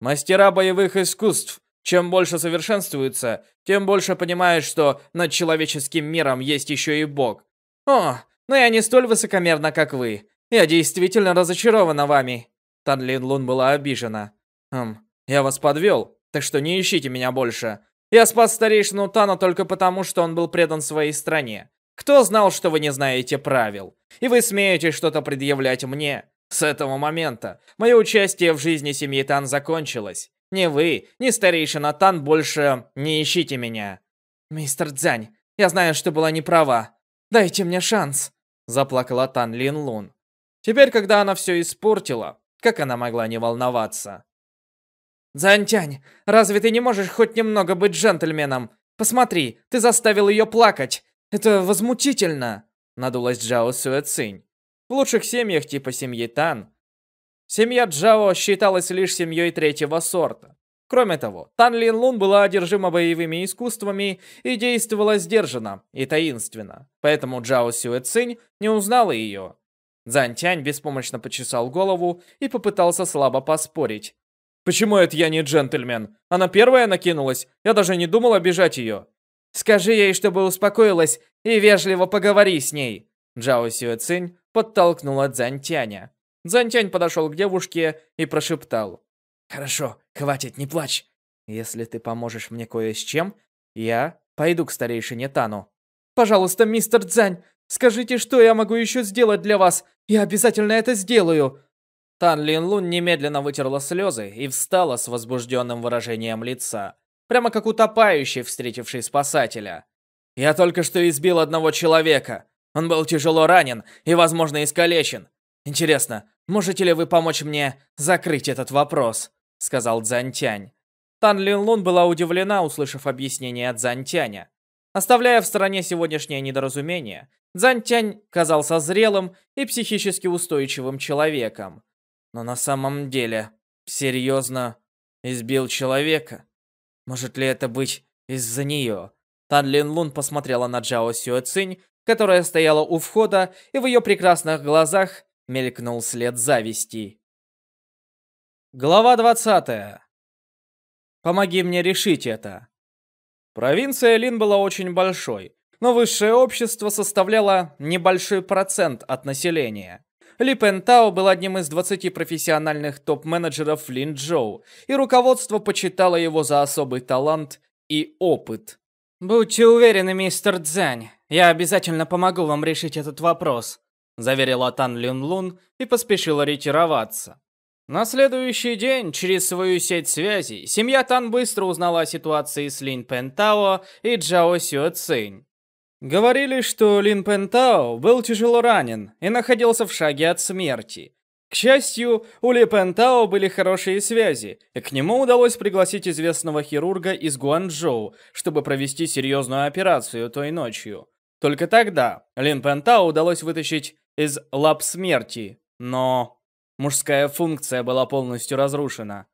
«Мастера боевых искусств. Чем больше совершенствуются, тем больше понимают, что над человеческим миром есть еще и Бог. О, но я не столь высокомерна, как вы. Я действительно разочарована вами». Тан Лин Лун была обижена. «Хм, я вас подвел, так что не ищите меня больше. Я спас старейшину Тана только потому, что он был предан своей стране. Кто знал, что вы не знаете правил? И вы смеете что-то предъявлять мне? С этого момента мое участие в жизни семьи Тан закончилось. Ни вы, ни старейшина Тан больше не ищите меня. Мистер Цзянь, я знаю, что была неправа. Дайте мне шанс. Заплакала Тан Лин Лун. Теперь, когда она все испортила, как она могла не волноваться? Зантянь, разве ты не можешь хоть немного быть джентльменом? Посмотри, ты заставил ее плакать. Это возмутительно. Надулась Джао Суэцинь. В лучших семьях типа семьи Тан Семья Джао считалась лишь семьей третьего сорта. Кроме того, Тан Лин Лун была одержима боевыми искусствами и действовала сдержанно и таинственно, поэтому Джао Сюэ Цинь не узнала ее. Цзань Тянь беспомощно почесал голову и попытался слабо поспорить. «Почему это я не джентльмен? Она первая накинулась, я даже не думал обижать ее». «Скажи ей, чтобы успокоилась и вежливо поговори с ней». Джао Сюэ Цинь подтолкнула Цзань Тяня. Зантянь подошел к девушке и прошептал. «Хорошо, хватит, не плачь. Если ты поможешь мне кое с чем, я пойду к старейшине Тану». «Пожалуйста, мистер Цзань, скажите, что я могу еще сделать для вас? Я обязательно это сделаю!» Тан Лин Лун немедленно вытерла слезы и встала с возбужденным выражением лица, прямо как утопающий, встретивший спасателя. «Я только что избил одного человека. Он был тяжело ранен и, возможно, искалечен. «Интересно, можете ли вы помочь мне закрыть этот вопрос?» — сказал Цзантянь. Тан Лин Лун была удивлена, услышав объяснение от Цзантяня. Оставляя в стороне сегодняшнее недоразумение, Цзантянь казался зрелым и психически устойчивым человеком. Но на самом деле, серьезно, избил человека? Может ли это быть из-за нее? Тан Лин Лун посмотрела на Джао Сюэ Цинь, которая стояла у входа, и в ее прекрасных глазах мелькнул след зависти. Глава 20. Помоги мне решить это. Провинция Лин была очень большой, но высшее общество составляло небольшой процент от населения. Ли Пентао был одним из 20 профессиональных топ-менеджеров Лин Джоу, и руководство почитало его за особый талант и опыт. «Будьте уверены, мистер Цзянь, я обязательно помогу вам решить этот вопрос заверила Тан Люн Лун и поспешила ретироваться. На следующий день через свою сеть связей семья Тан быстро узнала о ситуации с Лин Пентао и Джао Сюэ Цинь. Говорили, что Лин Пентао был тяжело ранен и находился в шаге от смерти. К счастью, у Ли Пентао были хорошие связи, и к нему удалось пригласить известного хирурга из Гуанчжоу, чтобы провести серьезную операцию той ночью. Только тогда Лин Пентао удалось вытащить из лап смерти, но мужская функция была полностью разрушена.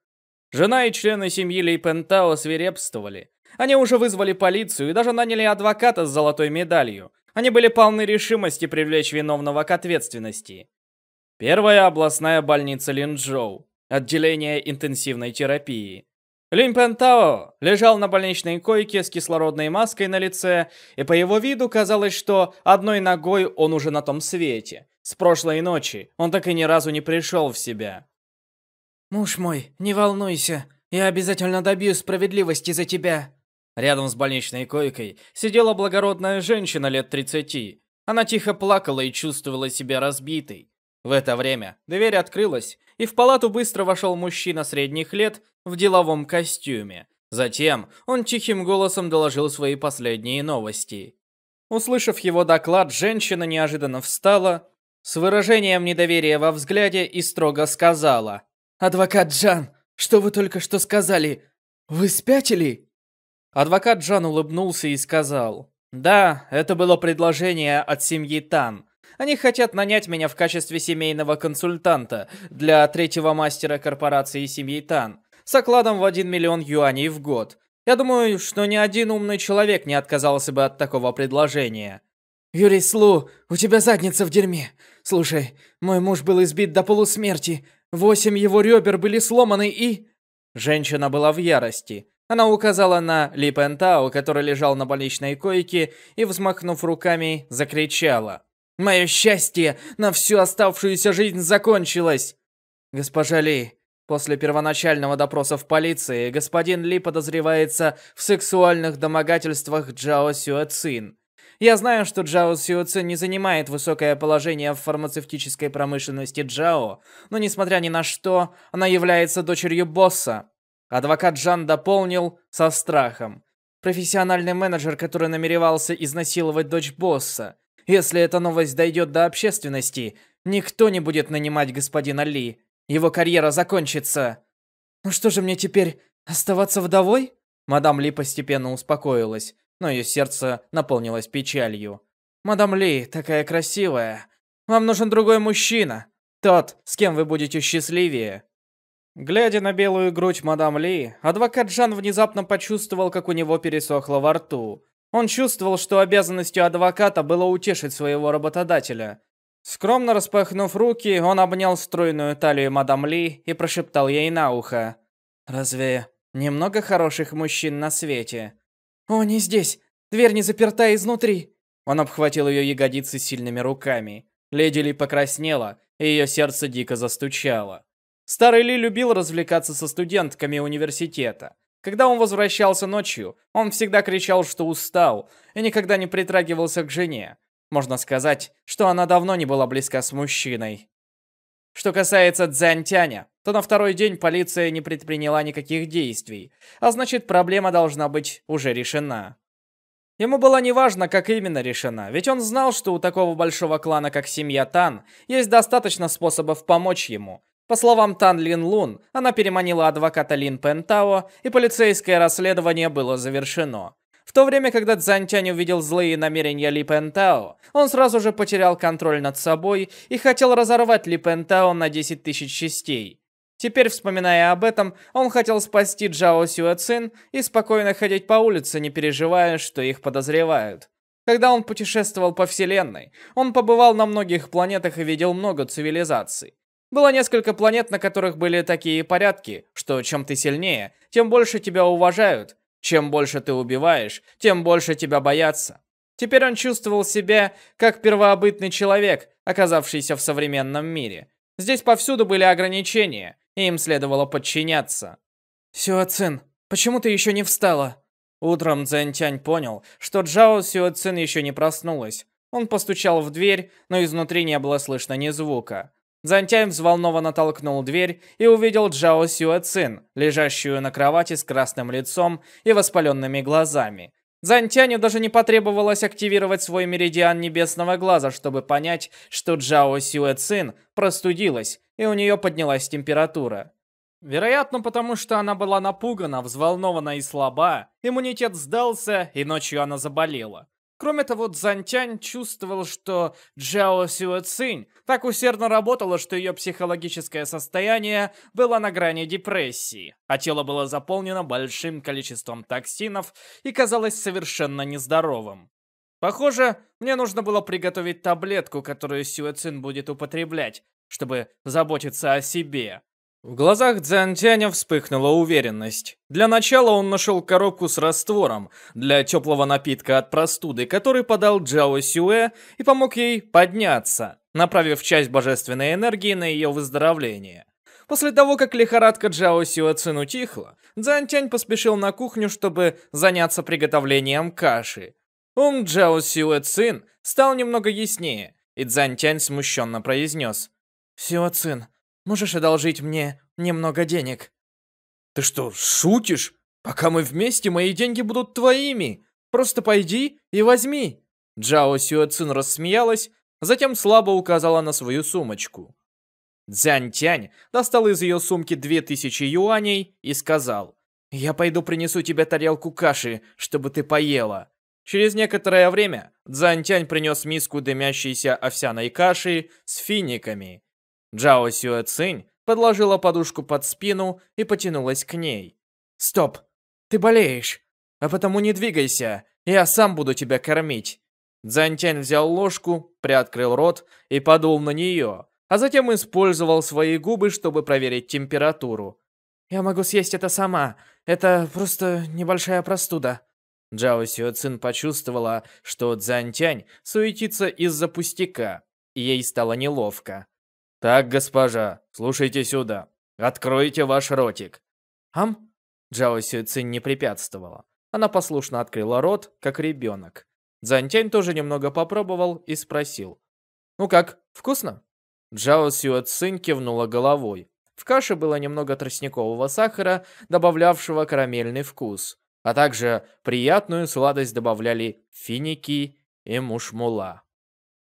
Жена и члены семьи Ли Пентао свирепствовали. Они уже вызвали полицию и даже наняли адвоката с золотой медалью. Они были полны решимости привлечь виновного к ответственности. Первая областная больница Линчжоу. Отделение интенсивной терапии. Линь Пентао лежал на больничной койке с кислородной маской на лице, и по его виду казалось, что одной ногой он уже на том свете. С прошлой ночи он так и ни разу не пришел в себя. «Муж мой, не волнуйся, я обязательно добьюсь справедливости за тебя». Рядом с больничной койкой сидела благородная женщина лет 30. Она тихо плакала и чувствовала себя разбитой. В это время дверь открылась, и в палату быстро вошел мужчина средних лет в деловом костюме. Затем он тихим голосом доложил свои последние новости. Услышав его доклад, женщина неожиданно встала с выражением недоверия во взгляде и строго сказала. «Адвокат Джан, что вы только что сказали? Вы спятили?» Адвокат Джан улыбнулся и сказал. «Да, это было предложение от семьи Тан. Они хотят нанять меня в качестве семейного консультанта для третьего мастера корпорации семьи Тан с окладом в 1 миллион юаней в год. Я думаю, что ни один умный человек не отказался бы от такого предложения. Юрий Слу, у тебя задница в дерьме. Слушай, мой муж был избит до полусмерти. Восемь его ребер были сломаны и... Женщина была в ярости. Она указала на Ли Пентао, который лежал на больничной койке, и, взмахнув руками, закричала. «Мое счастье на всю оставшуюся жизнь закончилось!» «Госпожа Ли, после первоначального допроса в полиции, господин Ли подозревается в сексуальных домогательствах Джао Сюэцин. Я знаю, что Джао Сюэцин не занимает высокое положение в фармацевтической промышленности Джао, но несмотря ни на что, она является дочерью босса. Адвокат Джан дополнил со страхом. Профессиональный менеджер, который намеревался изнасиловать дочь босса. Если эта новость дойдет до общественности, никто не будет нанимать господина Ли. Его карьера закончится. Ну что же мне теперь, оставаться вдовой? Мадам Ли постепенно успокоилась, но ее сердце наполнилось печалью. «Мадам Ли, такая красивая. Вам нужен другой мужчина. Тот, с кем вы будете счастливее». Глядя на белую грудь мадам Ли, адвокат Жан внезапно почувствовал, как у него пересохло во рту. Он чувствовал, что обязанностью адвоката было утешить своего работодателя. Скромно распахнув руки, он обнял стройную талию мадам Ли и прошептал ей на ухо. «Разве немного хороших мужчин на свете?» «О, не здесь! Дверь не заперта изнутри!» Он обхватил ее ягодицы сильными руками. Леди Ли покраснела, и ее сердце дико застучало. Старый Ли любил развлекаться со студентками университета. Когда он возвращался ночью, он всегда кричал, что устал, и никогда не притрагивался к жене. Можно сказать, что она давно не была близка с мужчиной. Что касается Цзянтяня, то на второй день полиция не предприняла никаких действий, а значит проблема должна быть уже решена. Ему было неважно, как именно решена, ведь он знал, что у такого большого клана, как семья Тан, есть достаточно способов помочь ему, по словам Тан Лин Лун, она переманила адвоката Лин Пентао, и полицейское расследование было завершено. В то время, когда Цзантянь увидел злые намерения Ли Пентао, он сразу же потерял контроль над собой и хотел разорвать Ли Пентао на 10 тысяч частей. Теперь, вспоминая об этом, он хотел спасти Джао Сюэцин и спокойно ходить по улице, не переживая, что их подозревают. Когда он путешествовал по Вселенной, он побывал на многих планетах и видел много цивилизаций. Было несколько планет, на которых были такие порядки, что чем ты сильнее, тем больше тебя уважают. Чем больше ты убиваешь, тем больше тебя боятся. Теперь он чувствовал себя как первобытный человек, оказавшийся в современном мире. Здесь повсюду были ограничения, им следовало подчиняться. Сюацин, почему ты еще не встала? Утром Цзэнтянь понял, что Джао Сюацин еще не проснулась. Он постучал в дверь, но изнутри не было слышно ни звука. Зантянь взволнованно толкнул дверь и увидел Джао Сюэ Цин, лежащую на кровати с красным лицом и воспаленными глазами. Зантяню даже не потребовалось активировать свой меридиан небесного глаза, чтобы понять, что Джао Сюэ Цин простудилась, и у нее поднялась температура. Вероятно, потому что она была напугана, взволнована и слаба, иммунитет сдался, и ночью она заболела. Кроме того, Цзантянь чувствовал, что Джао Сюэцинь так усердно работала, что ее психологическое состояние было на грани депрессии, а тело было заполнено большим количеством токсинов и казалось совершенно нездоровым. Похоже, мне нужно было приготовить таблетку, которую Сюэцин будет употреблять, чтобы заботиться о себе. В глазах Цзянтяня вспыхнула уверенность. Для начала он нашел коробку с раствором для теплого напитка от простуды, который подал Джао Сюэ и помог ей подняться, направив часть божественной энергии на ее выздоровление. После того, как лихорадка Джао Сюэ Цин утихла, Цзянтянь поспешил на кухню, чтобы заняться приготовлением каши. Ум Джао Сюэ Цин стал немного яснее, и Цзянтянь смущенно произнес. «Сюэ Цин, Можешь одолжить мне немного денег?» «Ты что, шутишь? Пока мы вместе, мои деньги будут твоими. Просто пойди и возьми». Джао Сюэцин рассмеялась, затем слабо указала на свою сумочку. Цзянь Тянь достал из ее сумки две тысячи юаней и сказал, «Я пойду принесу тебе тарелку каши, чтобы ты поела». Через некоторое время Цзантянь принес миску дымящейся овсяной каши с финиками. Джао Сюэ Цинь подложила подушку под спину и потянулась к ней. «Стоп! Ты болеешь! А потому не двигайся, я сам буду тебя кормить!» Цзантянь взял ложку, приоткрыл рот и подул на нее, а затем использовал свои губы, чтобы проверить температуру. «Я могу съесть это сама, это просто небольшая простуда». Джао Сюэцин почувствовала, что Цзантянь суетится из-за пустяка, и ей стало неловко. «Так, госпожа, слушайте сюда. Откройте ваш ротик». «Ам?» Джао Сюэцин не препятствовала. Она послушно открыла рот, как ребенок. Цзантянь тоже немного попробовал и спросил. «Ну как, вкусно?» Джао Сюэцин кивнула головой. В каше было немного тростникового сахара, добавлявшего карамельный вкус а также приятную сладость добавляли финики и мушмула.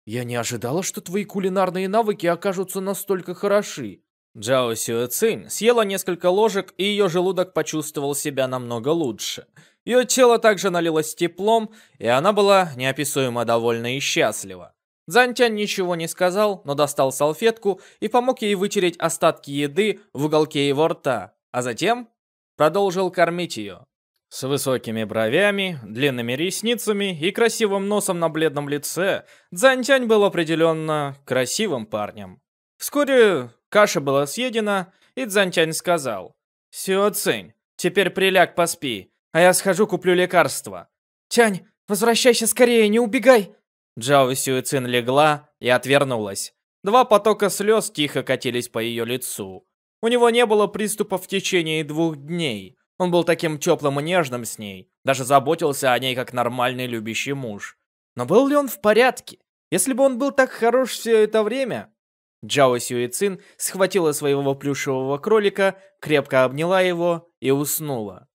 «Я не ожидала, что твои кулинарные навыки окажутся настолько хороши». Джао Сюэцин съела несколько ложек, и ее желудок почувствовал себя намного лучше. Ее тело также налилось теплом, и она была неописуемо довольна и счастлива. Зантян ничего не сказал, но достал салфетку и помог ей вытереть остатки еды в уголке его рта, а затем продолжил кормить ее. С высокими бровями, длинными ресницами и красивым носом на бледном лице, Цзаньтянь был определенно красивым парнем. Вскоре каша была съедена, и Цзаньтянь сказал, «Сюо Цинь, теперь приляг поспи, а я схожу куплю лекарство». «Тянь, возвращайся скорее, не убегай!» Джао Сюэ Цин легла и отвернулась. Два потока слез тихо катились по ее лицу. У него не было приступов в течение двух дней. Он был таким теплым и нежным с ней, даже заботился о ней как нормальный любящий муж. Но был ли он в порядке? Если бы он был так хорош все это время... Джао Сюэцин схватила своего плюшевого кролика, крепко обняла его и уснула.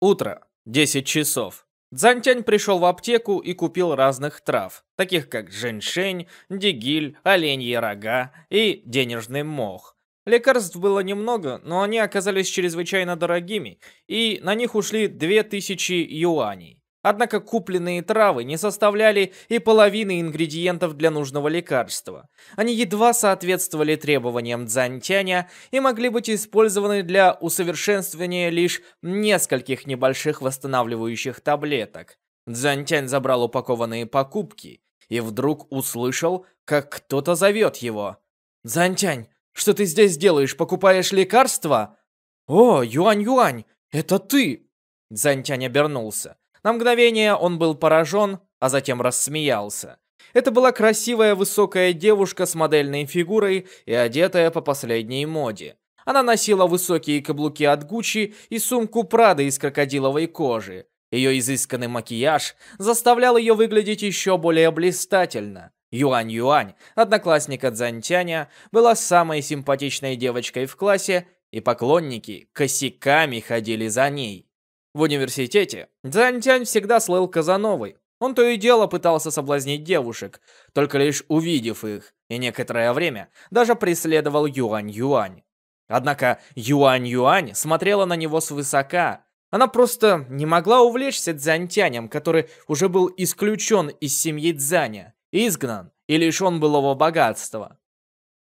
Утро. 10 часов. Цзантянь пришел в аптеку и купил разных трав, таких как женьшень, дигиль, оленьи рога и денежный мох. Лекарств было немного, но они оказались чрезвычайно дорогими, и на них ушли 2000 юаней. Однако купленные травы не составляли и половины ингредиентов для нужного лекарства. Они едва соответствовали требованиям Цзантяня и могли быть использованы для усовершенствования лишь нескольких небольших восстанавливающих таблеток. Цзантянь забрал упакованные покупки и вдруг услышал, как кто-то зовет его. «Цзантянь, что ты здесь делаешь? Покупаешь лекарства?» «О, Юань-Юань, это ты!» Дзантянь обернулся. На мгновение он был поражен, а затем рассмеялся. Это была красивая высокая девушка с модельной фигурой и одетая по последней моде. Она носила высокие каблуки от Гуччи и сумку Прада из крокодиловой кожи. Ее изысканный макияж заставлял ее выглядеть еще более блистательно. Юань-Юань, одноклассника Цзантяня, была самой симпатичной девочкой в классе, и поклонники косяками ходили за ней. В университете Цзантянь всегда слыл Казановой. Он то и дело пытался соблазнить девушек, только лишь увидев их, и некоторое время даже преследовал Юань-Юань. Однако Юань-Юань смотрела на него свысока. Она просто не могла увлечься Цзантянем, который уже был исключен из семьи Цзаня изгнан и лишен былого богатства.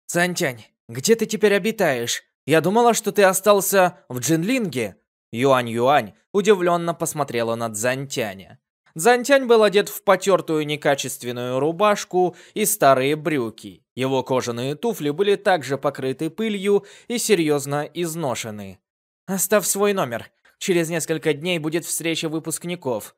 «Цантянь, где ты теперь обитаешь? Я думала, что ты остался в Джинлинге». Юань-Юань удивленно посмотрела на Цзантяня. Цзантянь был одет в потертую некачественную рубашку и старые брюки. Его кожаные туфли были также покрыты пылью и серьезно изношены. «Оставь свой номер. Через несколько дней будет встреча выпускников.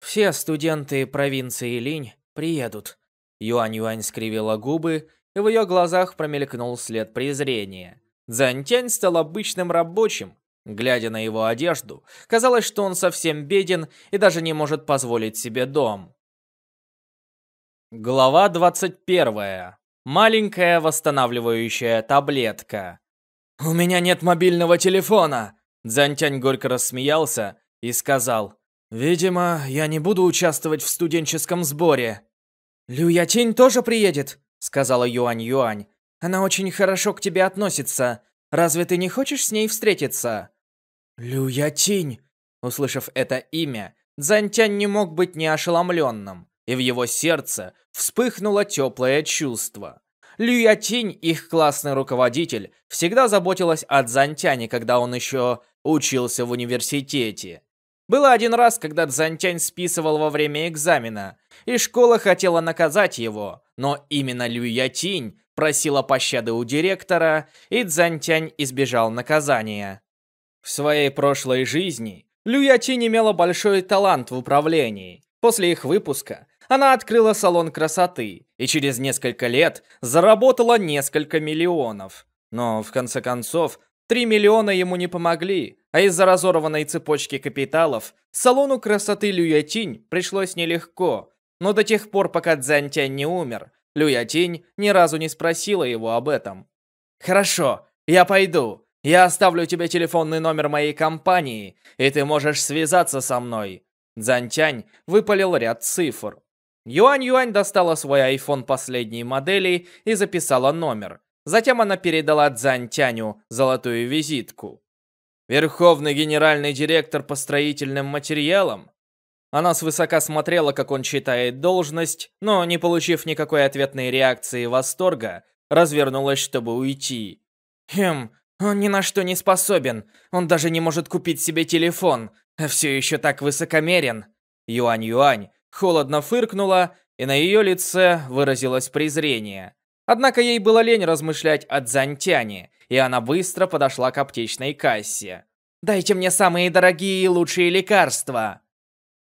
Все студенты провинции Линь приедут. Юань-Юань скривила губы, и в ее глазах промелькнул след презрения. Цзантянь стал обычным рабочим. Глядя на его одежду, казалось, что он совсем беден и даже не может позволить себе дом. Глава 21. Маленькая восстанавливающая таблетка. «У меня нет мобильного телефона!» Цзантянь горько рассмеялся и сказал, «Видимо, я не буду участвовать в студенческом сборе». «Лю Ятинь тоже приедет», — сказала Юань-Юань. «Она очень хорошо к тебе относится. Разве ты не хочешь с ней встретиться?» «Лю Ятинь», услышав это имя, Дзантянь не мог быть не ошеломленным, и в его сердце вспыхнуло теплое чувство. Люятинь, их классный руководитель, всегда заботилась о Дзантяне, когда он еще учился в университете. Было один раз, когда Дзантянь списывал во время экзамена, и школа хотела наказать его, но именно Люятинь просила пощады у директора, и Дзантянь избежал наказания. В своей прошлой жизни Люятинь имела большой талант в управлении. После их выпуска она открыла салон красоты и через несколько лет заработала несколько миллионов. Но, в конце концов, 3 миллиона ему не помогли, а из-за разорванной цепочки капиталов салону красоты Люятинь пришлось нелегко. Но до тех пор, пока Цзянтянь не умер, Люятинь ни разу не спросила его об этом. «Хорошо, я пойду. Я оставлю тебе телефонный номер моей компании, и ты можешь связаться со мной». Цзянтянь выпалил ряд цифр. Юань-Юань достала свой iPhone последней модели и записала номер. Затем она передала Цзань золотую визитку. «Верховный генеральный директор по строительным материалам?» Она свысока смотрела, как он читает должность, но, не получив никакой ответной реакции восторга, развернулась, чтобы уйти. «Хм, он ни на что не способен. Он даже не может купить себе телефон, все еще так высокомерен». Юань-Юань холодно фыркнула, и на ее лице выразилось презрение. Однако ей было лень размышлять о Дзантяне, и она быстро подошла к аптечной кассе. «Дайте мне самые дорогие и лучшие лекарства!»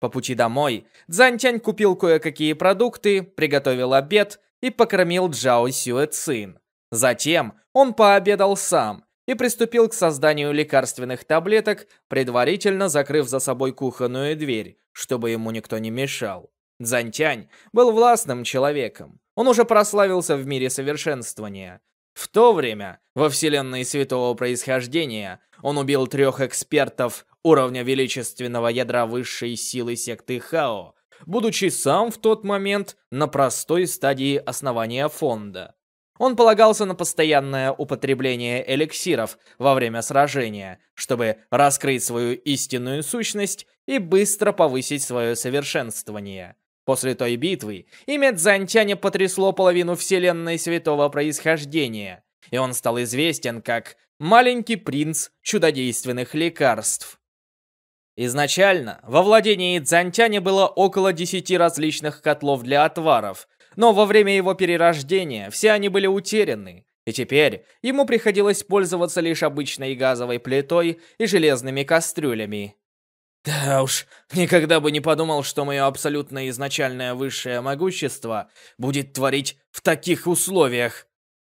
По пути домой Дзантянь купил кое-какие продукты, приготовил обед и покормил Джао Сюэ Цин. Затем он пообедал сам и приступил к созданию лекарственных таблеток, предварительно закрыв за собой кухонную дверь, чтобы ему никто не мешал. Дзантянь был властным человеком. Он уже прославился в мире совершенствования. В то время, во вселенной святого происхождения, он убил трех экспертов уровня величественного ядра высшей силы секты Хао, будучи сам в тот момент на простой стадии основания фонда. Он полагался на постоянное употребление эликсиров во время сражения, чтобы раскрыть свою истинную сущность и быстро повысить свое совершенствование. После той битвы имя Цзантяня потрясло половину вселенной святого происхождения, и он стал известен как «маленький принц чудодейственных лекарств». Изначально во владении Цзантяня было около 10 различных котлов для отваров, но во время его перерождения все они были утеряны, и теперь ему приходилось пользоваться лишь обычной газовой плитой и железными кастрюлями. Да уж, никогда бы не подумал, что мое абсолютно изначальное высшее могущество будет творить в таких условиях.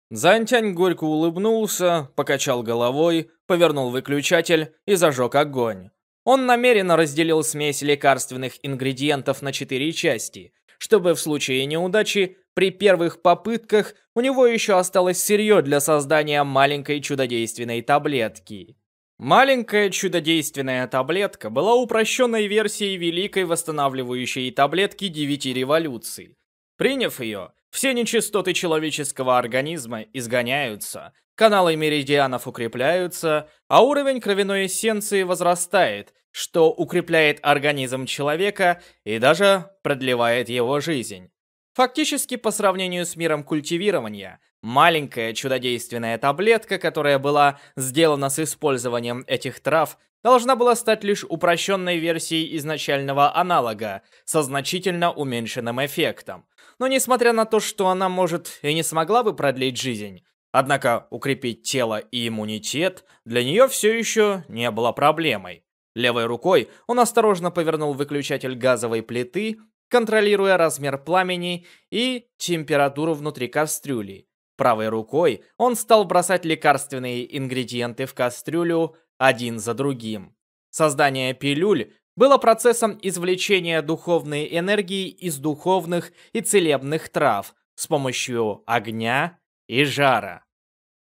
Зантянь горько улыбнулся, покачал головой, повернул выключатель и зажег огонь. Он намеренно разделил смесь лекарственных ингредиентов на четыре части, чтобы в случае неудачи при первых попытках у него еще осталось сырье для создания маленькой чудодейственной таблетки. Маленькая чудодейственная таблетка была упрощенной версией великой восстанавливающей таблетки девяти революций. Приняв ее, все нечистоты человеческого организма изгоняются, каналы меридианов укрепляются, а уровень кровяной эссенции возрастает, что укрепляет организм человека и даже продлевает его жизнь. Фактически, по сравнению с миром культивирования, маленькая чудодейственная таблетка, которая была сделана с использованием этих трав, должна была стать лишь упрощенной версией изначального аналога со значительно уменьшенным эффектом. Но несмотря на то, что она, может, и не смогла бы продлить жизнь, однако укрепить тело и иммунитет для нее все еще не было проблемой. Левой рукой он осторожно повернул выключатель газовой плиты контролируя размер пламени и температуру внутри кастрюли. Правой рукой он стал бросать лекарственные ингредиенты в кастрюлю один за другим. Создание пилюль было процессом извлечения духовной энергии из духовных и целебных трав с помощью огня и жара.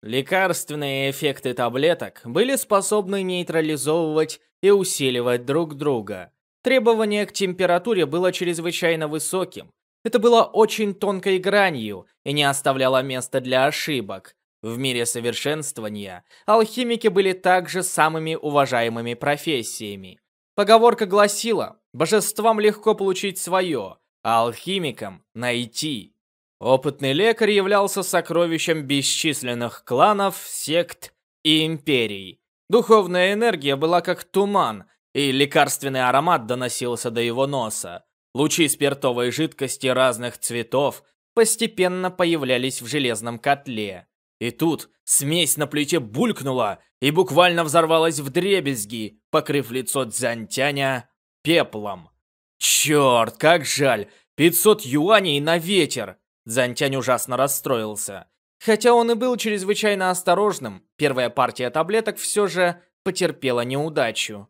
Лекарственные эффекты таблеток были способны нейтрализовывать и усиливать друг друга. Требование к температуре было чрезвычайно высоким. Это было очень тонкой гранью и не оставляло места для ошибок. В мире совершенствования алхимики были также самыми уважаемыми профессиями. Поговорка гласила, Божествам легко получить свое, а алхимикам найти. Опытный лекарь являлся сокровищем бесчисленных кланов, сект и империй. Духовная энергия была как туман, и лекарственный аромат доносился до его носа. Лучи спиртовой жидкости разных цветов постепенно появлялись в железном котле. И тут смесь на плите булькнула и буквально взорвалась в дребезги, покрыв лицо Цзянтяня пеплом. Черт, как жаль! 500 юаней на ветер! Цзянтянь ужасно расстроился. Хотя он и был чрезвычайно осторожным, первая партия таблеток все же потерпела неудачу.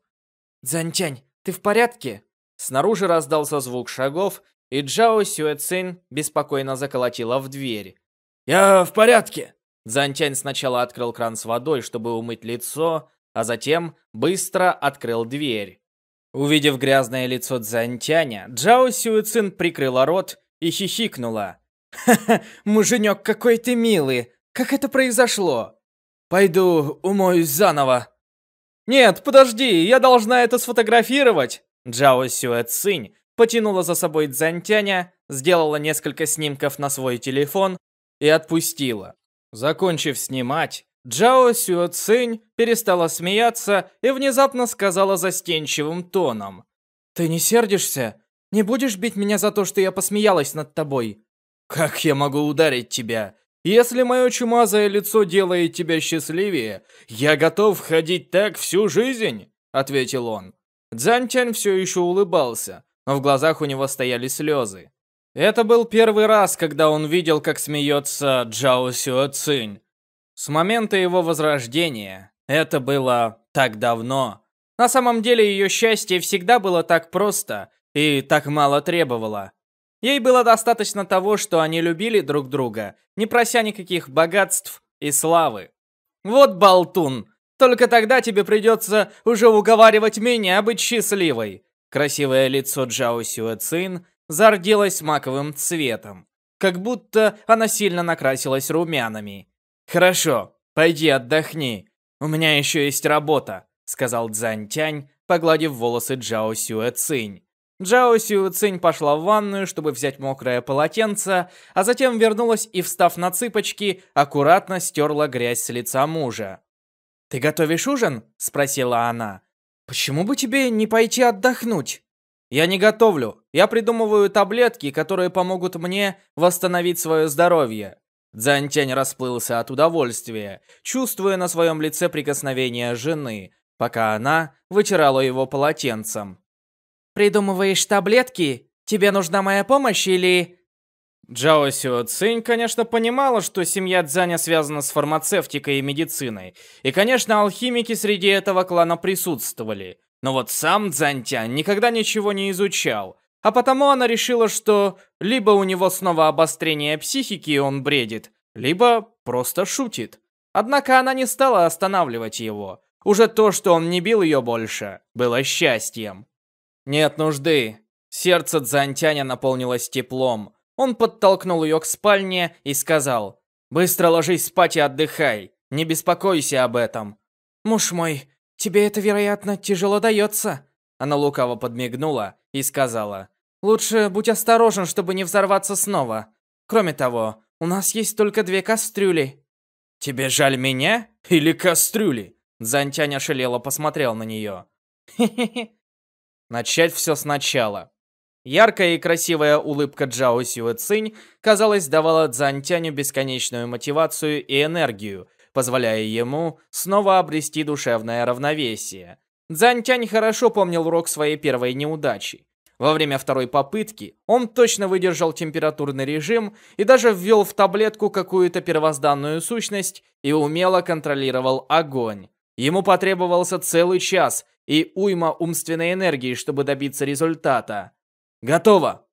«Цзянтянь, ты в порядке?» Снаружи раздался звук шагов, и Джао Сюэцин беспокойно заколотила в дверь. «Я в порядке!» Цзянтянь сначала открыл кран с водой, чтобы умыть лицо, а затем быстро открыл дверь. Увидев грязное лицо Цзянтяня, Джао Сюэцин прикрыла рот и хихикнула. [LAUGHS] «Ха-ха, муженек какой ты милый! Как это произошло?» «Пойду умоюсь заново». «Нет, подожди, я должна это сфотографировать!» Джао Сюэцинь потянула за собой Цзянтяня, сделала несколько снимков на свой телефон и отпустила. Закончив снимать, Джао Сюэцинь перестала смеяться и внезапно сказала застенчивым тоном. «Ты не сердишься? Не будешь бить меня за то, что я посмеялась над тобой?» «Как я могу ударить тебя? Если мое чумазое лицо делает тебя счастливее, я готов ходить так всю жизнь», — ответил он. Цзантянь все еще улыбался, но в глазах у него стояли слезы. Это был первый раз, когда он видел, как смеется Джао Сюо Цинь. С момента его возрождения. Это было так давно. На самом деле ее счастье всегда было так просто и так мало требовало. Ей было достаточно того, что они любили друг друга, не прося никаких богатств и славы. Вот болтун, только тогда тебе придется уже уговаривать меня быть счастливой. Красивое лицо Джао Сюэ Цин зарделось маковым цветом, как будто она сильно накрасилась румянами. «Хорошо, пойди отдохни. У меня еще есть работа», — сказал Цзань Тянь, погладив волосы Джао Сюэ Цинь. Джао Сюэ Цинь пошла в ванную, чтобы взять мокрое полотенце, а затем вернулась и, встав на цыпочки, аккуратно стерла грязь с лица мужа. «Ты готовишь ужин?» — спросила она. «Почему бы тебе не пойти отдохнуть?» «Я не готовлю. Я придумываю таблетки, которые помогут мне восстановить свое здоровье». Дзантянь расплылся от удовольствия, чувствуя на своем лице прикосновение жены, пока она вытирала его полотенцем. «Придумываешь таблетки? Тебе нужна моя помощь или...» Джао Сюо Цинь, конечно, понимала, что семья Цзаня связана с фармацевтикой и медициной. И, конечно, алхимики среди этого клана присутствовали. Но вот сам Цзантянь никогда ничего не изучал. А потому она решила, что либо у него снова обострение психики и он бредит, либо просто шутит. Однако она не стала останавливать его. Уже то, что он не бил ее больше, было счастьем. Нет нужды. Сердце Цзантяня наполнилось теплом. Он подтолкнул ее к спальне и сказал, «Быстро ложись спать и отдыхай. Не беспокойся об этом». «Муж мой, тебе это, вероятно, тяжело дается». Она лукаво подмигнула и сказала, «Лучше будь осторожен, чтобы не взорваться снова. Кроме того, у нас есть только две кастрюли». «Тебе жаль меня или кастрюли?» Зантянь ошалело посмотрел на нее. «Хе-хе-хе, Начать все сначала. Яркая и красивая улыбка Джао Сюэ Цинь, казалось, давала Цзантяню бесконечную мотивацию и энергию, позволяя ему снова обрести душевное равновесие. Цзантянь хорошо помнил урок своей первой неудачи. Во время второй попытки он точно выдержал температурный режим и даже ввел в таблетку какую-то первозданную сущность и умело контролировал огонь. Ему потребовался целый час, и уйма умственной энергии, чтобы добиться результата. Готово.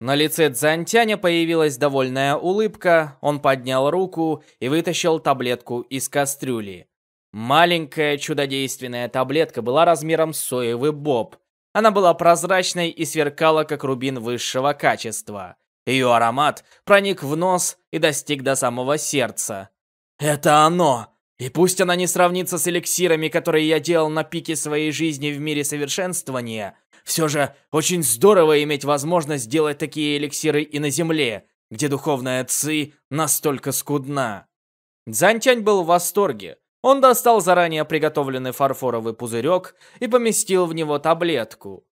На лице Цзантяня появилась довольная улыбка, он поднял руку и вытащил таблетку из кастрюли. Маленькая чудодейственная таблетка была размером с соевый боб. Она была прозрачной и сверкала, как рубин высшего качества. Ее аромат проник в нос и достиг до самого сердца. «Это оно!» И пусть она не сравнится с эликсирами, которые я делал на пике своей жизни в мире совершенствования, все же очень здорово иметь возможность делать такие эликсиры и на Земле, где духовная ци настолько скудна. Дзантянь был в восторге. Он достал заранее приготовленный фарфоровый пузырек и поместил в него таблетку.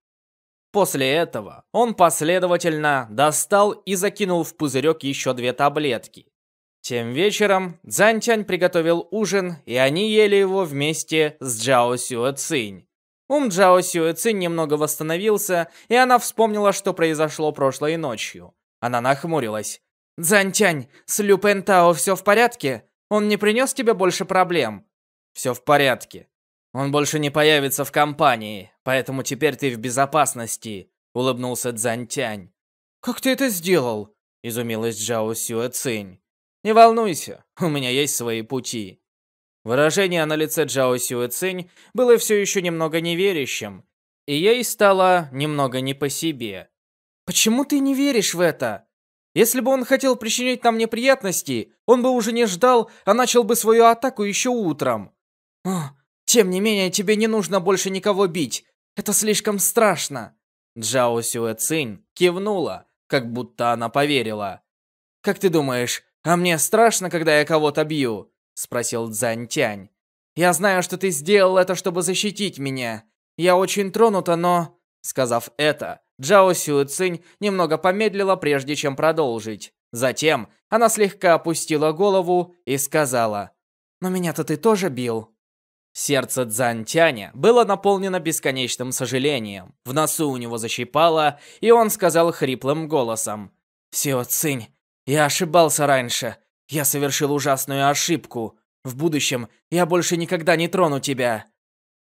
После этого он последовательно достал и закинул в пузырек еще две таблетки. Тем вечером Цзантянь приготовил ужин, и они ели его вместе с Джао Сюэ Цинь. Ум Джао Сюэ Цинь немного восстановился, и она вспомнила, что произошло прошлой ночью. Она нахмурилась. «Цзантянь, с Лю Пен все в порядке? Он не принес тебе больше проблем?» «Все в порядке. Он больше не появится в компании, поэтому теперь ты в безопасности», — улыбнулся Цзантянь. «Как ты это сделал?» — изумилась Джао Сюэ Цинь. «Не волнуйся, у меня есть свои пути». Выражение на лице Джао Сюэ Цинь было все еще немного неверящим, и ей стало немного не по себе. «Почему ты не веришь в это? Если бы он хотел причинить нам неприятности, он бы уже не ждал, а начал бы свою атаку еще утром. О, тем не менее, тебе не нужно больше никого бить. Это слишком страшно. Джао Сюэ Цинь кивнула, как будто она поверила. Как ты думаешь, а мне страшно, когда я кого-то бью? спросил Цзань Тянь. Я знаю, что ты сделал это, чтобы защитить меня. Я очень тронута, но сказав это, Джао Сюэ Цинь немного помедлила, прежде чем продолжить. Затем она слегка опустила голову и сказала: "Но меня-то ты тоже бил". Сердце Цзантяня было наполнено бесконечным сожалением. В носу у него защипало, и он сказал хриплым голосом. «Сио Цинь, я ошибался раньше. Я совершил ужасную ошибку. В будущем я больше никогда не трону тебя».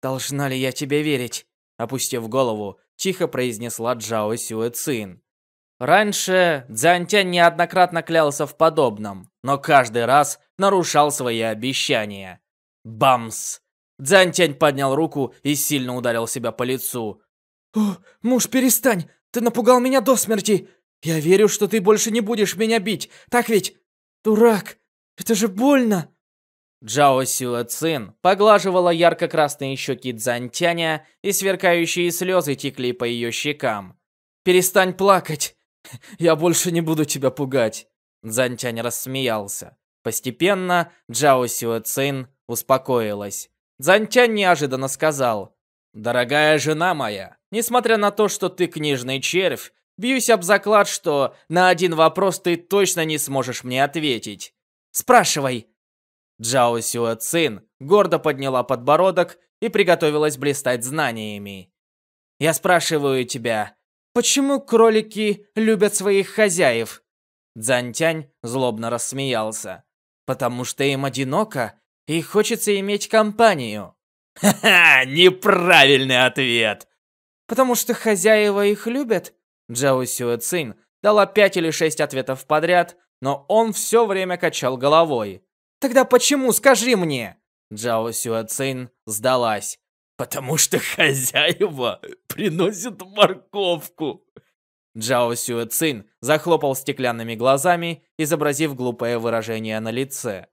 «Должна ли я тебе верить?» Опустив голову, тихо произнесла Джао Сюэ Цин. Раньше Цзантянь неоднократно клялся в подобном, но каждый раз нарушал свои обещания. Бамс! Дзянтянь поднял руку и сильно ударил себя по лицу. «О, муж, перестань! Ты напугал меня до смерти! Я верю, что ты больше не будешь меня бить, так ведь? Дурак! Это же больно!» Джао Сюэ Цин поглаживала ярко-красные щеки Дзантяня, и сверкающие слезы текли по ее щекам. «Перестань плакать! Я больше не буду тебя пугать!» Дзантянь рассмеялся. Постепенно Джао Сюэ Цин успокоилась. Дзантянь неожиданно сказал, «Дорогая жена моя, несмотря на то, что ты книжный червь, бьюсь об заклад, что на один вопрос ты точно не сможешь мне ответить. Спрашивай». Джао Сюэ Цин гордо подняла подбородок и приготовилась блистать знаниями. «Я спрашиваю тебя, почему кролики любят своих хозяев?» Дзантянь злобно рассмеялся. «Потому что им одиноко и хочется иметь компанию. Ха-ха, неправильный ответ. Потому что хозяева их любят? Джао Сюэ Цин дала пять или шесть ответов подряд, но он все время качал головой. Тогда почему, скажи мне? Джао Сюэ Цин сдалась. Потому что хозяева приносят морковку. Джао Сюэ Цин захлопал стеклянными глазами, изобразив глупое выражение на лице.